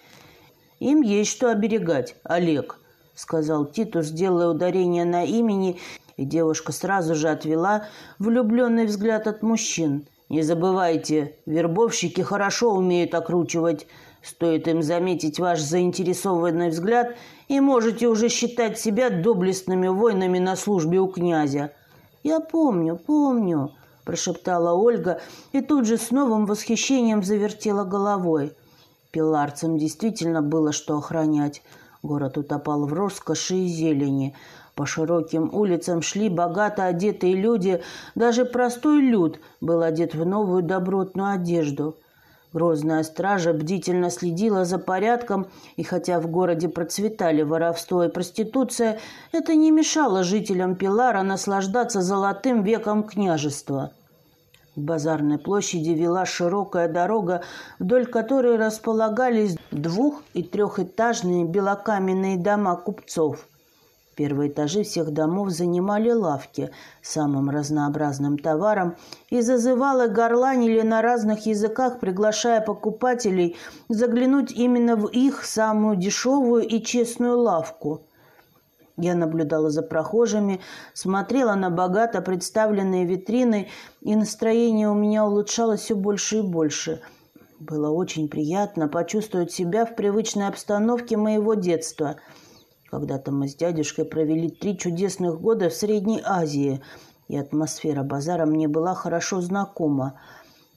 «Им есть что оберегать, Олег», — сказал Титус, делая ударение на имени и девушка сразу же отвела влюбленный взгляд от мужчин. «Не забывайте, вербовщики хорошо умеют окручивать. Стоит им заметить ваш заинтересованный взгляд, и можете уже считать себя доблестными воинами на службе у князя». «Я помню, помню», – прошептала Ольга и тут же с новым восхищением завертела головой. Пиларцам действительно было что охранять. Город утопал в роскоши и зелени – по широким улицам шли богато одетые люди, даже простой люд был одет в новую добротную одежду. Грозная стража бдительно следила за порядком, и хотя в городе процветали воровство и проституция, это не мешало жителям Пилара наслаждаться золотым веком княжества. К базарной площади вела широкая дорога, вдоль которой располагались двух- и трехэтажные белокаменные дома купцов. Первые этажи всех домов занимали лавки самым разнообразным товаром и зазывало горланили на разных языках, приглашая покупателей заглянуть именно в их самую дешевую и честную лавку. Я наблюдала за прохожими, смотрела на богато представленные витрины, и настроение у меня улучшалось все больше и больше. Было очень приятно почувствовать себя в привычной обстановке моего детства – когда-то мы с дядюшкой провели три чудесных года в Средней Азии, и атмосфера базара мне была хорошо знакома.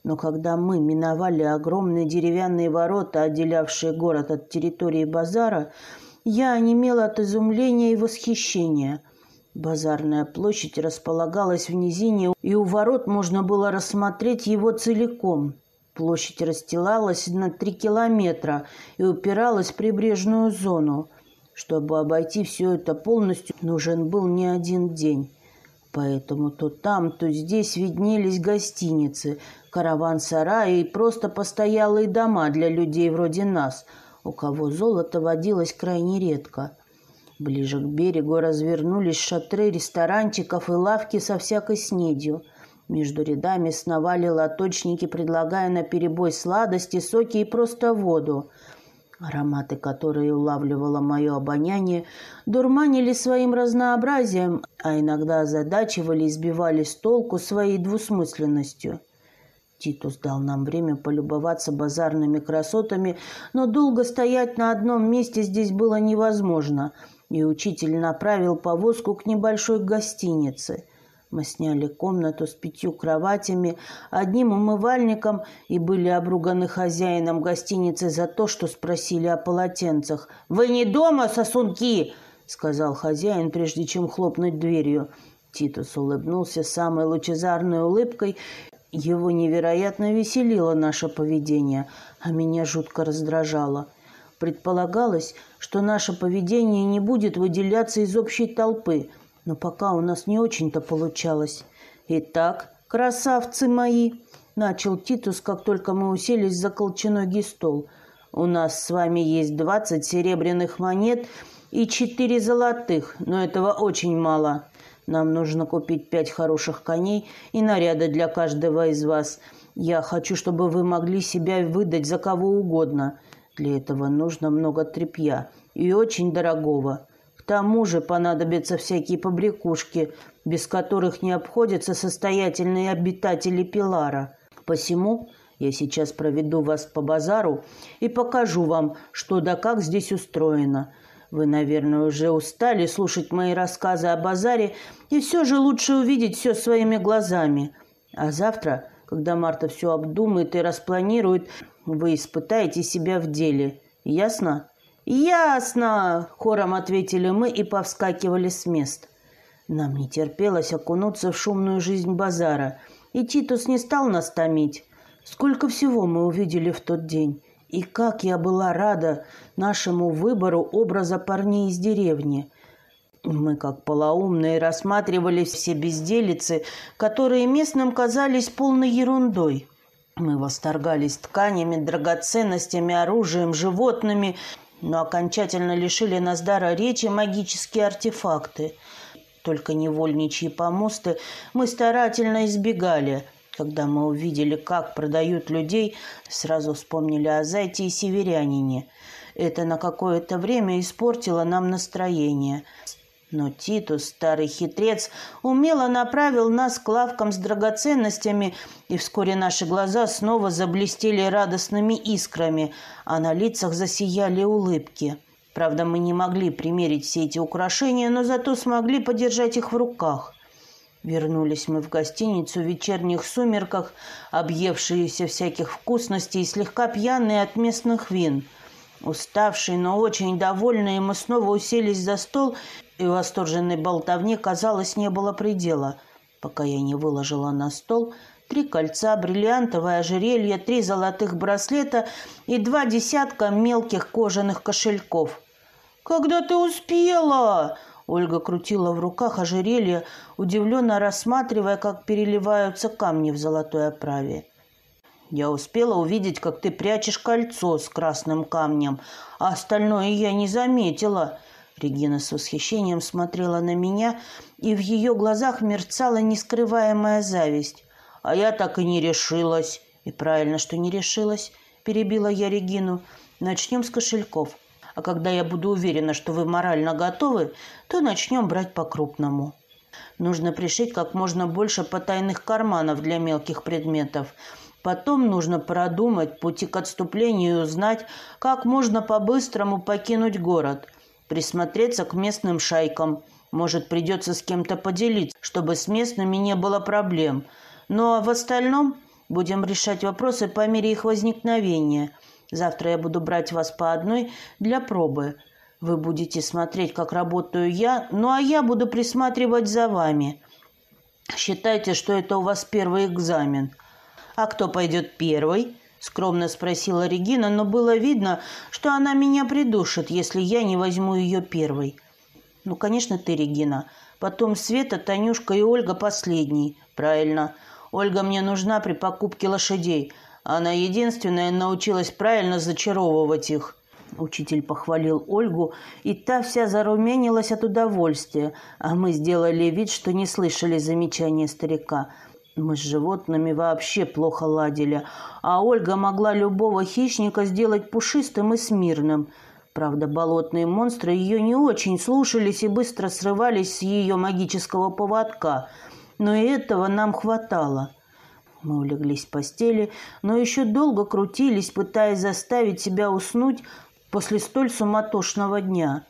Но когда мы миновали огромные деревянные ворота, отделявшие город от территории базара, я онемела от изумления и восхищения. Базарная площадь располагалась в низине, и у ворот можно было рассмотреть его целиком. Площадь расстилалась на три километра и упиралась в прибрежную зону. Чтобы обойти все это полностью, нужен был не один день. Поэтому то там, то здесь виднелись гостиницы, караван-сараи и просто постоялые дома для людей вроде нас, у кого золото водилось крайне редко. Ближе к берегу развернулись шатры ресторанчиков и лавки со всякой снедью. Между рядами сновали лоточники, предлагая на перебой сладости, соки и просто воду. Ароматы, которые улавливало мое обоняние, дурманили своим разнообразием, а иногда озадачивали и сбивали с толку своей двусмысленностью. Титус дал нам время полюбоваться базарными красотами, но долго стоять на одном месте здесь было невозможно, и учитель направил повозку к небольшой гостинице – мы сняли комнату с пятью кроватями, одним умывальником и были обруганы хозяином гостиницы за то, что спросили о полотенцах. «Вы не дома, сосунки?» — сказал хозяин, прежде чем хлопнуть дверью. Титус улыбнулся самой лучезарной улыбкой. Его невероятно веселило наше поведение, а меня жутко раздражало. Предполагалось, что наше поведение не будет выделяться из общей толпы — но пока у нас не очень-то получалось. Итак, красавцы мои, начал Титус, как только мы уселись за колченогий стол. У нас с вами есть двадцать серебряных монет и четыре золотых, но этого очень мало. Нам нужно купить пять хороших коней и наряды для каждого из вас. Я хочу, чтобы вы могли себя выдать за кого угодно. Для этого нужно много тряпья и очень дорогого. К тому же понадобятся всякие побрякушки, без которых не обходятся состоятельные обитатели Пилара. Посему я сейчас проведу вас по базару и покажу вам, что да как здесь устроено. Вы, наверное, уже устали слушать мои рассказы о базаре, и все же лучше увидеть все своими глазами. А завтра, когда Марта все обдумает и распланирует, вы испытаете себя в деле. Ясно? «Ясно!» – хором ответили мы и повскакивали с мест. Нам не терпелось окунуться в шумную жизнь базара, и Титус не стал нас томить. Сколько всего мы увидели в тот день, и как я была рада нашему выбору образа парней из деревни. Мы, как полоумные, рассматривали все безделицы, которые местным казались полной ерундой. Мы восторгались тканями, драгоценностями, оружием, животными – но окончательно лишили нас дара речи магические артефакты. Только невольничьи помосты мы старательно избегали. Когда мы увидели, как продают людей, сразу вспомнили о Зайте и северянине. Это на какое-то время испортило нам настроение. Но Титус, старый хитрец, умело направил нас к лавкам с драгоценностями, и вскоре наши глаза снова заблестели радостными искрами, а на лицах засияли улыбки. Правда, мы не могли примерить все эти украшения, но зато смогли подержать их в руках. Вернулись мы в гостиницу в вечерних сумерках, объевшиеся всяких вкусностей и слегка пьяные от местных вин. Уставшие, но очень довольные, мы снова уселись за стол и восторженной болтовне, казалось, не было предела, пока я не выложила на стол три кольца, бриллиантовое ожерелье, три золотых браслета и два десятка мелких кожаных кошельков. «Когда ты успела?» Ольга крутила в руках ожерелье, удивленно рассматривая, как переливаются камни в золотой оправе. «Я успела увидеть, как ты прячешь кольцо с красным камнем, а остальное я не заметила», Регина с восхищением смотрела на меня, и в ее глазах мерцала нескрываемая зависть. А я так и не решилась. И правильно, что не решилась, перебила я Регину. Начнем с кошельков. А когда я буду уверена, что вы морально готовы, то начнем брать по-крупному. Нужно пришить как можно больше потайных карманов для мелких предметов. Потом нужно продумать пути к отступлению и узнать, как можно по-быстрому покинуть город – присмотреться к местным шайкам. Может, придется с кем-то поделиться, чтобы с местными не было проблем. Ну а в остальном будем решать вопросы по мере их возникновения. Завтра я буду брать вас по одной для пробы. Вы будете смотреть, как работаю я, ну а я буду присматривать за вами. Считайте, что это у вас первый экзамен. А кто пойдет первый? Скромно спросила Регина, но было видно, что она меня придушит, если я не возьму ее первой. Ну, конечно, ты, Регина. Потом Света, Танюшка и Ольга последней. Правильно. Ольга мне нужна при покупке лошадей. Она единственная научилась правильно зачаровывать их. Учитель похвалил Ольгу, и та вся зарумянилась от удовольствия, а мы сделали вид, что не слышали замечания старика – Мы с животными вообще плохо ладили, а Ольга могла любого хищника сделать пушистым и смирным. Правда, болотные монстры ее не очень слушались и быстро срывались с ее магического поводка, но и этого нам хватало. Мы улеглись в постели, но еще долго крутились, пытаясь заставить себя уснуть после столь суматошного дня.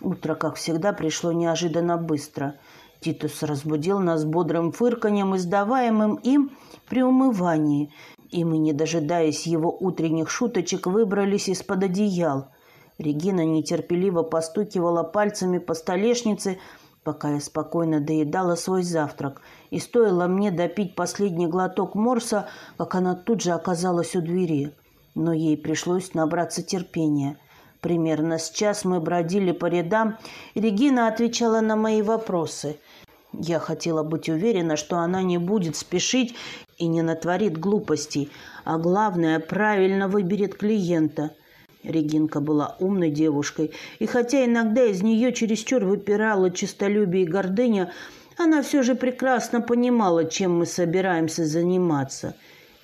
Утро, как всегда, пришло неожиданно быстро – Титус разбудил нас бодрым фырканьем, издаваемым им при умывании, и мы, не дожидаясь его утренних шуточек, выбрались из-под одеял. Регина нетерпеливо постукивала пальцами по столешнице, пока я спокойно доедала свой завтрак, и стоило мне допить последний глоток морса, как она тут же оказалась у двери. Но ей пришлось набраться терпения. Примерно с час мы бродили по рядам, и Регина отвечала на мои вопросы. Я хотела быть уверена, что она не будет спешить и не натворит глупостей, а главное, правильно выберет клиента. Регинка была умной девушкой, и хотя иногда из нее чересчур выпирало честолюбие и гордыня, она все же прекрасно понимала, чем мы собираемся заниматься.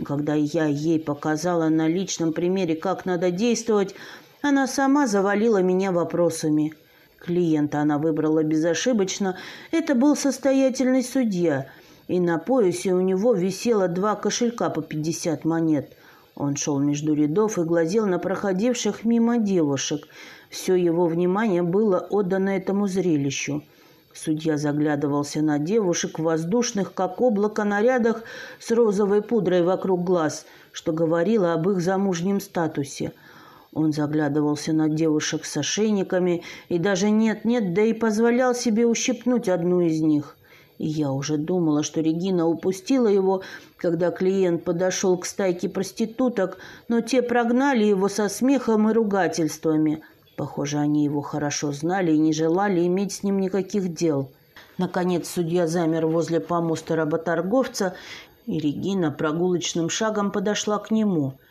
когда я ей показала на личном примере, как надо действовать, она сама завалила меня вопросами – Клиента она выбрала безошибочно. Это был состоятельный судья, и на поясе у него висело два кошелька по 50 монет. Он шел между рядов и глазел на проходивших мимо девушек. Все его внимание было отдано этому зрелищу. Судья заглядывался на девушек в воздушных, как облако, нарядах с розовой пудрой вокруг глаз, что говорило об их замужнем статусе – он заглядывался на девушек с ошейниками и даже нет-нет, да и позволял себе ущипнуть одну из них. И я уже думала, что Регина упустила его, когда клиент подошел к стайке проституток, но те прогнали его со смехом и ругательствами. Похоже, они его хорошо знали и не желали иметь с ним никаких дел. Наконец судья замер возле помоста работорговца, и Регина прогулочным шагом подошла к нему –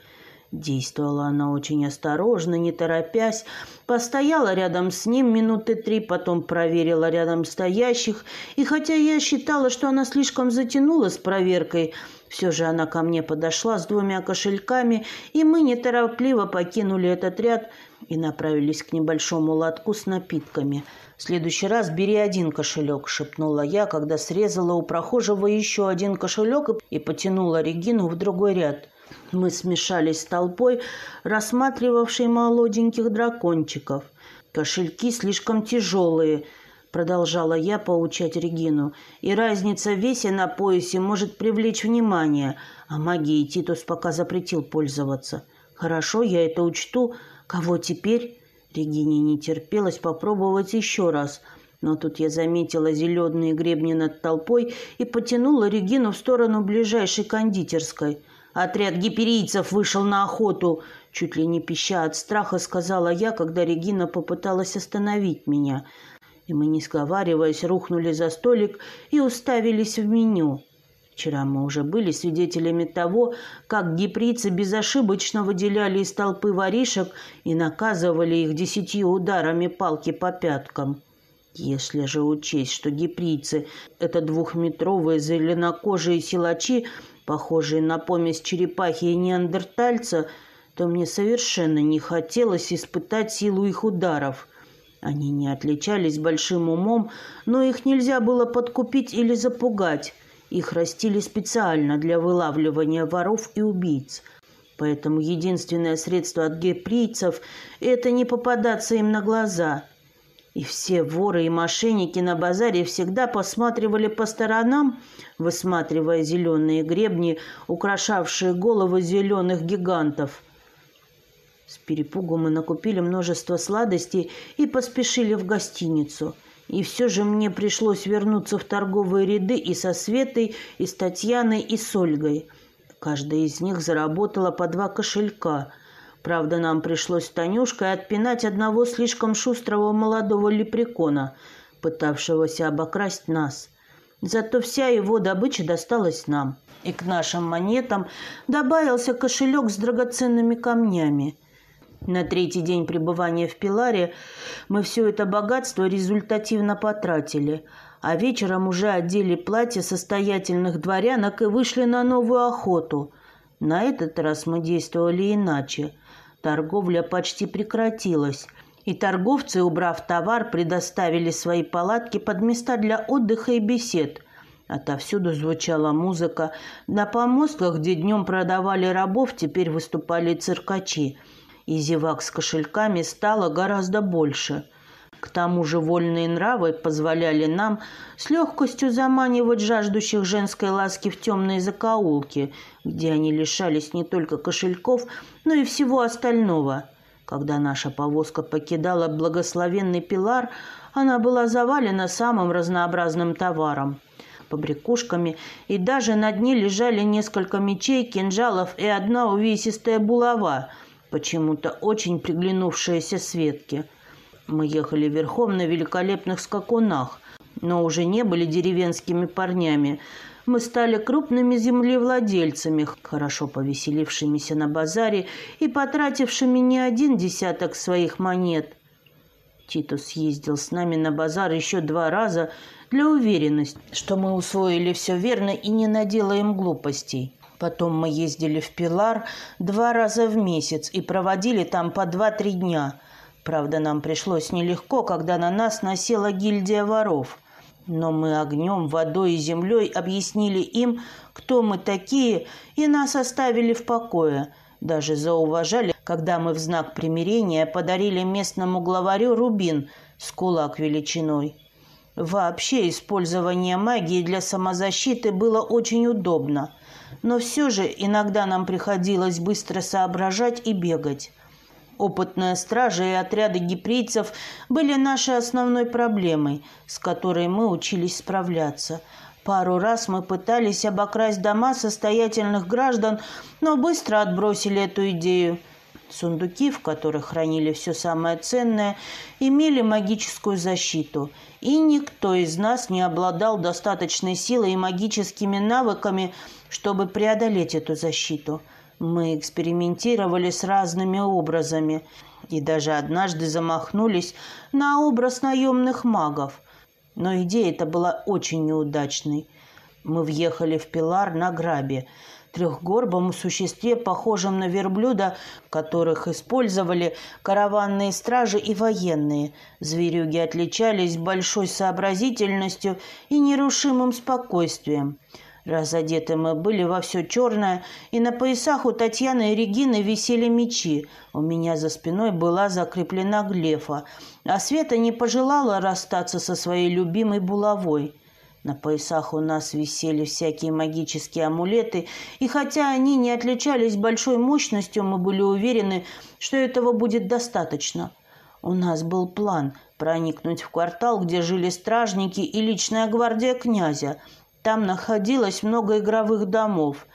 Действовала она очень осторожно, не торопясь. Постояла рядом с ним минуты три, потом проверила рядом стоящих. И хотя я считала, что она слишком затянула с проверкой, все же она ко мне подошла с двумя кошельками, и мы неторопливо покинули этот ряд и направились к небольшому лотку с напитками. «В следующий раз бери один кошелек», — шепнула я, когда срезала у прохожего еще один кошелек и потянула Регину в другой ряд. Мы смешались с толпой, рассматривавшей молоденьких дракончиков. «Кошельки слишком тяжелые», — продолжала я поучать Регину. «И разница в весе на поясе может привлечь внимание, а магией Титус пока запретил пользоваться. Хорошо, я это учту. Кого теперь?» Регине не терпелось попробовать еще раз — но тут я заметила зеленые гребни над толпой и потянула Регину в сторону ближайшей кондитерской. Отряд гиперийцев вышел на охоту, чуть ли не пища от страха, сказала я, когда Регина попыталась остановить меня. И мы, не сговариваясь, рухнули за столик и уставились в меню. Вчера мы уже были свидетелями того, как гиприцы безошибочно выделяли из толпы воришек и наказывали их десятью ударами палки по пяткам. Если же учесть, что гиприцы — это двухметровые зеленокожие силачи, похожие на помесь черепахи и неандертальца, то мне совершенно не хотелось испытать силу их ударов. Они не отличались большим умом, но их нельзя было подкупить или запугать. Их растили специально для вылавливания воров и убийц. Поэтому единственное средство от геприйцев – это не попадаться им на глаза – и все воры и мошенники на базаре всегда посматривали по сторонам, высматривая зеленые гребни, украшавшие головы зеленых гигантов. С перепугу мы накупили множество сладостей и поспешили в гостиницу. И все же мне пришлось вернуться в торговые ряды и со Светой, и с Татьяной, и с Ольгой. Каждая из них заработала по два кошелька – Правда, нам пришлось с Танюшкой отпинать одного слишком шустрого молодого лепрекона, пытавшегося обокрасть нас. Зато вся его добыча досталась нам. И к нашим монетам добавился кошелек с драгоценными камнями. На третий день пребывания в Пиларе мы все это богатство результативно потратили, а вечером уже одели платья состоятельных дворянок и вышли на новую охоту. На этот раз мы действовали иначе. Торговля почти прекратилась, и торговцы, убрав товар, предоставили свои палатки под места для отдыха и бесед. Отовсюду звучала музыка. На помостках, где днем продавали рабов, теперь выступали циркачи. И зевак с кошельками стало гораздо больше – к тому же вольные нравы позволяли нам с легкостью заманивать жаждущих женской ласки в темные закоулки, где они лишались не только кошельков, но и всего остального. Когда наша повозка покидала благословенный пилар, она была завалена самым разнообразным товаром побрякушками, и даже на дне лежали несколько мечей, кинжалов и одна увесистая булава, почему-то очень приглянувшаяся Светке – мы ехали верхом на великолепных скакунах, но уже не были деревенскими парнями. Мы стали крупными землевладельцами, хорошо повеселившимися на базаре и потратившими не один десяток своих монет. Титус съездил с нами на базар еще два раза для уверенности, что мы усвоили все верно и не наделаем глупостей. Потом мы ездили в Пилар два раза в месяц и проводили там по два-три дня – Правда, нам пришлось нелегко, когда на нас насела гильдия воров. Но мы огнем, водой и землей объяснили им, кто мы такие, и нас оставили в покое. Даже зауважали, когда мы в знак примирения подарили местному главарю рубин с кулак величиной. Вообще использование магии для самозащиты было очень удобно. Но все же иногда нам приходилось быстро соображать и бегать. Опытная стража и отряды гиприйцев были нашей основной проблемой, с которой мы учились справляться. Пару раз мы пытались обокрасть дома состоятельных граждан, но быстро отбросили эту идею. Сундуки, в которых хранили все самое ценное, имели магическую защиту, и никто из нас не обладал достаточной силой и магическими навыками, чтобы преодолеть эту защиту – мы экспериментировали с разными образами и даже однажды замахнулись на образ наемных магов. Но идея эта была очень неудачной. Мы въехали в Пилар на грабе, трехгорбом существе, похожем на верблюда, которых использовали караванные стражи и военные. Зверюги отличались большой сообразительностью и нерушимым спокойствием. Разодеты мы были во все черное, и на поясах у Татьяны и Регины висели мечи. У меня за спиной была закреплена глефа, а Света не пожелала расстаться со своей любимой булавой. На поясах у нас висели всякие магические амулеты, и хотя они не отличались большой мощностью, мы были уверены, что этого будет достаточно. У нас был план проникнуть в квартал, где жили стражники и личная гвардия князя – там находилось много игровых домов.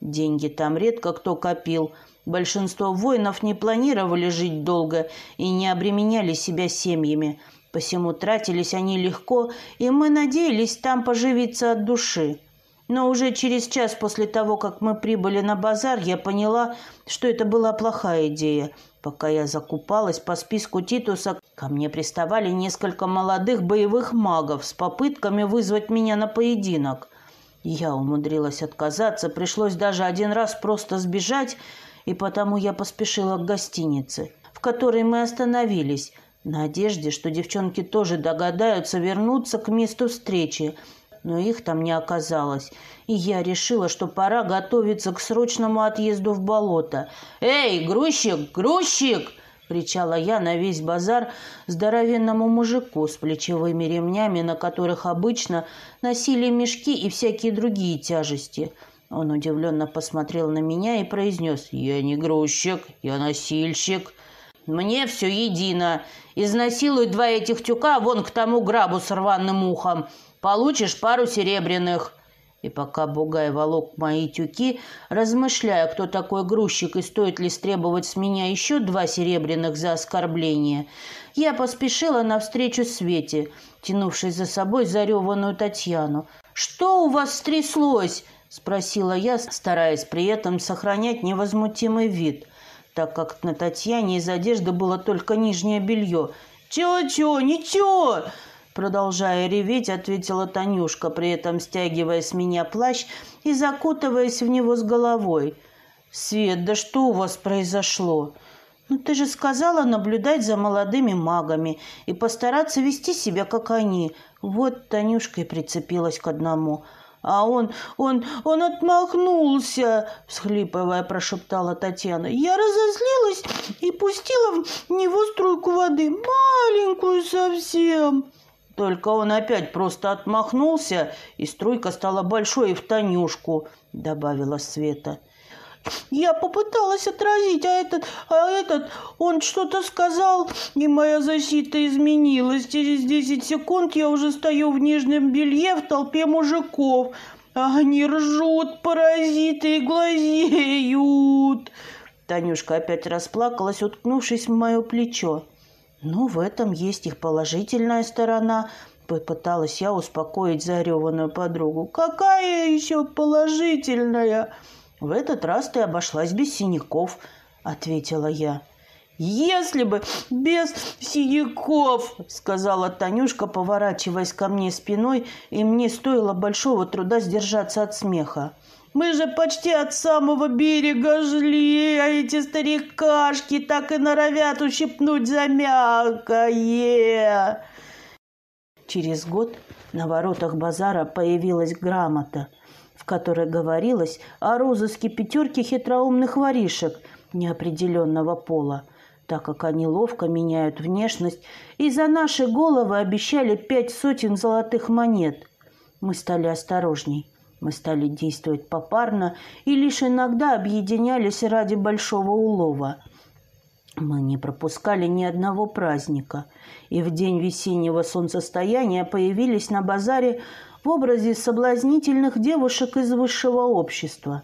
Деньги там редко кто копил. Большинство воинов не планировали жить долго и не обременяли себя семьями. Посему тратились они легко, и мы надеялись там поживиться от души. Но уже через час после того, как мы прибыли на базар, я поняла, что это была плохая идея. Пока я закупалась по списку Титуса, ко мне приставали несколько молодых боевых магов с попытками вызвать меня на поединок. Я умудрилась отказаться, пришлось даже один раз просто сбежать, и потому я поспешила к гостинице, в которой мы остановились, в надежде, что девчонки тоже догадаются вернуться к месту встречи, но их там не оказалось, и я решила, что пора готовиться к срочному отъезду в болото. «Эй, грузчик, грузчик!» — кричала я на весь базар здоровенному мужику с плечевыми ремнями, на которых обычно носили мешки и всякие другие тяжести. Он удивленно посмотрел на меня и произнес «Я не грузчик, я носильщик». «Мне все едино. Изнасилуй два этих тюка вон к тому грабу с рваным ухом. Получишь пару серебряных». И пока Бугай волок мои тюки, размышляя, кто такой грузчик и стоит ли стребовать с меня еще два серебряных за оскорбление, я поспешила навстречу Свете, тянувшей за собой зареванную Татьяну. «Что у вас стряслось?» – спросила я, стараясь при этом сохранять невозмутимый вид, так как на Татьяне из одежды было только нижнее белье. «Чё-чё, ничего!» Продолжая реветь, ответила Танюшка, при этом стягивая с меня плащ и закутываясь в него с головой. «Свет, да что у вас произошло?» «Ну ты же сказала наблюдать за молодыми магами и постараться вести себя, как они». Вот Танюшка и прицепилась к одному. «А он, он, он отмахнулся!» — всхлипывая, прошептала Татьяна. «Я разозлилась и пустила в него струйку воды, маленькую совсем!» Только он опять просто отмахнулся, и струйка стала большой в Танюшку, — добавила Света. Я попыталась отразить, а этот, а этот, он что-то сказал, и моя защита изменилась. Через десять секунд я уже стою в нижнем белье в толпе мужиков. Они ржут, паразиты, и глазеют. Танюшка опять расплакалась, уткнувшись в мое плечо. Ну, в этом есть их положительная сторона, попыталась я успокоить зареванную подругу. Какая еще положительная? В этот раз ты обошлась без синяков, ответила я. «Если бы без синяков!» — сказала Танюшка, поворачиваясь ко мне спиной, и мне стоило большого труда сдержаться от смеха. Мы же почти от самого берега шли, а эти старикашки так и норовят ущипнуть за мягкое. Через год на воротах базара появилась грамота, в которой говорилось о розыске пятерки хитроумных воришек неопределенного пола, так как они ловко меняют внешность, и за наши головы обещали пять сотен золотых монет. Мы стали осторожней. Мы стали действовать попарно и лишь иногда объединялись ради большого улова. Мы не пропускали ни одного праздника, и в день весеннего солнцестояния появились на базаре в образе соблазнительных девушек из высшего общества.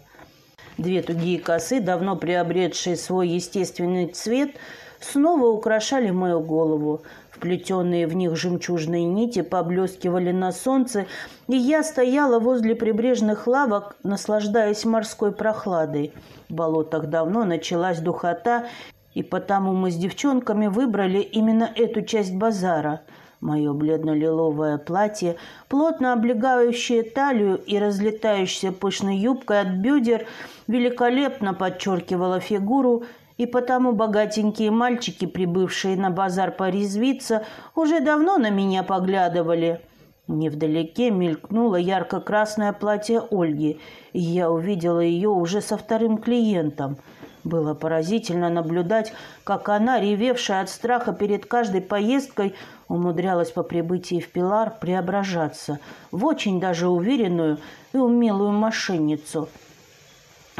Две тугие косы, давно приобретшие свой естественный цвет, снова украшали мою голову, Вплетенные в них жемчужные нити поблескивали на солнце, и я стояла возле прибрежных лавок, наслаждаясь морской прохладой. В болотах давно началась духота, и потому мы с девчонками выбрали именно эту часть базара. Мое бледно-лиловое платье, плотно облегающее талию и разлетающееся пышной юбкой от бедер, великолепно подчеркивало фигуру и потому богатенькие мальчики, прибывшие на базар порезвиться, уже давно на меня поглядывали. Невдалеке мелькнуло ярко-красное платье Ольги, и я увидела ее уже со вторым клиентом. Было поразительно наблюдать, как она, ревевшая от страха перед каждой поездкой, умудрялась по прибытии в Пилар преображаться в очень даже уверенную и умелую мошенницу –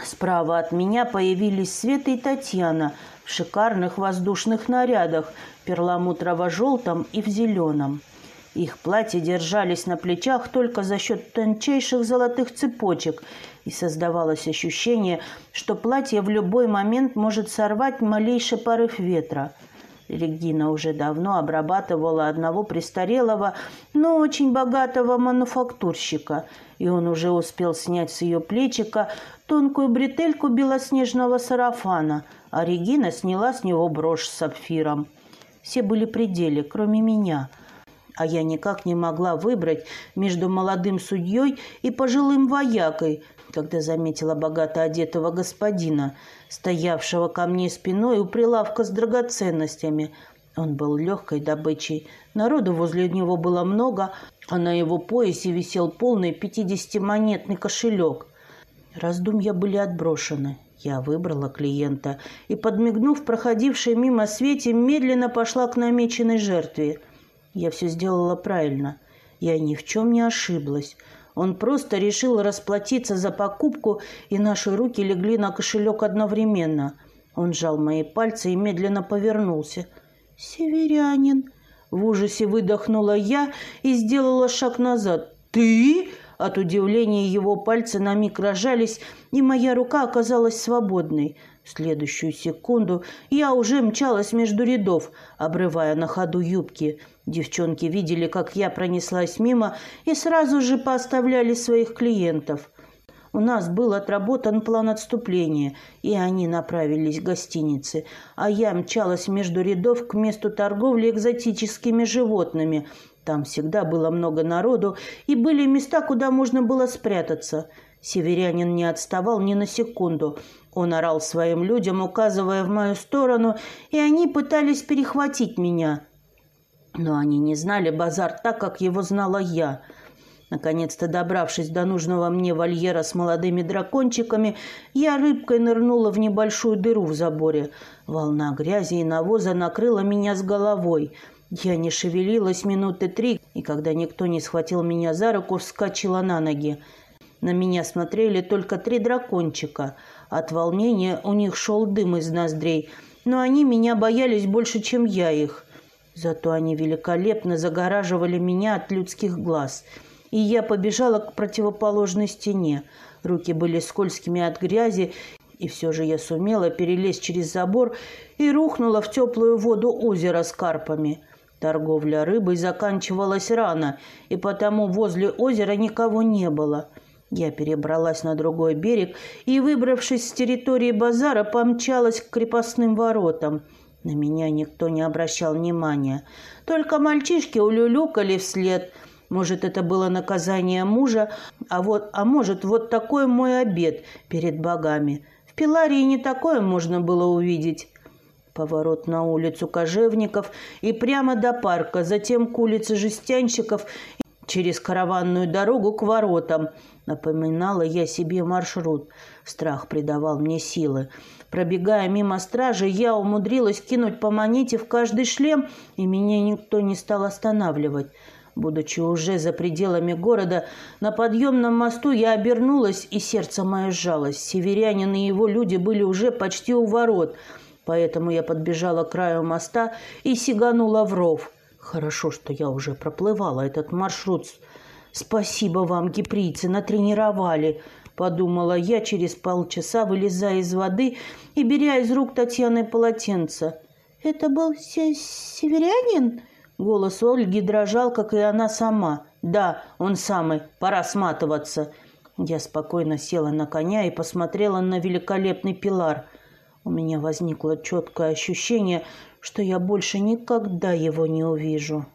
Справа от меня появились Света и Татьяна в шикарных воздушных нарядах, перламутрово-желтом и в зеленом. Их платья держались на плечах только за счет тончайших золотых цепочек, и создавалось ощущение, что платье в любой момент может сорвать малейший порыв ветра. Регина уже давно обрабатывала одного престарелого, но очень богатого мануфактурщика, и он уже успел снять с ее плечика тонкую бретельку белоснежного сарафана, а Регина сняла с него брошь с сапфиром. Все были при кроме меня, а я никак не могла выбрать между молодым судьей и пожилым воякой, когда заметила богато одетого господина, стоявшего ко мне спиной у прилавка с драгоценностями. Он был легкой добычей. Народу возле него было много, а на его поясе висел полный пятидесятимонетный кошелек – Раздумья были отброшены. Я выбрала клиента и, подмигнув проходившей мимо Свете, медленно пошла к намеченной жертве. Я все сделала правильно. Я ни в чем не ошиблась. Он просто решил расплатиться за покупку, и наши руки легли на кошелек одновременно. Он сжал мои пальцы и медленно повернулся. «Северянин!» В ужасе выдохнула я и сделала шаг назад. «Ты?» От удивления его пальцы на миг рожались, и моя рука оказалась свободной. В следующую секунду я уже мчалась между рядов, обрывая на ходу юбки. Девчонки видели, как я пронеслась мимо, и сразу же поставляли своих клиентов. У нас был отработан план отступления, и они направились к гостинице, а я мчалась между рядов к месту торговли экзотическими животными, Там всегда было много народу, и были места, куда можно было спрятаться. Северянин не отставал ни на секунду. Он орал своим людям, указывая в мою сторону, и они пытались перехватить меня. Но они не знали базар так, как его знала я. Наконец-то добравшись до нужного мне вольера с молодыми дракончиками, я рыбкой нырнула в небольшую дыру в заборе. Волна грязи и навоза накрыла меня с головой – я не шевелилась минуты три, и когда никто не схватил меня за руку, вскочила на ноги. На меня смотрели только три дракончика. От волнения у них шел дым из ноздрей, но они меня боялись больше, чем я их. Зато они великолепно загораживали меня от людских глаз. И я побежала к противоположной стене. Руки были скользкими от грязи, и все же я сумела перелезть через забор и рухнула в теплую воду озера с карпами. Торговля рыбой заканчивалась рано, и потому возле озера никого не было. Я перебралась на другой берег и, выбравшись с территории базара, помчалась к крепостным воротам. На меня никто не обращал внимания. Только мальчишки улюлюкали вслед. Может, это было наказание мужа, а, вот, а может, вот такой мой обед перед богами. В Пиларии не такое можно было увидеть. Поворот на улицу Кожевников и прямо до парка, затем к улице Жестянщиков, через караванную дорогу к воротам. Напоминала я себе маршрут. Страх придавал мне силы. Пробегая мимо стражи, я умудрилась кинуть по монете в каждый шлем, и меня никто не стал останавливать. Будучи уже за пределами города, на подъемном мосту я обернулась, и сердце мое сжалось. Северянин и его люди были уже почти у ворот — Поэтому я подбежала к краю моста и сиганула в ров. Хорошо, что я уже проплывала этот маршрут. Спасибо вам, гиприйцы, натренировали, подумала я через полчаса, вылезая из воды и беря из рук Татьяны полотенце. Это был северянин? Голос Ольги дрожал, как и она сама. Да, он самый. Пора сматываться. Я спокойно села на коня и посмотрела на великолепный пилар – у меня возникло четкое ощущение, что я больше никогда его не увижу.